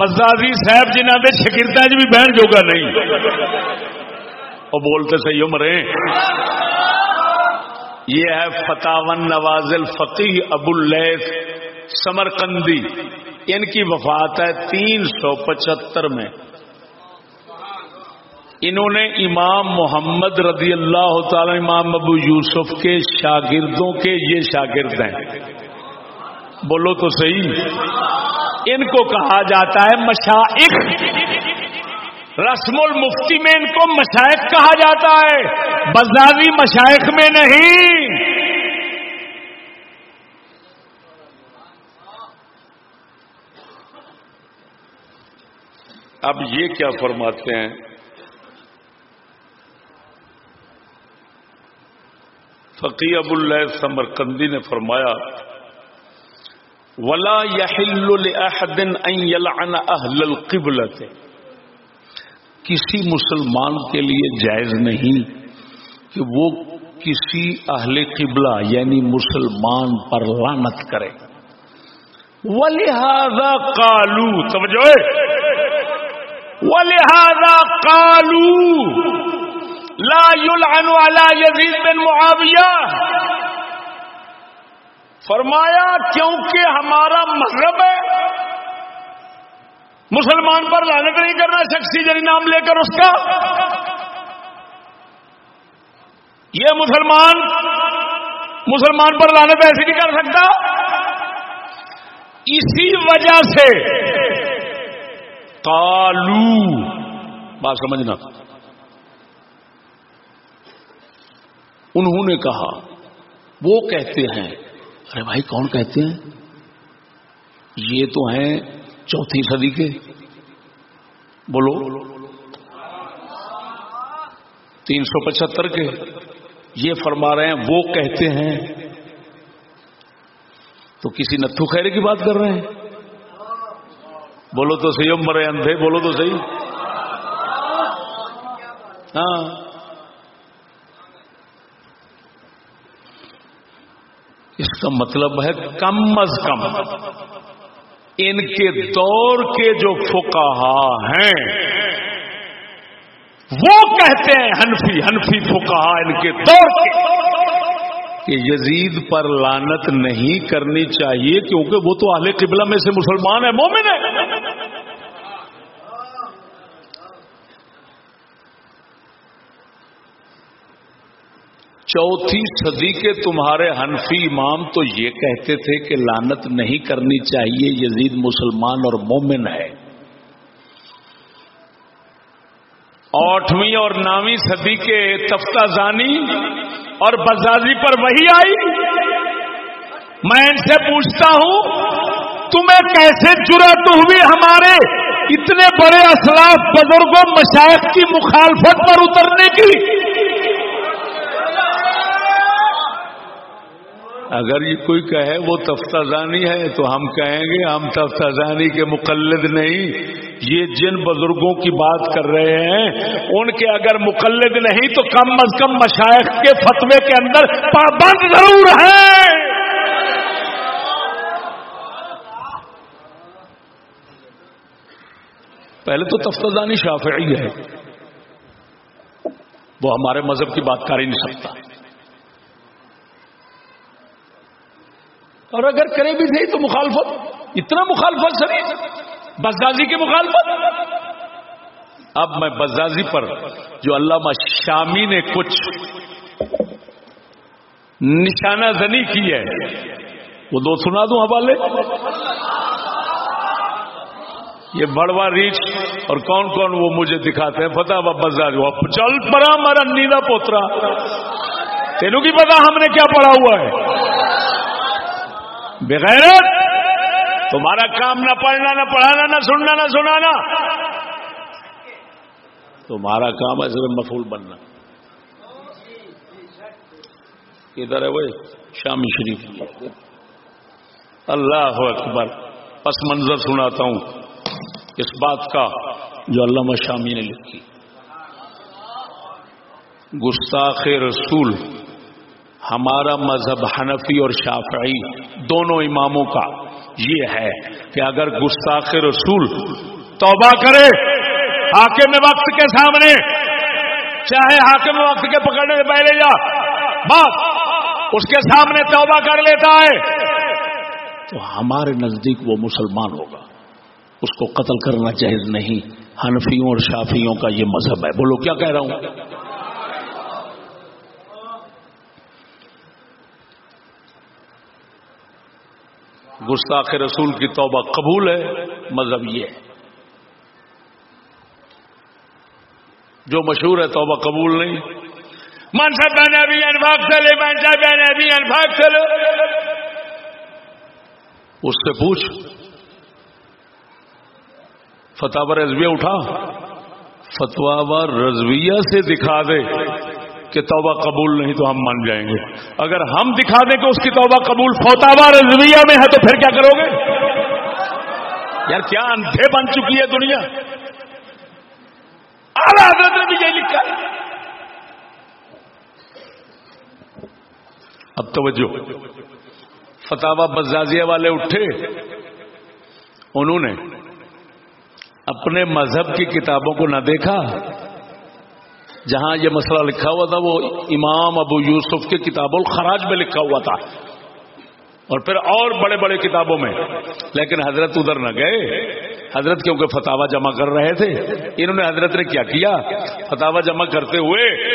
بزازی صاحب جنہ کے شکرتا چ بھی بہن جوگا نہیں۔ وہ بولتے صحیح عمرے یہ ہے فتاون نوازل فقی ابو اللیث سمرکندی ان کی وفات ہے تین سو پچہتر میں۔ انہوں نے امام محمد رضی اللہ تعالی امام ابو یوسف کے شاگردوں کے یہ شاگرد ہیں۔ بولو تو صحیح۔ ان کو کہا جاتا ہے مشائق رسم المفتی میں ان کو مشائق کہا جاتا ہے بزازی مشائق میں نہیں۔ اب یہ کیا فرماتے ہیں؟ فقی ابو اللہ سمرکندی نے فرمایا، ولا يحل ان اهل القبلة۔ کسی مسلمان کے لیے جائز نہیں کہ وہ کسی اہل قبلہ یعنی مسلمان پر لانت کرے۔ لہذا کالو سمجھو لہذا کالو لا يلعن على يزيد بن معاویہ فرمایا، کیونکہ ہمارا مذہب ہے مسلمان پر لانت نہیں کرنا شخصی جری نام لے کر اس کا؟ یہ مسلمان مسلمان پر لانت ایسی نہیں کر سکتا۔ اسی وجہ سے کالو بات سمجھنا انہوں نے کہا، وہ کہتے ہیں، ارے بھائی کون کہتے ہیں؟ یہ تو ہیں چوتھی صدی کے۔ بولو۔ تین سو پچہتر کے۔ یہ فرما رہے ہیں، وہ کہتے ہیں۔ تو کسی نتھو خیرے کی بات کر رہے ہیں؟ بولو تو صحیح مرے اندھے، بولو تو صحیح۔ ہاں۔ اس کا مطلب ہے کم از کم۔ ان کے دور کے جو فکاہا ہیں، وہ کہتے ہیں ہنفی ہنفی فکاہا ان کے دور کے۔ کہ یزید پر لانت نہیں کرنی چاہیے، کیونکہ وہ تو اہل قبلہ میں سے مسلمان ہے مومن ہے چوتھی صدی کے تمہارے حنفی امام تو یہ کہتے تھے کہ لانت نہیں کرنی چاہیے، یزید مسلمان اور مومن ہے۔ آٹھویں اور نویں صدی کے تفتہ زانی اور بزازی پر وہی آئی۔ میں ان سے پوچھتا ہوں، تمہیں کیسے ضرورت ہوئی ہمارے اتنے بڑے اسلاف بزرگوں مشاہد کی مخالفت پر اترنے کی؟ اگر یہ کوئی کہے وہ تفتازانی ہے تو ہم کہیں گے ہم تفتازانی کے مقلد نہیں، یہ جن بزرگوں کی بات کر رہے ہیں، ان کے اگر مقلد نہیں تو کم از کم مشائق کے فتوے کے اندر پابند ضرور ہے پہلے تو تفتازانی شافعی ہے، وہ ہمارے مذہب کی بات کر ہی نہیں سکتا۔ اور اگر کرے بھی تھے تو مخالفت، اتنا مخالفت سر بزازی کی مخالفت۔ اب میں بزازی پر جو علامہ شامی نے کچھ نشانہ زنی کی ہے، وہ دو سنا دوں حوالے۔ یہ بڑوا ریچ اور کون کون وہ مجھے دکھاتے ہیں۔ پتا بزاز چل پڑا ہمارا نیلا پوترا۔ تینوں کی پتا ہم نے کیا پڑھا ہوا ہے؟ بغیر تمہارا کام نہ پڑھنا، نہ پڑھانا، نہ سننا، نہ سنانا۔ تمہارا کام ہے صرف مفول بننا۔ ادھر ہے وہ شامی شریف۔ اللہ اکبر۔ پس منظر سناتا ہوں اس بات کا جو علامہ شامی نے لکھی۔ گستاخ رسول۔ ہمارا مذہب حنفی اور شافعی دونوں اماموں کا یہ ہے کہ اگر گستاخ رسول توبہ کرے، حاکم وقت کے سامنے، چاہے حاکم وقت کے پکڑنے سے پہلے جا، بس اس کے سامنے توبہ کر لیتا ہے۔ تو ہمارے نزدیک وہ مسلمان ہوگا۔ اس کو قتل کرنا جائز نہیں۔ حنفیوں اور شافیوں کا یہ مذہب ہے۔ بولو، کیا کہہ رہا ہوں؟ گستاخ رسول کی توبہ قبول ہے، مذہب یہ ہے۔ جو مشہور ہے توبہ قبول نہیں۔ من سب میں نے ابھی انفاق چلے۔ من سب میں نے ابھی انفاق چلو۔ اس سے پوچھ۔ فتح رضویہ اٹھا۔ فتوا رضویہ سے دکھا دے۔ کہ توبہ قبول نہیں تو ہم مان جائیں گے۔ اگر ہم دکھا دیں کہ اس کی توبہ قبول فوتابہ رضویہ میں ہے تو پھر کیا کرو گے؟ یار کیا اندھے بن چکی ہے دنیا؟ حضرت نے بھی یہ لکھا اب توجہ۔ فتح بزازیہ والے اٹھے۔ انہوں نے اپنے مذہب کی کتابوں کو نہ دیکھا۔ جہاں یہ مسئلہ لکھا ہوا تھا، وہ امام ابو یوسف کے کتاب الخراج میں لکھا ہوا تھا۔ اور پھر اور بڑے بڑے کتابوں میں۔ لیکن حضرت ادھر نہ گئے۔ حضرت کیونکہ فتوا جمع کر رہے تھے۔ انہوں نے حضرت نے کیا کیا؟ فتوا جمع کرتے ہوئے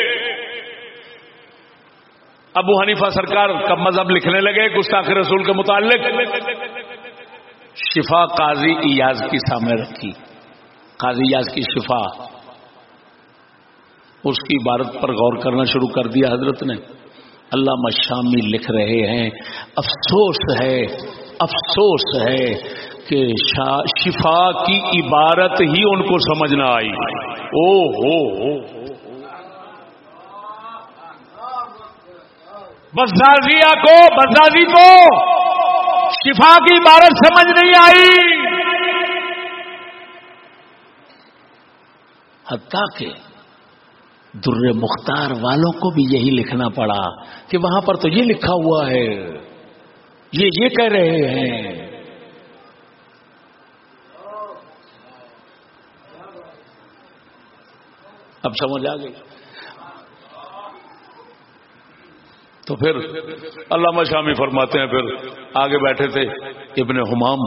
ابو حنیفہ سرکار کا مذہب لکھنے لگے گستاخ رسول کے متعلق۔ شفا قاضی ایاز کی سامنے رکھی۔ قاضی ایاز کی شفا۔ اس کی عبارت پر غور کرنا شروع کر دیا حضرت نے۔ اللہ مشامی لکھ رہے ہیں، افسوس ہے افسوس ہے کہ شفا کی عبارت ہی ان کو سمجھ نہ آئی۔ او ہو ہو۔ بزازیا کو بزازی کو۔ شفا کی عبارت سمجھ نہیں آئی۔ حتیٰ کہ در مختار والوں کو بھی یہی لکھنا پڑا کہ وہاں پر تو یہ لکھا ہوا ہے، یہ یہ کہہ رہے ہیں۔ اب سمجھ آ گئی۔ تو پھر علامہ شامی فرماتے ہیں، پھر آگے بیٹھے تھے ابن حمام۔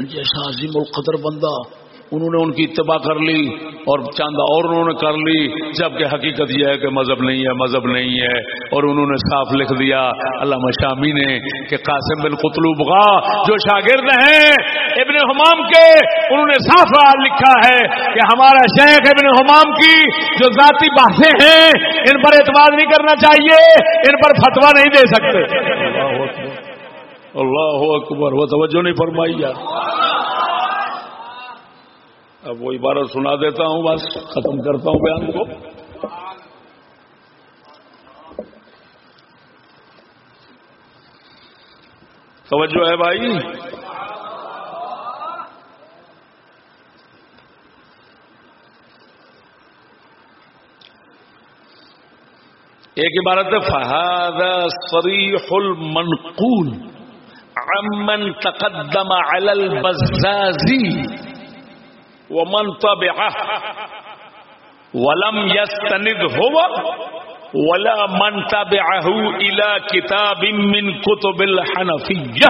جیسا عظیم القدر بندہ۔ انہوں نے ان کی اتباع کر لی اور چاند اور انہوں نے کر لی، جبکہ حقیقت یہ ہے کہ مذہب نہیں ہے، مذہب نہیں ہے۔ اور انہوں نے صاف لکھ دیا، علامہ شامی نے کہ قاسم بن قطلوب غا جو شاگرد ہیں ابن حمام کے، انہوں نے صاف لکھا ہے کہ ہمارا شیخ ابن حمام کی جو ذاتی باتیں ہیں، ان پر اعتماد نہیں کرنا چاہیے، ان پر فتوا نہیں دے سکتے۔ اللہ اکبر، وہ توجہ نہیں فرمائی یار۔ اب وہ عبارت سنا دیتا ہوں، بس ختم کرتا ہوں بیان کو۔ توجہ ہے بھائی؟ ایک عبارت فہاد صریح المنقول عمن تقدم علی البزازی وہ من ولم يستند هو ولا من تبعه الى كتاب من كتب الحنفيه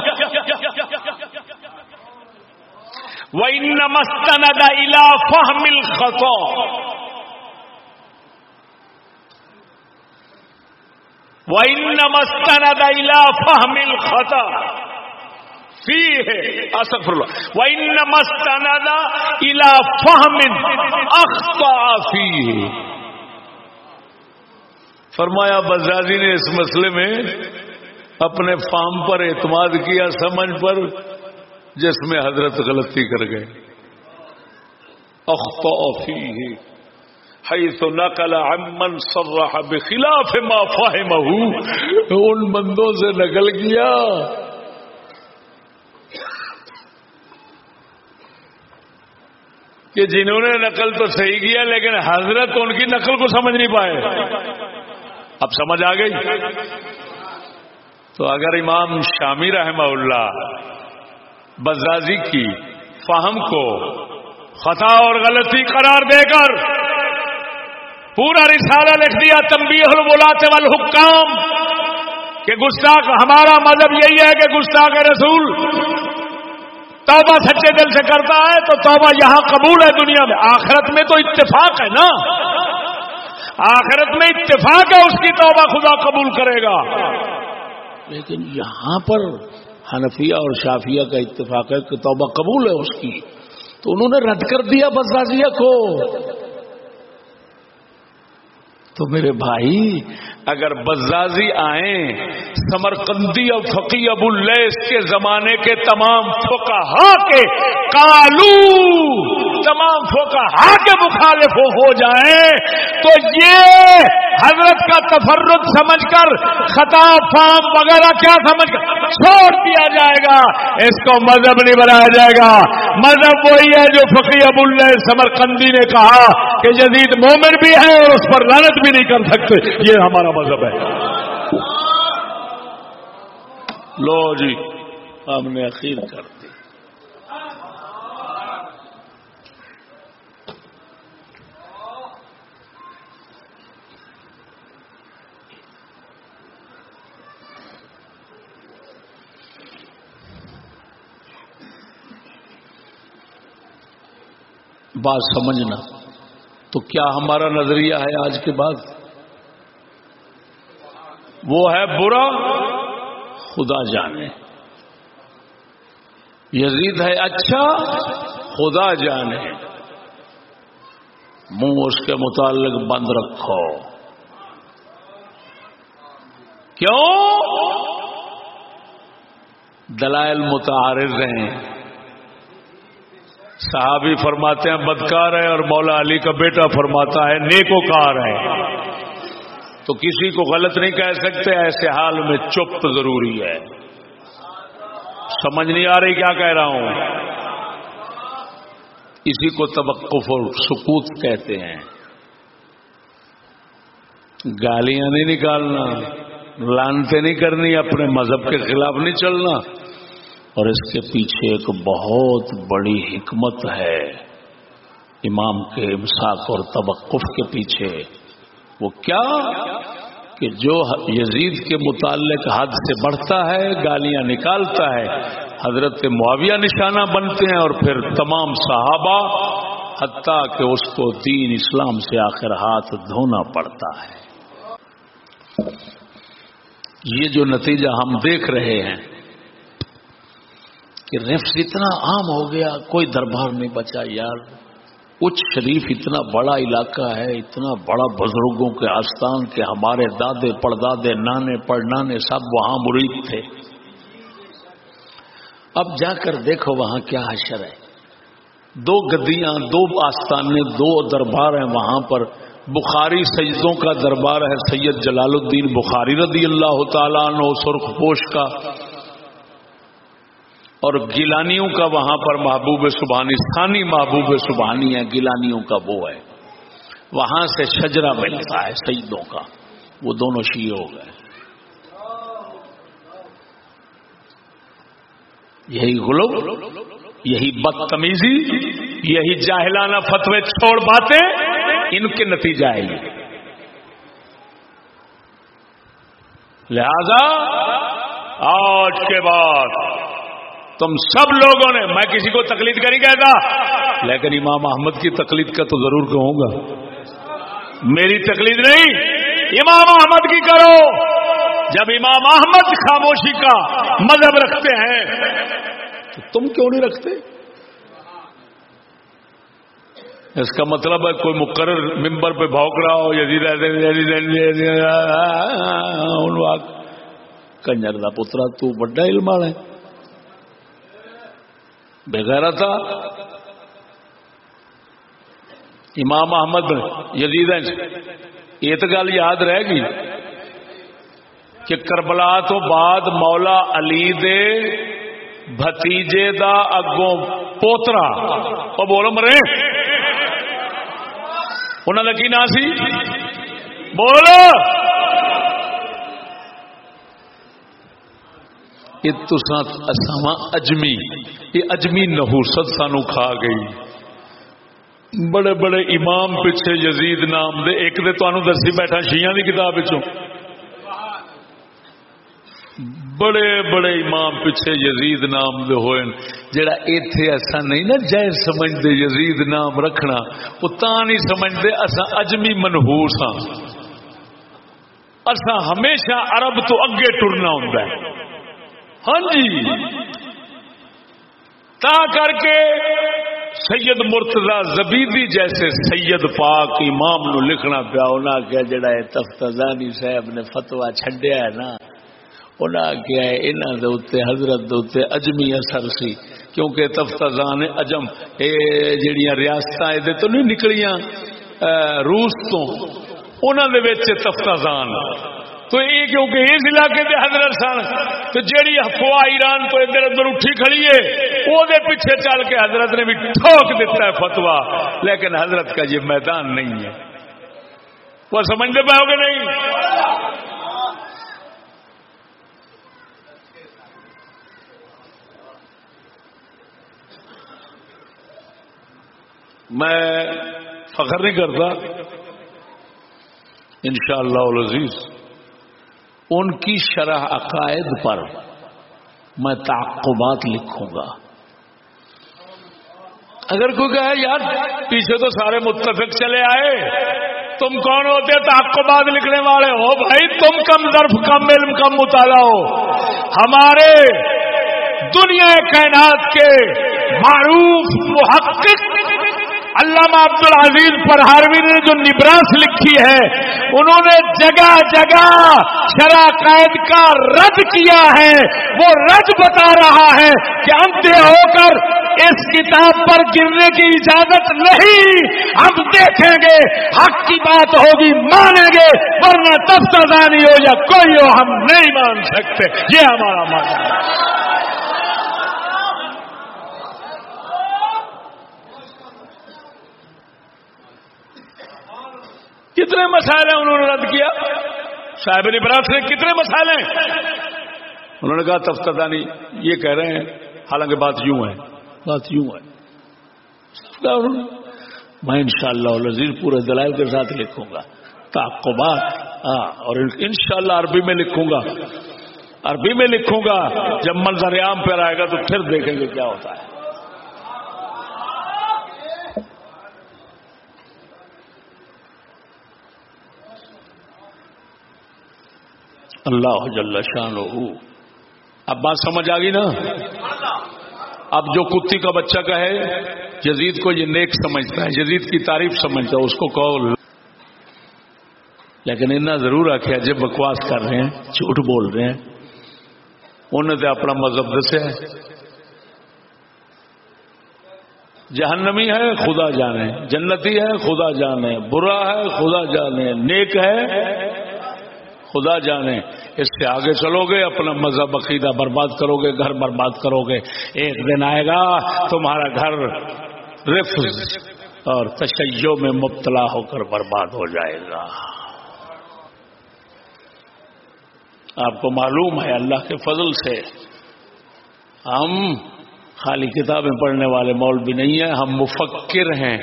وانما استند الى فهم الخطا وانما استند الى فهم الخطا فيه استغفر الله وانما استند الى فهم اخطا فيه۔ فرمایا، بزازی نے اس مسئلے میں اپنے فام پر اعتماد کیا، سمجھ پر، جس میں حضرت غلطی کر گئے۔ اخطا فيه۔ حیث نقل عمن صرح بخلاف ما فهمه۔ ان بندوں سے نقل کیا۔ کہ جنہوں نے نقل تو صحیح کیا لیکن حضرت ان کی نقل کو سمجھ نہیں پائے۔ اب سمجھ آ گئی؟ تو اگر امام شامی رحمہ اللہ بزازی کی فہم کو خطا اور غلطی قرار دے کر پورا رسالہ لکھ دیا تمبی البلاتے والحکام، کہ گستاخ، ہمارا مذہب یہی ہے کہ گستاخ رسول توبہ سچے دل سے کرتا ہے تو توبہ یہاں قبول ہے دنیا میں۔ آخرت میں تو اتفاق ہے نا۔ آخرت میں اتفاق ہے اس کی توبہ خدا قبول کرے گا۔ لیکن یہاں پر حنفیہ اور شافیہ کا اتفاق ہے کہ توبہ قبول ہے اس کی۔ تو انہوں نے رد کر دیا بزازیہ کو۔ تو میرے بھائی اگر بزازی آئیں، سمرقندی اور فقی ابو اللیس کے زمانے کے تمام فوکا کے کالو تمام فوکا کے مخالف ہو جائیں، تو یہ حضرت کا تفرد سمجھ کر، خطاب فام وغیرہ کیا سمجھ کر، چھوڑ دیا جائے گا۔ اس کو مذہب نہیں بنایا جائے گا۔ مذہب وہی ہے جو فقی ابو اللیس سمرقندی نے کہا کہ جدید مومن بھی ہے اور اس پر لانت بھی نہیں کر سکتے۔ یہ ہمارا مذہب ہے۔ لو جی ہم نے اخیر کر دی۔ بات سمجھنا۔ تو کیا ہمارا نظریہ ہے آج کے بعد؟ وہ ہے برا خدا جانے۔ یزید ہے اچھا خدا جانے۔ منہ اس کے متعلق بند رکھو۔ کیوں؟ دلائل متعارض ہیں۔ صحابی فرماتے ہیں، بدکار ہے اور مولا علی کا بیٹا فرماتا ہے نیکو کار ہے۔ تو کسی کو غلط نہیں کہہ سکتے، ایسے حال میں چپ ضروری ہے۔ سمجھ نہیں آ رہی کیا کہہ رہا ہوں۔ اسی کو توقف اور سکوت کہتے ہیں۔ گالیاں نہیں نکالنا لانتے نہیں کرنی، اپنے مذہب کے خلاف نہیں چلنا۔ اور اس کے پیچھے ایک بہت بڑی حکمت ہے۔ امام کے امساک اور توقف کے پیچھے۔ وہ کیا کہ جو یزید کے متعلق حد سے بڑھتا ہے، گالیاں نکالتا ہے، حضرت معاویہ نشانہ بنتے ہیں اور پھر تمام صحابہ حتیٰ کہ اس کو دین اسلام سے آخر ہاتھ دھونا پڑتا ہے۔ یہ جو نتیجہ ہم دیکھ رہے ہیں کہ رفظ اتنا عام ہو گیا، کوئی دربار نہیں بچا، یار۔ کچھ شریف اتنا بڑا علاقہ ہے، اتنا بڑا بزرگوں کے آستان کے، ہمارے دادے پڑدادے نانے پڑنانے سب وہاں مرید تھے۔ اب جا کر دیکھو وہاں کیا حشر ہے۔ دو گدیاں، دو آستانے، دو دربار ہیں وہاں پر۔ بخاری سیدوں کا دربار ہے، سید جلال الدین بخاری رضی اللہ تعالیٰ عنہ سرخ پوش کا۔ اور گیلانیوں کا وہاں پر محبوب سبحانی، ثانی محبوب سبحانی ہے گیلانیوں کا وہ ہے۔ وہاں سے شجرا ملتا ہے سعیدوں کا۔ وہ دونوں شی ہو گئے۔ یہی غلو، یہی بدتمیزی، یہی جاہلانہ فتوے چھوڑ باتیں، ان کے نتیجہ ہے یہ۔ لہذا آج کے بعد تم سب لوگوں نے، میں کسی کو تکلیف کا نہیں کہتا، لیکن امام احمد کی تکلیف کا تو ضرور کہوں گا۔ میری تکلیف نہیں، امام احمد کی کرو۔ جب امام احمد خاموشی کا مذہب رکھتے ہیں، تو تم کیوں نہیں رکھتے؟ اس کا مطلب ہے کوئی مقرر ممبر پہ بھوک رہا ہو، یزید کنجر کا پترا تو بڑا علم والا ہے۔ بغیر تھا۔ امام احمد یزید یہ تو گل یاد رہے گی کہ کربلا تو بعد مولا علی دے بھتیجے دا اگوں پوترا۔ وہ بولو مرے۔ انہوں کا کی نا سی؟ بولو۔ اجمی، یہ اجمی نحوست سانو کھا گئی۔ بڑے بڑے امام پیچھے یزید نام دے، ایک دے تو دسی بیٹھا شیعہ دی کتاب بڑے بڑے امام پیچھے یزید نام دے ہوئے۔ جڑا ایتھے ایسا نہیں نا جائز سمجھتے یزید نام رکھنا، وہ تا نہیں سمجھتے اصا اجمی منہوس ہاں۔ اصا ہمیشہ عرب تو اگے ٹرنا ہوں ہاں جی۔ تا کر کے سید مرتضی زبیدی جیسے سید پاک امام نو لکھنا پیا انہیں کیا جڑا ہے تفتانی صاحب نے فتوا چھڈیا ہے نا انہیں کیا ہے دے اتنے حضرت دے اتنے اجمی اثر سی، کیونکہ تفتان اجم اے جڑیاں ریاستاں یہ تو نہیں نکلیاں روس تو انہوں دے تفتان تو یہ کیونکہ اس علاقے کے حضرت سن، تو جیڑی افواہ ایران تو ادھر ادھر اٹھی کھڑی ہے، وہ پیچھے چل کے حضرت نے بھی ٹھوک دیتا ہے فتوا لیکن حضرت کا یہ میدان نہیں ہے۔ وہ سمجھتے پاؤ گے نہیں؟ میں فخر نہیں کرتا، انشاءاللہ العزیز ان کی شرح عقائد پر میں تعقبات لکھوں گا۔ اگر کوئی کہے، یار، پیچھے تو سارے متفق چلے آئے، تم کون ہوتے تعقبات لکھنے والے ہو؟ بھائی، تم کم ظرف، کم علم، کم مطالعہ ہو۔ ہمارے دنیا کائنات کے معروف، محقق علامہ عبد العزیز پرہاروی نے جو نبراس لکھی ہے، انہوں نے جگہ جگہ شرع قائد کا رد کیا ہے۔ وہ رد بتا رہا ہے کہ اندھے ہو کر اس کتاب پر گرنے کی اجازت نہیں۔ ہم دیکھیں گے، حق کی بات ہوگی، مانیں گے، ورنہ تفتانی ہو یا کوئی ہو، ہم نہیں مان سکتے۔ یہ ہمارا ماننا ہے کتنے مسائل ہیں انہوں نے رد کیا؟ صاحب نبراس نے کتنے مسائل ہیں؟ انہوں نے کہا تفتانی یہ کہہ رہے ہیں، حالانکہ بات یوں ہے، بات یوں ہے۔ میں انشاءاللہ شاء اللہ پورے دلائل کے ساتھ لکھوں گا۔ تعقبات ہاں اور انشاءاللہ عربی میں لکھوں گا۔ عربی میں لکھوں گا، جب منظر عام پہ آئے گا تو پھر دیکھیں گے کیا ہوتا ہے۔ اللہ جل شان اب بات سمجھ آ گئی نا؟ اب جو کتی کا بچہ کہے جزید کو یہ نیک سمجھتا ہے جزید کی تعریف سمجھتا ہے، اس کو کہو۔ لیکن اتنا ضرور آخیا جب بکواس کر رہے ہیں، جھوٹ بول رہے ہیں انہوں نے اپنا مذہب دسیا جہنمی ہے، خدا جانے۔ جنتی ہے، خدا جانے۔ برا ہے، خدا جانے۔ نیک ہے خدا جانے اس سے آگے چلو گے، اپنا مذہب، عقیدہ برباد کرو گے، گھر برباد کرو گے۔ ایک دن آئے گا، تمہارا گھر رفظ اور تشیوں میں مبتلا ہو کر برباد ہو جائے گا۔ آپ کو معلوم ہے اللہ کے فضل سے ہم خالی کتابیں پڑھنے والے مول بھی نہیں ہیں، ہم مفکر ہیں۔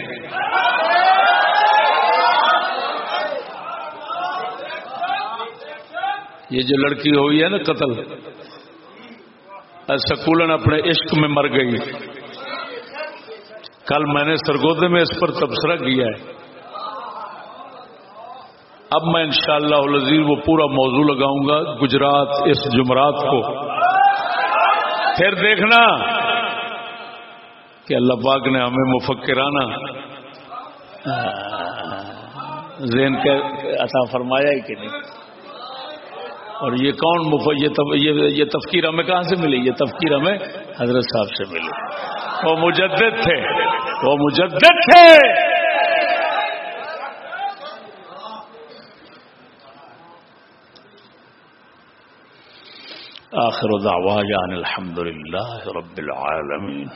یہ جو لڑکی ہوئی ہے نا قتل سکولن اپنے عشق میں مر گئی۔ کل میں نے سرگودے میں اس پر تبصرہ کیا ہے۔ اب میں انشاءاللہ شاء وہ پورا موضوع لگاؤں گا گجرات اس جمعرات کو۔ پھر دیکھنا کہ اللہ پاک نے ہمیں مفکرانہ ذہن کے عطا فرمایا ہی کہ نہیں۔ اور یہ کون مف یہ تفکیر ہمیں کہاں سے ملی؟ یہ تفکیر ہمیں حضرت صاحب سے ملی۔ وہ مجدد تھے۔ وہ مجدد تھے۔ آخر دعوانا الحمد لله رب العالمين